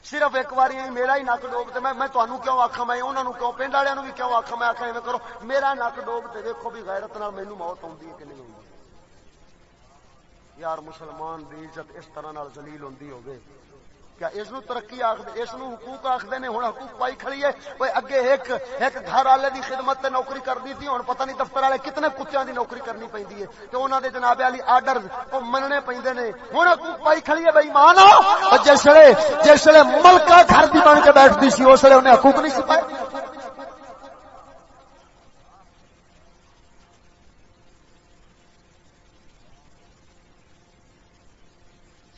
صرف ایک بار میرا ہی نک ڈوب میں میں تمہیں کیوں آخا میں انہوں کیوں؟ پنڈ والوں بھی کیوں آخا میں آخا کرو۔ میرا نک ڈوب تو دیکھو بھی غیرت نال مینو موت آتی ہے کہ نہیں آتی یار، مسلمان دی عزت اس طرح زلیل ہوں ہوگی کیا؟ اس نو ترقی آخد اس نو حقوق آخدے نے، ہن حقوق پائی کھڑی ہے۔ اوے اگے ایک ایک گھر والے دی خدمت تے نوکری کردی تھی ہن پتہ نہیں دفتر والے کتنے کتوں دی نوکری کرنی پیندی ہے۔ تے انہاں دے جناب علی آرڈر او مننے پیندے نے۔ ہن حقوق پائی کھڑی ہے بے ایمان او ویلے جس ملکہ گھر دی بن کے بیٹھدی سی، اس انہیں حقوق نہیں سی پائے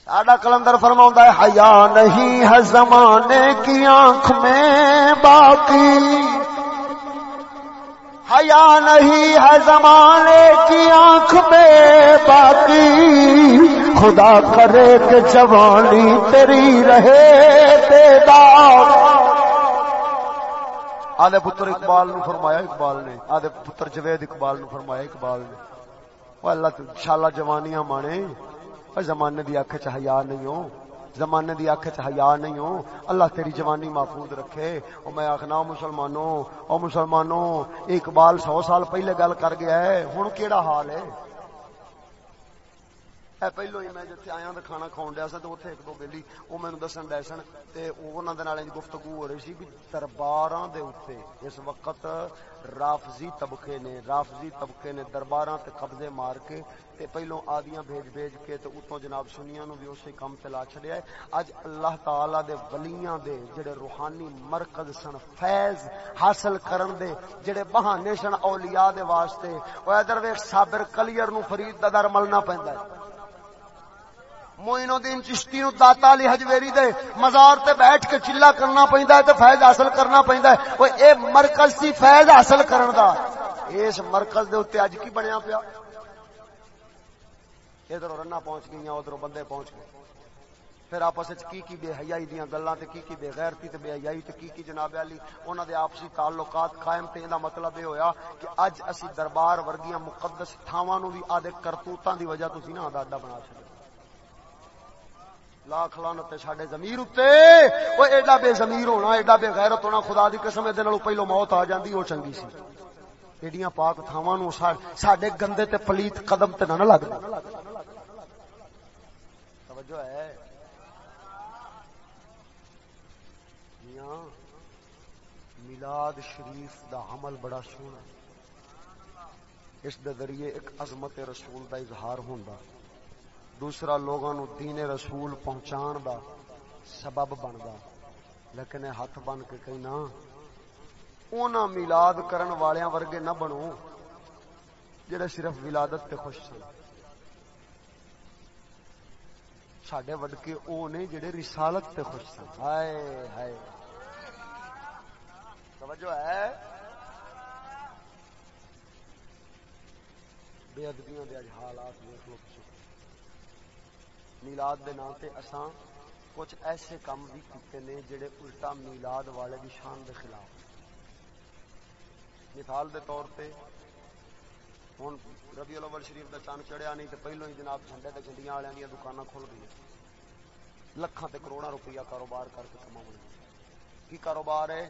ساڈا کلندر فرما ہے، حیا نہیں ہے زمانے کی آنکھ میں باقی۔ حیا نہیں ہے زمانے کی آنکھ میں باقی۔ خدا کرے کہ جوانی تیری رہے بیدار آدھے پتر اقبال نو فرمایا، اقبال نے۔ آدھے پتر جوید اقبال نو فرمایا، اقبال نے۔ وہ اللہ شالا جوانیاں مانے۔ زمانے دی اکھ چ حیا نہیں ہو زمانے دی اکھ چ حیا نہیں ہو اللہ تیری جوانی محفوظ رکھے۔ او میں آخنا مسلمانوں، او مسلمانوں، اقبال سو سال پہلے گل کر گیا ہے، ہن کیڑا حال ہے؟ اے پہلو ہی میں جتھے آیا تے کھانا کھاون ڈیا سا تے اوتھے ایک دو بیلی او مینوں دسن ڈے سن تے انہاں دے نال گفتگو ہو رہی سی کہ درباراں دے اوتے اس وقت رافضی طبقے نے رافضی طبقے نے درباراں تے قبضے مار کے تے پہلو آدیاں بھیج بھیج کے تے اتوں جناب سنیاں نو بھی اسی کام تے لا چھڑیا ہے اج اللہ تعالی دے ولیاں دے جڑے روحانی مرکز سن فیض حاصل کرن دے جڑے بہانے سن اولیاء دے واسطے او ادھر ویکھ صابر کلیر نو فرید دا در ملنا پیندا ہے موئن الدین چشتی نو داتا علی حجویری دے مزار تے بیٹھ کے چلا کرنا پیندا ہے تے فیض حاصل کرنا پیندا ہے۔ او اے مرکز سی فیض حاصل کرن دا۔ اس مرکز دے اوتے اج کی بنیا پیا؟ ادھر رنا پہنچ گئی ادھر بندے پہنچ گئے۔ پھر آپس کی کی بے حیائی دیاں گلاں تے کی کی بے غیرتی تے بے حیائی تے کی کی جناب علی؟ انہاں دے آپسی تعلقات قائم تے دا مطلب اے ہویا کہ اج اسی دربار ورگیاں مقدس تھاواں نو وی آدے کرتوتاں دی وجہ تو سی نا اڈا بنا چھڈیا۔ لاکھ لانت ساڈے ضمیر اتے۔ او ایڈا بے ضمیر ہونا، ایڈا بے غیرت ہونا، خدا دی قسم دے نالوں پہلو موت آ جاندی، او چنگی سی۔ ایڈیاں پاک تھاواں نو ساڈے گندے تے پلیت قدم تے نہ لگدا توجہ ہے۔ میاں، میلاد شریف دا عمل بڑا سونا۔ اس دے ذریعے ایک عظمت رسول دا اظہار ہوندا۔ دوسرا لوگوں نو دین رسول پہنچان دا سبب بندا۔ لیکن ہاتھ بن کے کہنا، اونا میلاد کرن والیاں ورگے نہ بنو، جڑے صرف ولادت تے خوش سن۔ ساڈے وڈکے او نے جڑے رسالت تے خوش سن۔ ہائے ہائے۔ توجہ ہے۔ بے ادبیاں دے حالات دیکھ لو۔ میلاد دے نام تے اساں کچھ ایسے کام بھی کیتے نے جڑے الٹا میلاد والے دی شان دے خلاف۔ مثال دے طور تے ہن ربیع الاول شریف دا چاند چڑھیا نہیں تے پہلو ہی جناب جھنڈے تے جھنڈیاں والے دی دکاناں کھل گئی لکھاں تے کروڑاں روپیہ کاروبار کر کے کماون کی کاروبار ہے؟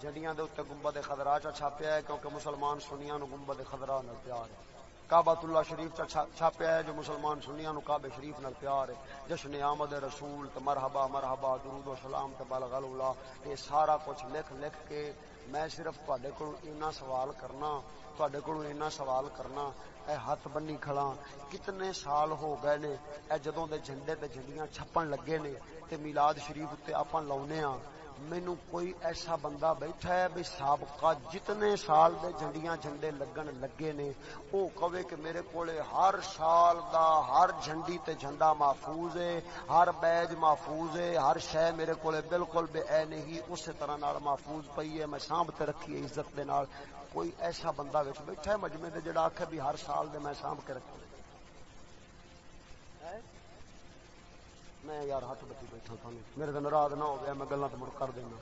جھنڈیاں دے اوتے گنبد خضرا چا چھاپیا ہے کیونکہ مسلمان سنیاں نو گنبد خضرا نال پیار ہے۔ کعبۃ اللہ شریف چھاپیا ہے جو مسلمان سنیاں نو کعبہ شریف نال پیار ہے۔ جشن آمد رسول تے مرحبا مرحبا، درود و سلام تے بلغ الاولا یہ سارا کچھ لکھ لکھ کے میں صرف تواڈے کول اینا سوال کرنا، تواڈے کول اینا سوال کرنا۔ اے ہاتھ بنی کھڑا، کتنے سال ہو گئے نے، اے جدوں دے جھنڈے تے جھنڈیاں چھپن لگے نے، تے میلاد شریف تے آپاں لاونے ہاں مینو کوئی ایسا بندہ بیٹھا ہے بھی سابقہ جتنے سال دے جھنڈیاں جھنڈے لگن لگے نے، او کہے کہ میرے کولے ہر سال دا ہر جھنڈی تے جھنڈا محفوظ ہے، ہر بیج محفوظ ہے، ہر شے میرے کولے بالکل بے اے نہیں اس طرح نال محفوظ پئی ہے، میں سانبتے رکھی ہے عزت دے نال۔ کوئی ایسا بندہ بیٹھا ہے، مجمع دے جڑا آکھے بھی ہر سال دے میں سانب کے رکھی میں یار ہاتھ بچی بیٹھا تھا میرے دن رات نہ ہو گیا، میں گلا تو مڑ کر دینا۔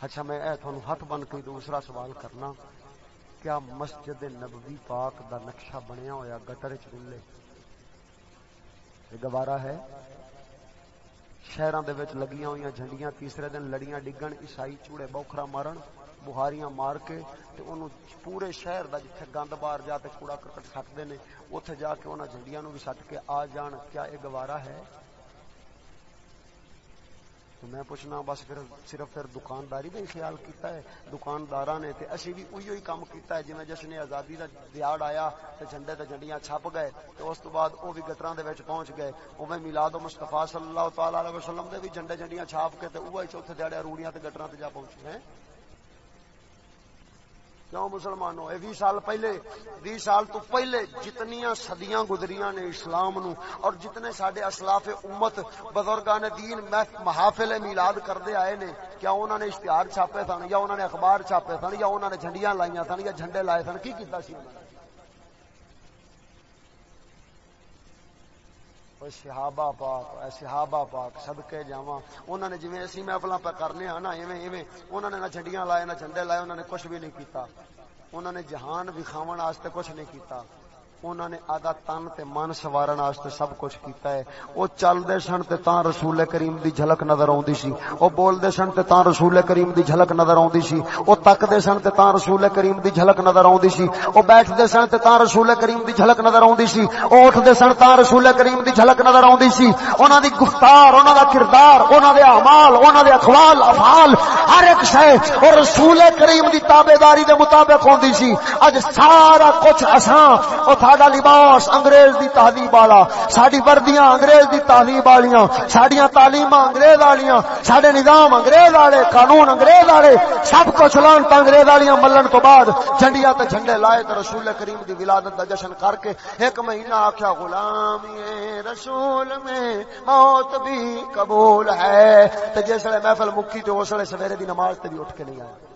اچھا میں اے تھانوں ہاتھ بن کے دوسرا سوال کرنا۔ کیا مسجد نبوی پاک دا نقشہ بنیا ہویا گٹر چلے گوارا ہے۔ شہراں دے وچ لگیاں ہوئی جھنڈیاں، تیسرے دن لڑیاں ڈگن، عیسائی چوڑے بوکھرا مارن۔ بہاریاں مار کے تے انہوں پورے شہر دا جتھے گند بار جا تے کوڑا کرکٹ سٹتے نے، اوتھے جا کے انہاں جھنڈیاں نو بھی سٹ کے آ جان، کیا یہ گوارا ہے؟ تو میں پوچھنا، بس پھر صرف پھر دکانداری کا خیال کیتا ہے، دکانداراں نے تے اسی بھی اوہی ہی کام کیتا ہے جویں جشن آزادی دا دیاڑ آیا تے جھنڈے تے جھنڈیاں چھپ گئے تے اس تو بعد او بھی گٹراں دے وچ پہنچ گئے۔ اوویں میلاد و مصطفی صلی اللہ تعالی علیہ وسلم دے بھی جھنڈے جھنڈیاں چھاپ کے تے اوہی چوتھے دیاڑے روڑیاں تے گٹراں تے جا پہنچے ہیں۔ کیوں مسلمانوں؟ اے 20 سال پہلے 20 سال تو پہلے جتنیاں صدیاں گزریاں نے اسلام نو، اور جتنے سڈے اسلاف امت بزرگان دین محافل میلاد کرتے آئے نے، کیا انہوں نے اشتہار چھاپے سن، یا انہوں نے اخبار چھاپے سن، یا انہوں نے جھنڈیاں لائیاں سن، یا جھنڈے لائے سن؟ کی کیتا سی؟ نے صحابہ پاک اے صحابہ پاک صدقے جاواں انہوں نے جویں اسی محفلاں پہ کرنے ہاں نا ایویں ایویں انہوں نے نہ جھنڈیاں لائے نہ جھنڈے لائے انہوں نے کچھ بھی نہیں کیتا انہوں نے جہان وکھاون واسطے کچھ نہیں کیتا انہوں نے آدھا تن تے من سوارن واسطے سب کچھ کیتا ہے۔ او چل سن تے تاں رسول کریم دی جھلک نظر اوندی سی۔ او بولدے سن تے تاں رسول کریم دی جھلک نظر اوندی سی۔ او تک سن تے تاں رسول کریم دی جھلک نظر اوندی سی۔ او بیٹھدے سن تے تاں رسول کریم دی جھلک نظر اوندی سی۔ او اٹھدے سن تاں رسول کریم دی جھلک نظر اوندی سی۔ انہاں دی گفتار، انہاں دا کردار، انہاں دے اعمال، انہاں دے اقوال، افعال، ہر ایک شے او رسول کریم دی تابعداری دے مطابق ہوندی سی۔ اج سارا کچھ اساں او ساڈا لباس انگریز دی تہذیب والا، ساڈی وردیاں انگریز دی تہذیب والیاں، ساڈیاں تعلیماں انگریز والیاں، ساڈے نظام انگریز والے، قانون انگریز والے، سب کچھ لانت انگریز والیاں ملن تو بعد جھنڈیاں تے جھنڈے لائے تے رسول کریم دی ولادت دا جشن کر کے ایک مہینہ آکھیا، غلامی رسول میں موت بھی قبول ہے تے جس ویلے محفل مکی تے اس ویلے سویرے دی نماز تے بھی اٹھ کے نہیں آیا۔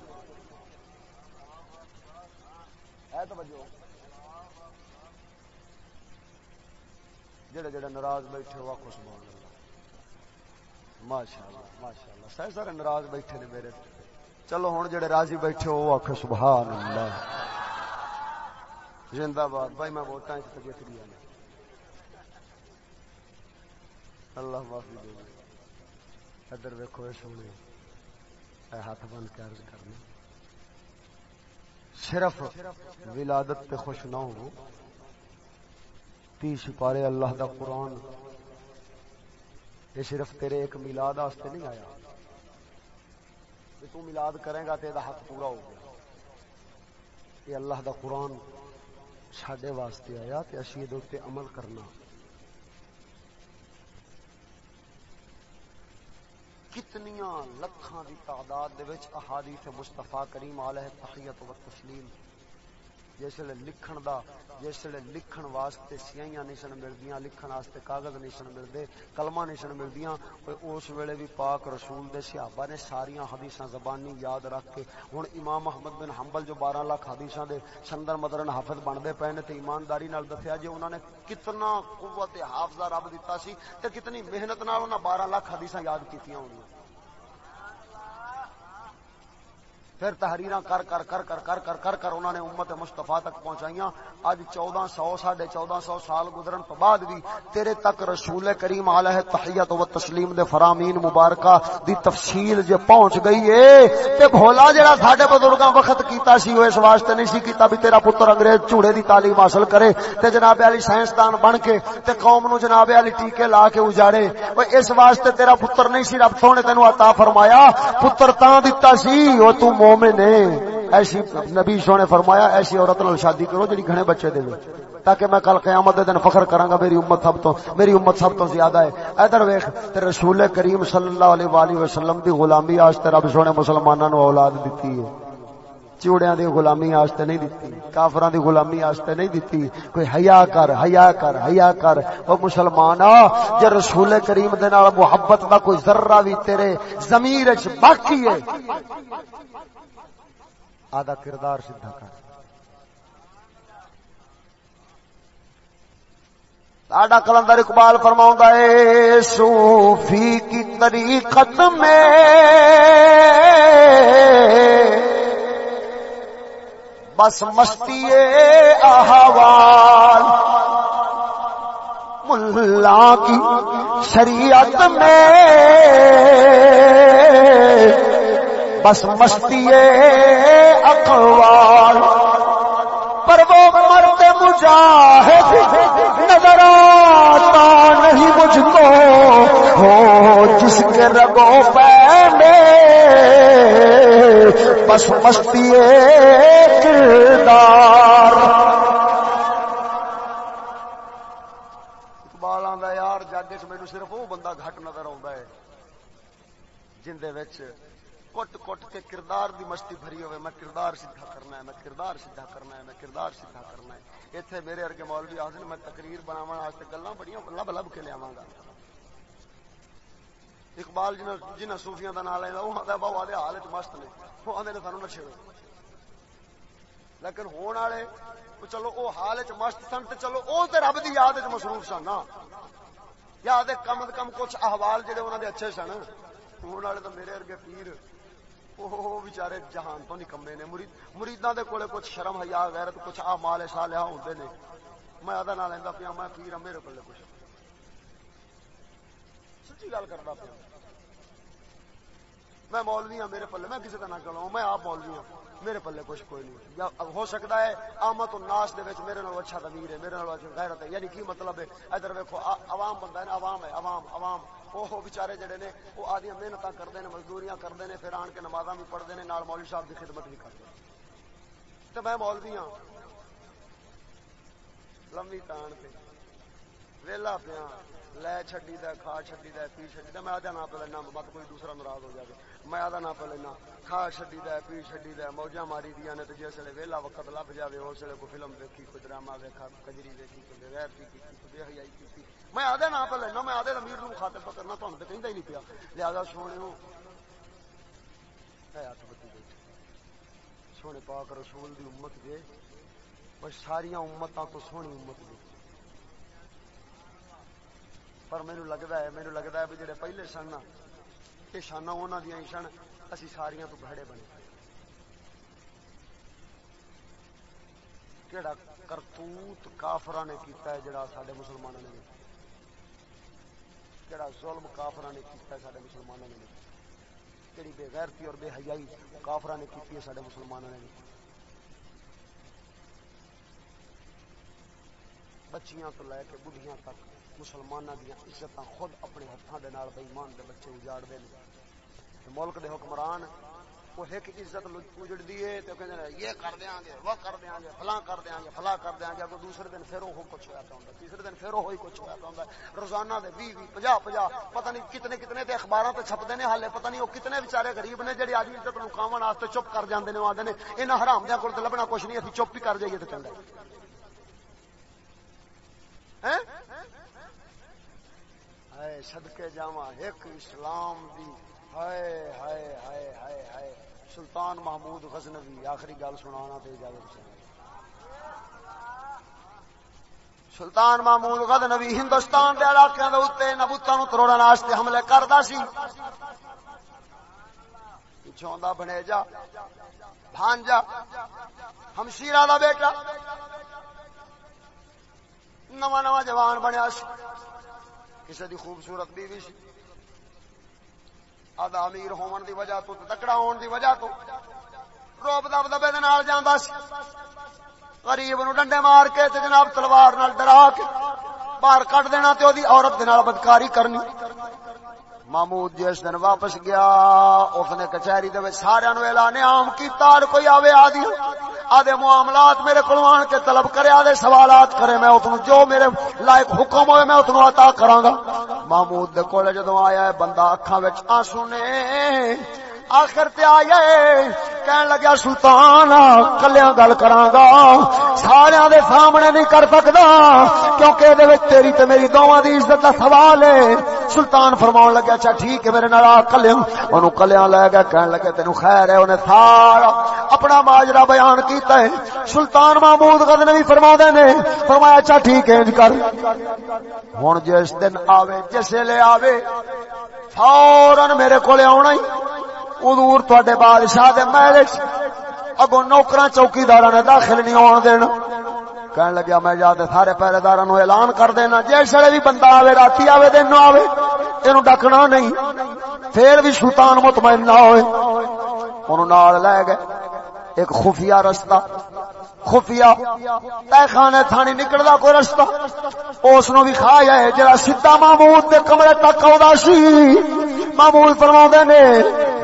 ہے توجہ جڑے جڑے ناراض بیٹھے ہو آخو سبحان اللہ۔ ماشاء اللہ ماشاء اللہ سارے سارے ناراض بیٹھے نے میرے چلو ہوں جڑے راضی بیٹھے ہو آخو سبحان اللہ۔ زندہ باد بھائی میں ووٹاں جیت گیا اللہ معافی دے۔ ادھر ویکو سونے ہاتھ بن کے کرنا صرف ولادت تے خوش نہ ہو۔ تی سپارے اللہ دا قرآن۔ یہ صرف تیرے ایک میلاد واسطے نہیں آیا۔ تو ملاد کرے گا تو یہ حق پورا ہو گیا۔ یہ اللہ دا قرآن سڈے واسطے آیا تو اسی یہ عمل کرنا۔ کتنیاں لکھاں دی تعداد دے وچ احادیث مصطفی کریم علیہ تحیت و تسلیم جس لکھن دا جس لکھن واسطے سیائیاں نہیں سن ملدیاں، لکھن واسطے کاغذ نہیں سن ملدے، کلمہ نہیں سن ملدیاں۔ اس ویلے بھی پاک رسول دے صحابہ نے ساریاں حدیثاں زبانی یاد رکھ کے، ہن امام محمد بن حنبل جو 12 لاکھ حدیثاں دے سندر مدرن حافظ بندے پے نے، تے ایمانداری نال دسیا جے انہاں نے کتنا قوت حافظہ رب دتا سی، تے کتنی محنت نال انہاں 12 لاکھ حدیثاں یاد کیتیاں ہونیاں۔ پھر تحریر کر کر کر کر کر کر کر کر انہوں نے امت مستفا تک پہنچائی اج چودہ سو، ساڑھے چودہ سو سال گزرن تو بعد بھی تیرے تک رسول کریم علیہ تحیت و تسلیم دے فرامین مبارکہ دی تفصیل جے پہنچ گئی ہے تے بھولا جڑا ساڈے بزرگاں وقت کیتا سی، وہ اس واسطے نہیں سی کیتا بھی تیرا پتر انگریز چوڑے دی تعلیم حاصل کرے، تے جناب علی سائنسدان بن کے، تے قوم نو جناب علی ٹیکے لا کے اجاڑے۔ او اس واسطے تیرا پتر نہیں سی، رب سونے تینو عطا فرمایا، پتر تاں دتا سی او تو مومن ہے ایسی نبی سونے فرمایا، ایسی عورت نال شادی کرو جڑی گھنے بچے دے تاکہ میں کل قیامت دے دن فخر کراں گا میری امت سب تو میری امت سب تو زیادہ ہے۔ ادھر ویکھ، تے رسول کریم صلی اللہ علیہ والہ وسلم دی غلامی واسطے رب سونے مسلماناں نو اولاد دتی ہے۔ چوڑیاں دی غلامی واسطے نہیں دتی، کافراں دی غلامی واسطے نہیں دتی۔ کوئی حیا کر حیا کر حیا کر۔ او مسلمانا جے رسول کریم دے نال محبت دا کوئی ذرہ بھی تیرے ضمیر وچ باقی ہے۔ آدھا کردار سدھا کر۔ آڈا کلندر اقبال فرماؤں ہے، صوفی کی طریقت میں بس مستی احوال۔ ملا کی شریعت میں بس مستی اقوال۔ پر وہ مرد مجاہد نظر آتا نہیں مجھ کو۔ ہو جس کے رگو پہ بس مستی کردار۔ اقبال آدھا یار جگ چ مینو صرف وہ بندہ گھٹ نظر آ جن کٹ کٹ کے کردار دی مستی بھری ہوئے، میں کردار سیدھا کرنا ہے، میں کردار سیدھا کرنا ہے، میں کردار سیدھا کرنا ہے۔ اتنے میرے ارگے مولوی آخر میں تقریر بناو گلا بڑی لب لب کے لیا گا۔ اقبال جنہ جنہ صوفیاں کا نام لینا وہ آتا بہو آدھے حال چ مست نے۔ وہ آدھے سانو نشے ہوئے۔ لیکن ہونے والے چلو وہ حال چ مست سن تو چلو وہ تو رب کی یاد چ مصروف سن نا۔ یا کم از کم کچھ احوال جہے انہوں نے اچھے سن۔ ہونے والے تو میرے ارگے پیر وہ بچارے جہان تو نکمے نے۔ مریداں دے کولے کچھ شرم حیا غیرت، کچھ آ مال صالح ہاں ہوندے نے۔ میں آدھا نہ لیندا پیا، میں پیر ہاں میرے کولے کچھ۔ سچی گل کردا پیا۔ میں مولوی ہوں میرے پلے، میں کسی کا نہ چلاؤں میں آپ مولوی ہوں میرے پلے کچھ کوئی نہیں۔ یا ہو سکتا ہے، آمد الناس دے وچ میرے نال اچھا ضمیر ہے، میرے نال اچھا غیرت ہے۔ یعنی کی مطلب ہے؟ ادھر ویکھو عوام بندہ ہے نا، عوام ہے، عوام عوام۔ وہ بچارے جڑے نے وہ آدی محنت کرتے ہیں، مزدوریاں کرتے ہیں، پھر آن کے نماز بھی پڑھتے ہیں مولوی صاحب کی خدمت بھی کرتے ہیں۔ تو میں مولوی ہوں لمبی تان سے ویلا پیا لے چڈی دے، کھا چڈی دے، پی چڈی میں آدھا نہ پہ لینا، مت کوئی دوسرا ناراض ہو جائے۔ میں آدھا نہ پہ لینا۔ کھا چڈی دے، پی چڈی دے۔ موجہ ماری دیا نے تو جس ویلے ویلا وقت لب جائے اس ویلے کوئی فلم دیکھی کوئی ڈرامہ دیکھا کجری دیکھی کوئی بغیر کی بے حیائی کی۔ میں آدھے نہ پہ لینا، میں آدھے امیر نو خاطر پکڑنا تو کہیں ہی نہیں پیا۔ لہٰذا سونے سونے پاک رسول دی امت دے پر ساریا امتوں تو سونی امت دے۔ پر مینو لگتا ہے مینو لگتا ہے بھی جڑے پہلے سن یہ شانہ انہوں دیا ہی سن، اسی ساریا تو بہڑے بنے۔ کہڑا کرتوت کافرا نے کیتا ہے جڑا سارے مسلمانوں نے کہڑا ظلم کافرا نے کیتا ہے سارے مسلمانوں نے کہڑی بے غیرتی اور بے حیائی کافرا نے کی سارے مسلمانوں نے بچیاں تو لے کے بڑھیاں تک مسلمانوں دیا عزت خود اپنے ہاتھوں کے بےمان کے بچے اجاڑتے ہیں ملک دے حکمران وہ ایک عزت اجڑ دیے تو کہتے ہیں، یہ کر دیا گے، وہ کر دیا گے، فلاں کر دیا گے، فلاں کر دیا گے۔ اگر دوسرے دن پھر وہ کچھ ہوا پہ تیسرے دن پھر وہی کچھ ہوا پہ روزانہ دے بھی بھی پجا پجا پتہ نہیں کتنے کتنے تے اخبار تے چھپتے ہیں حالے، پتہ نہیں وہ کتنے بچارے غریب نے جہے آج عزت نو کھاون واسطے چپ کر جاندے نے آدھے نے یہاں حرام دیا کو لبنا کچھ نہیں ابھی چپ ہی کر جائیے تو چلے۔ سدکے جا ایک اسلام دی ہائے ہائے ہائے ہائے ہائے۔ سلطان محمود غزنوی، آخری گل سنا اجازت سلطان محمود غزنوی ہندوستان کے علاقے کے نبوتوں تروڑ واسطے حملے کرتا سی۔ پچھوں دا بنے جا بھانجا ہمشیرا دا بیٹا۔ نواں نواں جوان بنیا کسی دی خوبصورت بیوی سی۔ آدھا امیر ہون دی وجہ تو تکڑا ہون دی وجہ تو روب دب دبے جانا سی غریب نو ڈنڈے مار کے تے جناب تلوار نال ڈرا کے باہر کٹ دینا تے دی عورت دے نال بدکاری کرنی محمود جس دن واپس گیا، اس نے کچہری دے سارے نو اعلان عام کیتا اور کوئی آوے آدھی۔ آدھے معاملات میرے کو آن کے طلب کرے، آدھے سوالات کرے، میں اتنوں جو میرے لائق حکم ہوئے، میں اتنوں عطا کراں گا۔ محمود دے کولے جدوں آیا ہے، بندہ اکھاں وچ آنسو نے آخر تے آئے کہن لگیا سلطان کلیاں گل کراں گا سارے دے سامنے نہیں کر سکدا، کیونکہ دے وچ تیری تے میری دوواں دی عزت دا سوال ہے سلطان فرماون لگا اچھا ٹھیک ہے، میرے نال کلیاں اونوں کلیاں لے گیا کہن لگے، تینو خیر ہے اونے سارا اپنا ماجرا بیان کیتا ہے سلطان محمود غزنوی فرماوندے نے۔ فرمایا اچھا ٹھیک ہے، انج کر۔ ہن جس دن آوے جس لے آوے فورن میرے کولے آونا ہی۔ ادور تے بادشاہ دے محل اگو نوکر چوکیدار نے داخل نہیں آن دینا کہن لگیا، میں جا سارے پہرے دار اعلان کر دینا جس ویلے بھی بندہ آوے رات آوے، دن آوے یہ ڈکنا نہیں۔ پھر بھی سلطان مطمئن نہ ہوئے۔ انہوں نال لے گئے، ایک خفیہ رستہ۔ خفیہ تے خانے تھانی نکلدا کوئی رستہ اس نو بھی کھایا ہے جڑا سیدھا محمود دے کمرے تک آوندا سی۔ محمود فرماوندے نے،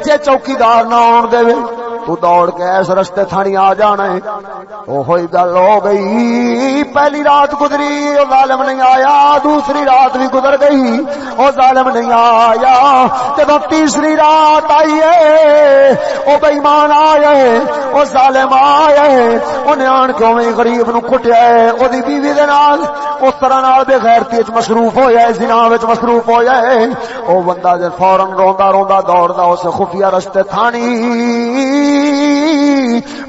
جے چوکیدار نہ آن دے تو دوڑ کے اس رستے تھانی آ جانا ہے او گل ہو گئی۔ پہلی رات گزری، او ظالم نہیں آیا۔ دوسری رات بھی گزر گئی۔ او ظالم نہیں آیا۔ جب تیسری رات آئی ہے۔ او بےمان آیا ہے۔ او ظالم آیا ہے۔ انہیں آن کے میں غریب نو کٹیا ہے۔ او دی بیوی دے نال اس طرح نال بے غیرتی وچ مصروف ہویا ہے، زنا وچ مصروف ہویا ہے۔ او بندہ جے فورن روندا روندا دوڑدا اس خفیہ رستے تھانی اندر ایل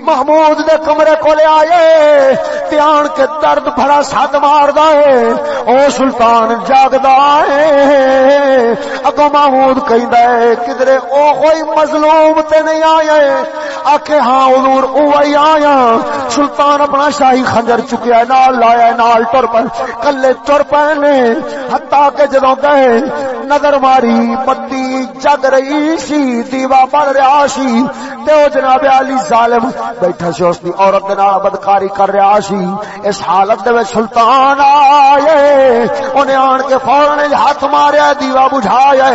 محمود دے کمرے کو لے آئے پیان کے درد بھرا سد مار دے او سلطان جاگدا ہے۔ اگو محمود کہیں دے کدرے او کوئی مظلوم تے نہیں آئے آکے ہاں حضور اوہی آیا۔ سلطان اپنا شاہی خنجر چکیا نال لایا نال ٹر پر کلے ٹر پے ہتا کہ جدوں گئے نظر ماری پتی جگ رہی سی دیوا بڑھ رہا سی۔ تے او جناب علی ظالم بیٹھا سی، اس دی عورت دے نال بدکاری کر رہا سی۔ اس حالت دے وچ سلطان آئے اونے آن کے فورن ہاتھ ماریا، دیوا بجھایا۔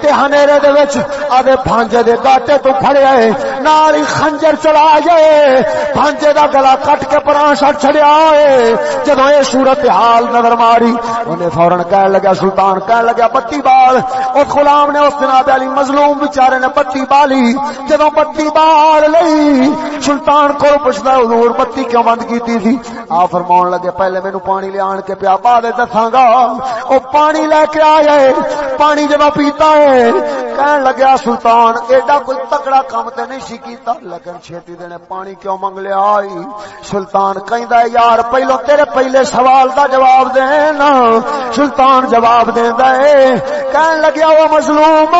تے ہنیرے دے وچ آدے بھانجے دے گاٹے تو پھڑیا ہے نال ہی خنجر چلا جائے بھانجے دا گلا کٹ کے پران سٹ چھڑیا ہے جدوں اے صورت حال نظر ماری اونے فورن کہہ لگا سلطان کہہ لگا بتی بال۔ او غلام نے اس جناب علی مظلوم بیچارے نے بتی بالی۔ جدوں بتی بال لئی، سلطان کو پوچھدا حضور بتی کیوں بند کیتی تھی آ فرمان لگے، پہلے مینوں پانی لے آن کے پیا بعد دساں گا۔ او پانی لے کے آیا ہے پانی جب پیتا ہے۔ کہن لگیا، سلطان، ایڈا کوئی تکڑا کام تے نہیں سی کیتا۔ لیکن چھیتی دینے پانی کیوں منگ لیا آئی؟ سلطان کہندا ہے، یار، پہلو تیرے پہلے سوال دا جواب دینا سلطان جواب دیندا ہے۔ کہن لگیا وہ مظلوم،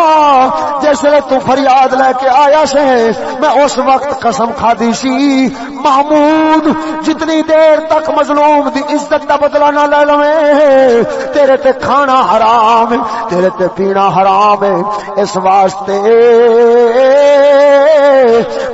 جس لے تو فریاد لے کے آیا سے، میں اس وقت قسم کھادی سی محمود، جتنی دیر تک مظلوم دی عزت دا بدلہ نہ لے لویں تیرے تے کھانا حرام، تیرے تے پینا حرام ہے اس واسطے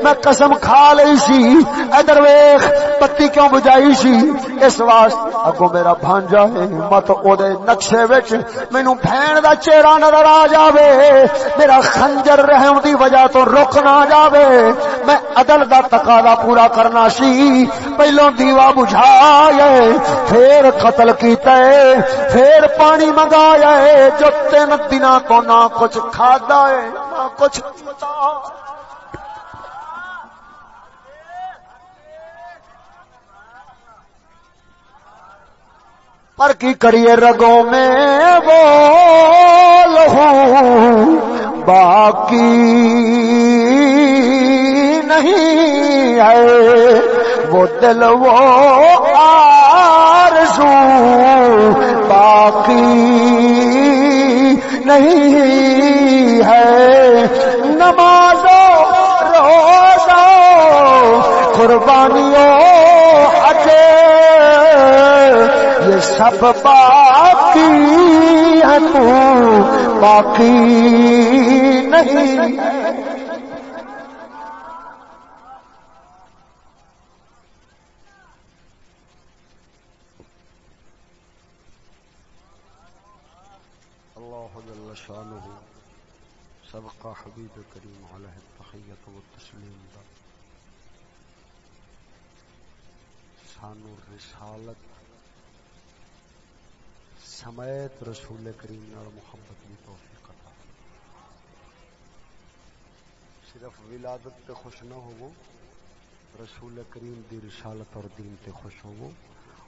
میں قسم کھا لی سی۔ ادھر ویخ پتی کیوں بجائی سی؟ اس واسطے اگو میرا بھانجا ہے۔ مت او دے نقشے وچ مینوں بہن دا چہرہ نظر آ جاوے۔ میرا خنجر رحم دی وجہ تو رک نہ جاوے۔ میں عدل دا تقاضا پورا کرنا سی۔ پہلو دیوا بجھایا پھر قتل کیتا ہے، پھر پانی منگایا ہے۔ جو تین دنوں کو نہ کچھ کھادا ہے، نہ کچھ پر کی کریے رگوں میں وہ لہو باقی نہیں ہے۔ وہ دل وہ آرزو، باقی نہیں ہے۔ نمازوں، روزوں، قربانیوں سب باقی ہے تو باقی نہیں اللہ جل شانہ سبقہ حبیب کریم علیہ التحیت والتسلیم دا سانو رسالت سمیت رسول کریم نال محبت کی توفیق عطا صرف ولادت تے خوش نہ ہو رسول کریم دی رسالت اور دین تے خوش ہو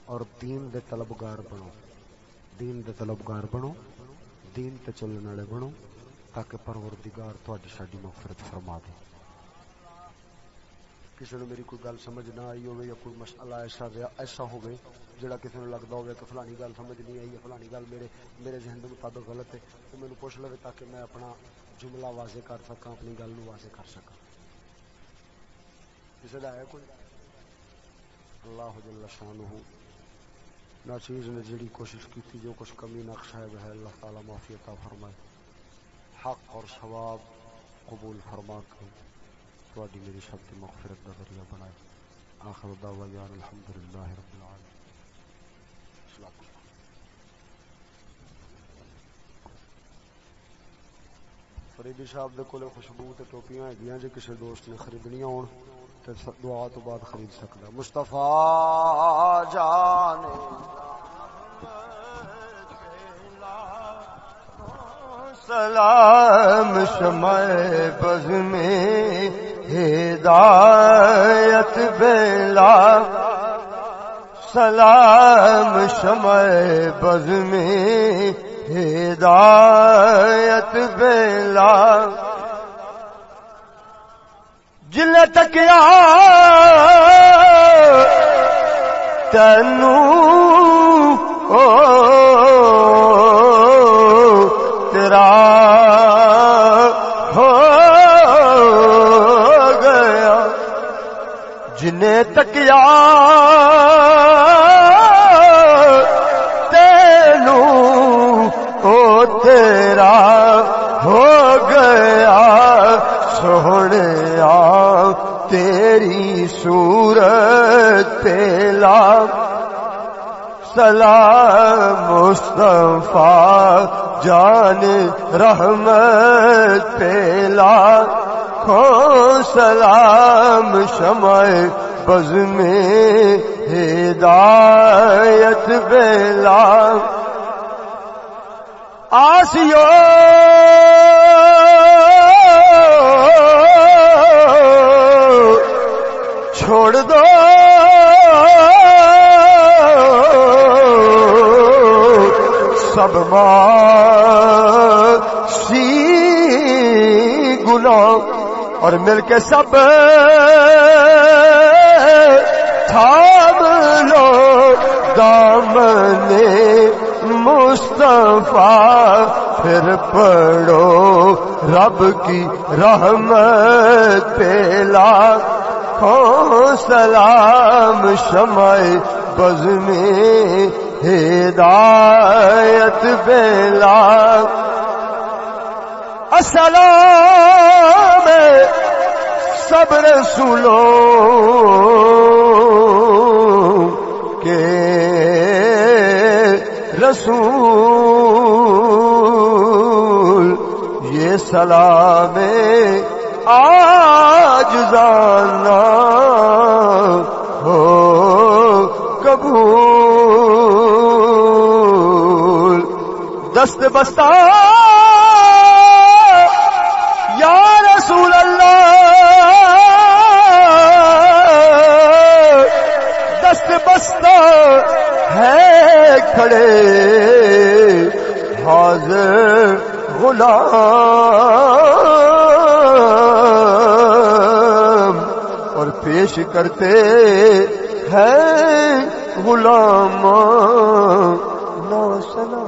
اور دین دے طلبگار بنو۔ دین دے طلبگار بنو، دین تے چلنے والے بنو، تاکہ پروردگار تہاڈی ساڈی مغفرت فرما دے۔ کسی نے میری کوئی گل سمجھ نہ آئی ہوگی یا کوئی مسئلہ ایسا ایسا ہوگی جڑا کسی نے لگتا ہوگا کہ فلانی گل سمجھ نہیں آئی فلانی گل میرے میرے ذہن کے مطابق غلط ہے، تو میرے پوچھ لو تاکہ میں اپنا جملہ واضح کر سکا اپنی گل واضح کر سکا کسی کا ہے کوئی؟ اللہ جل شان ہو نہ چیز نے جڑی کوشش کی تھی جو کچھ کمی نقش ہے، وہ اللہ تعالیٰ معافی عطا فرمائے۔ حق اور ثواب قبول فرما کے تھوڑی میری سب کی مغفرت کا ذریعہ بنائے۔ آخر دعوا یار الحمد رب العالمین۔ فریدی صاحب دے کولے خوشبو تے ٹوپیاں ہگیاں جے کسے دوست نے خریدنیاں ہون تے دعا تو بعد خرید سکدا۔ مصطفی جان۔ سلام شمع بز میں ہدایت بیلا سلام شمع بز میں ہدایت بیلا جل تک تینو او جنہیں تکیا تیری سورت پیلا سلام مصطفیٰ جان رحمت پیلا کھو سلام شمع بز میں ہدایت بیلا آسیو۔ چھوڑ دو۔ سب سی گنا اور مل کے سب تھام لو دام مصطفیٰ، پھر پڑھو رب کی رحمت پیلا۔ ہو سلام شمع بز میں ہدایت بیلا۔ السلام سب رسولوں کے رسول یہ سلام آج جانا ہو قبول۔ دست بستہ کھڑے حاضر غلام اور پیش کرتے ہیں غلام نو سلام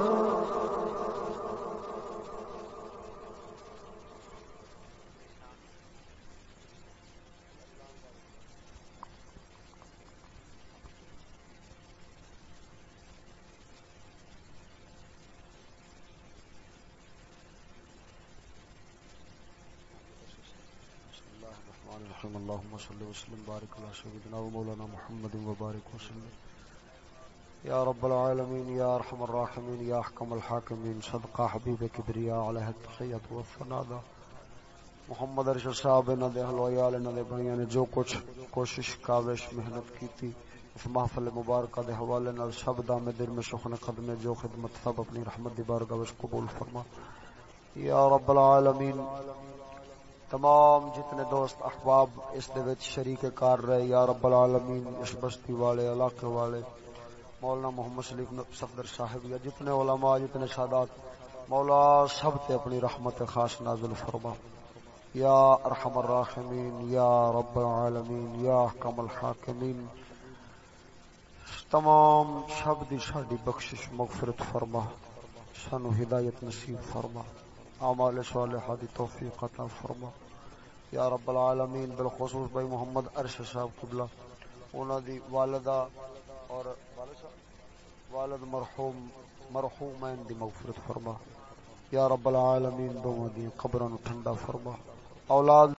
وسلم. بارك على سيدنا ومولانا محمد وبارك وسلم. يا رب العالمين، يا ارحم الراحمين، يا احكم الحاكمين، صدق حبيب كبرياء عليه التحيات والثناء محمد ارشد صاحب نے دے حلویال نے دے بھائیاں نے جو کچھ کوشش، کاوش، محنت کی تھی اس محفل مبارکہ دے حوالے نال سب دام دل میں، سخن قدم جو خدمت، سب اپنی رحمت دی بارگاہ وچ قبول فرما. یا رب العالمین تمام جتنے دوست احباب اس دے وچ شریک کار رہے، یا رب العالمین، اس بستی والے، علاقے والے، مولانا محمد شلیف صفدر صاحب، یا جتنے علماء، جتنے سادات، مولا سب تے اپنی رحمت خاص نازل فرما۔ یا ارحم الراحمین، یا رب العالمین، یا احکم الحاکمین۔ تمام شب دی شادی بخشش مغفرت فرما، سانو ہدایت نصیب فرما۔ اعمال صالحہ دی توفیق عطا فرما. یا رب العالمین بالخصوص بھائی محمد عرش صاحب قبلہ، انہاں دی والدہ اور والد مرحوم، مرحومین دی مغفرت فرما. یا رب العالمین دو دی قبراں ٹھنڈا فرما. اولاد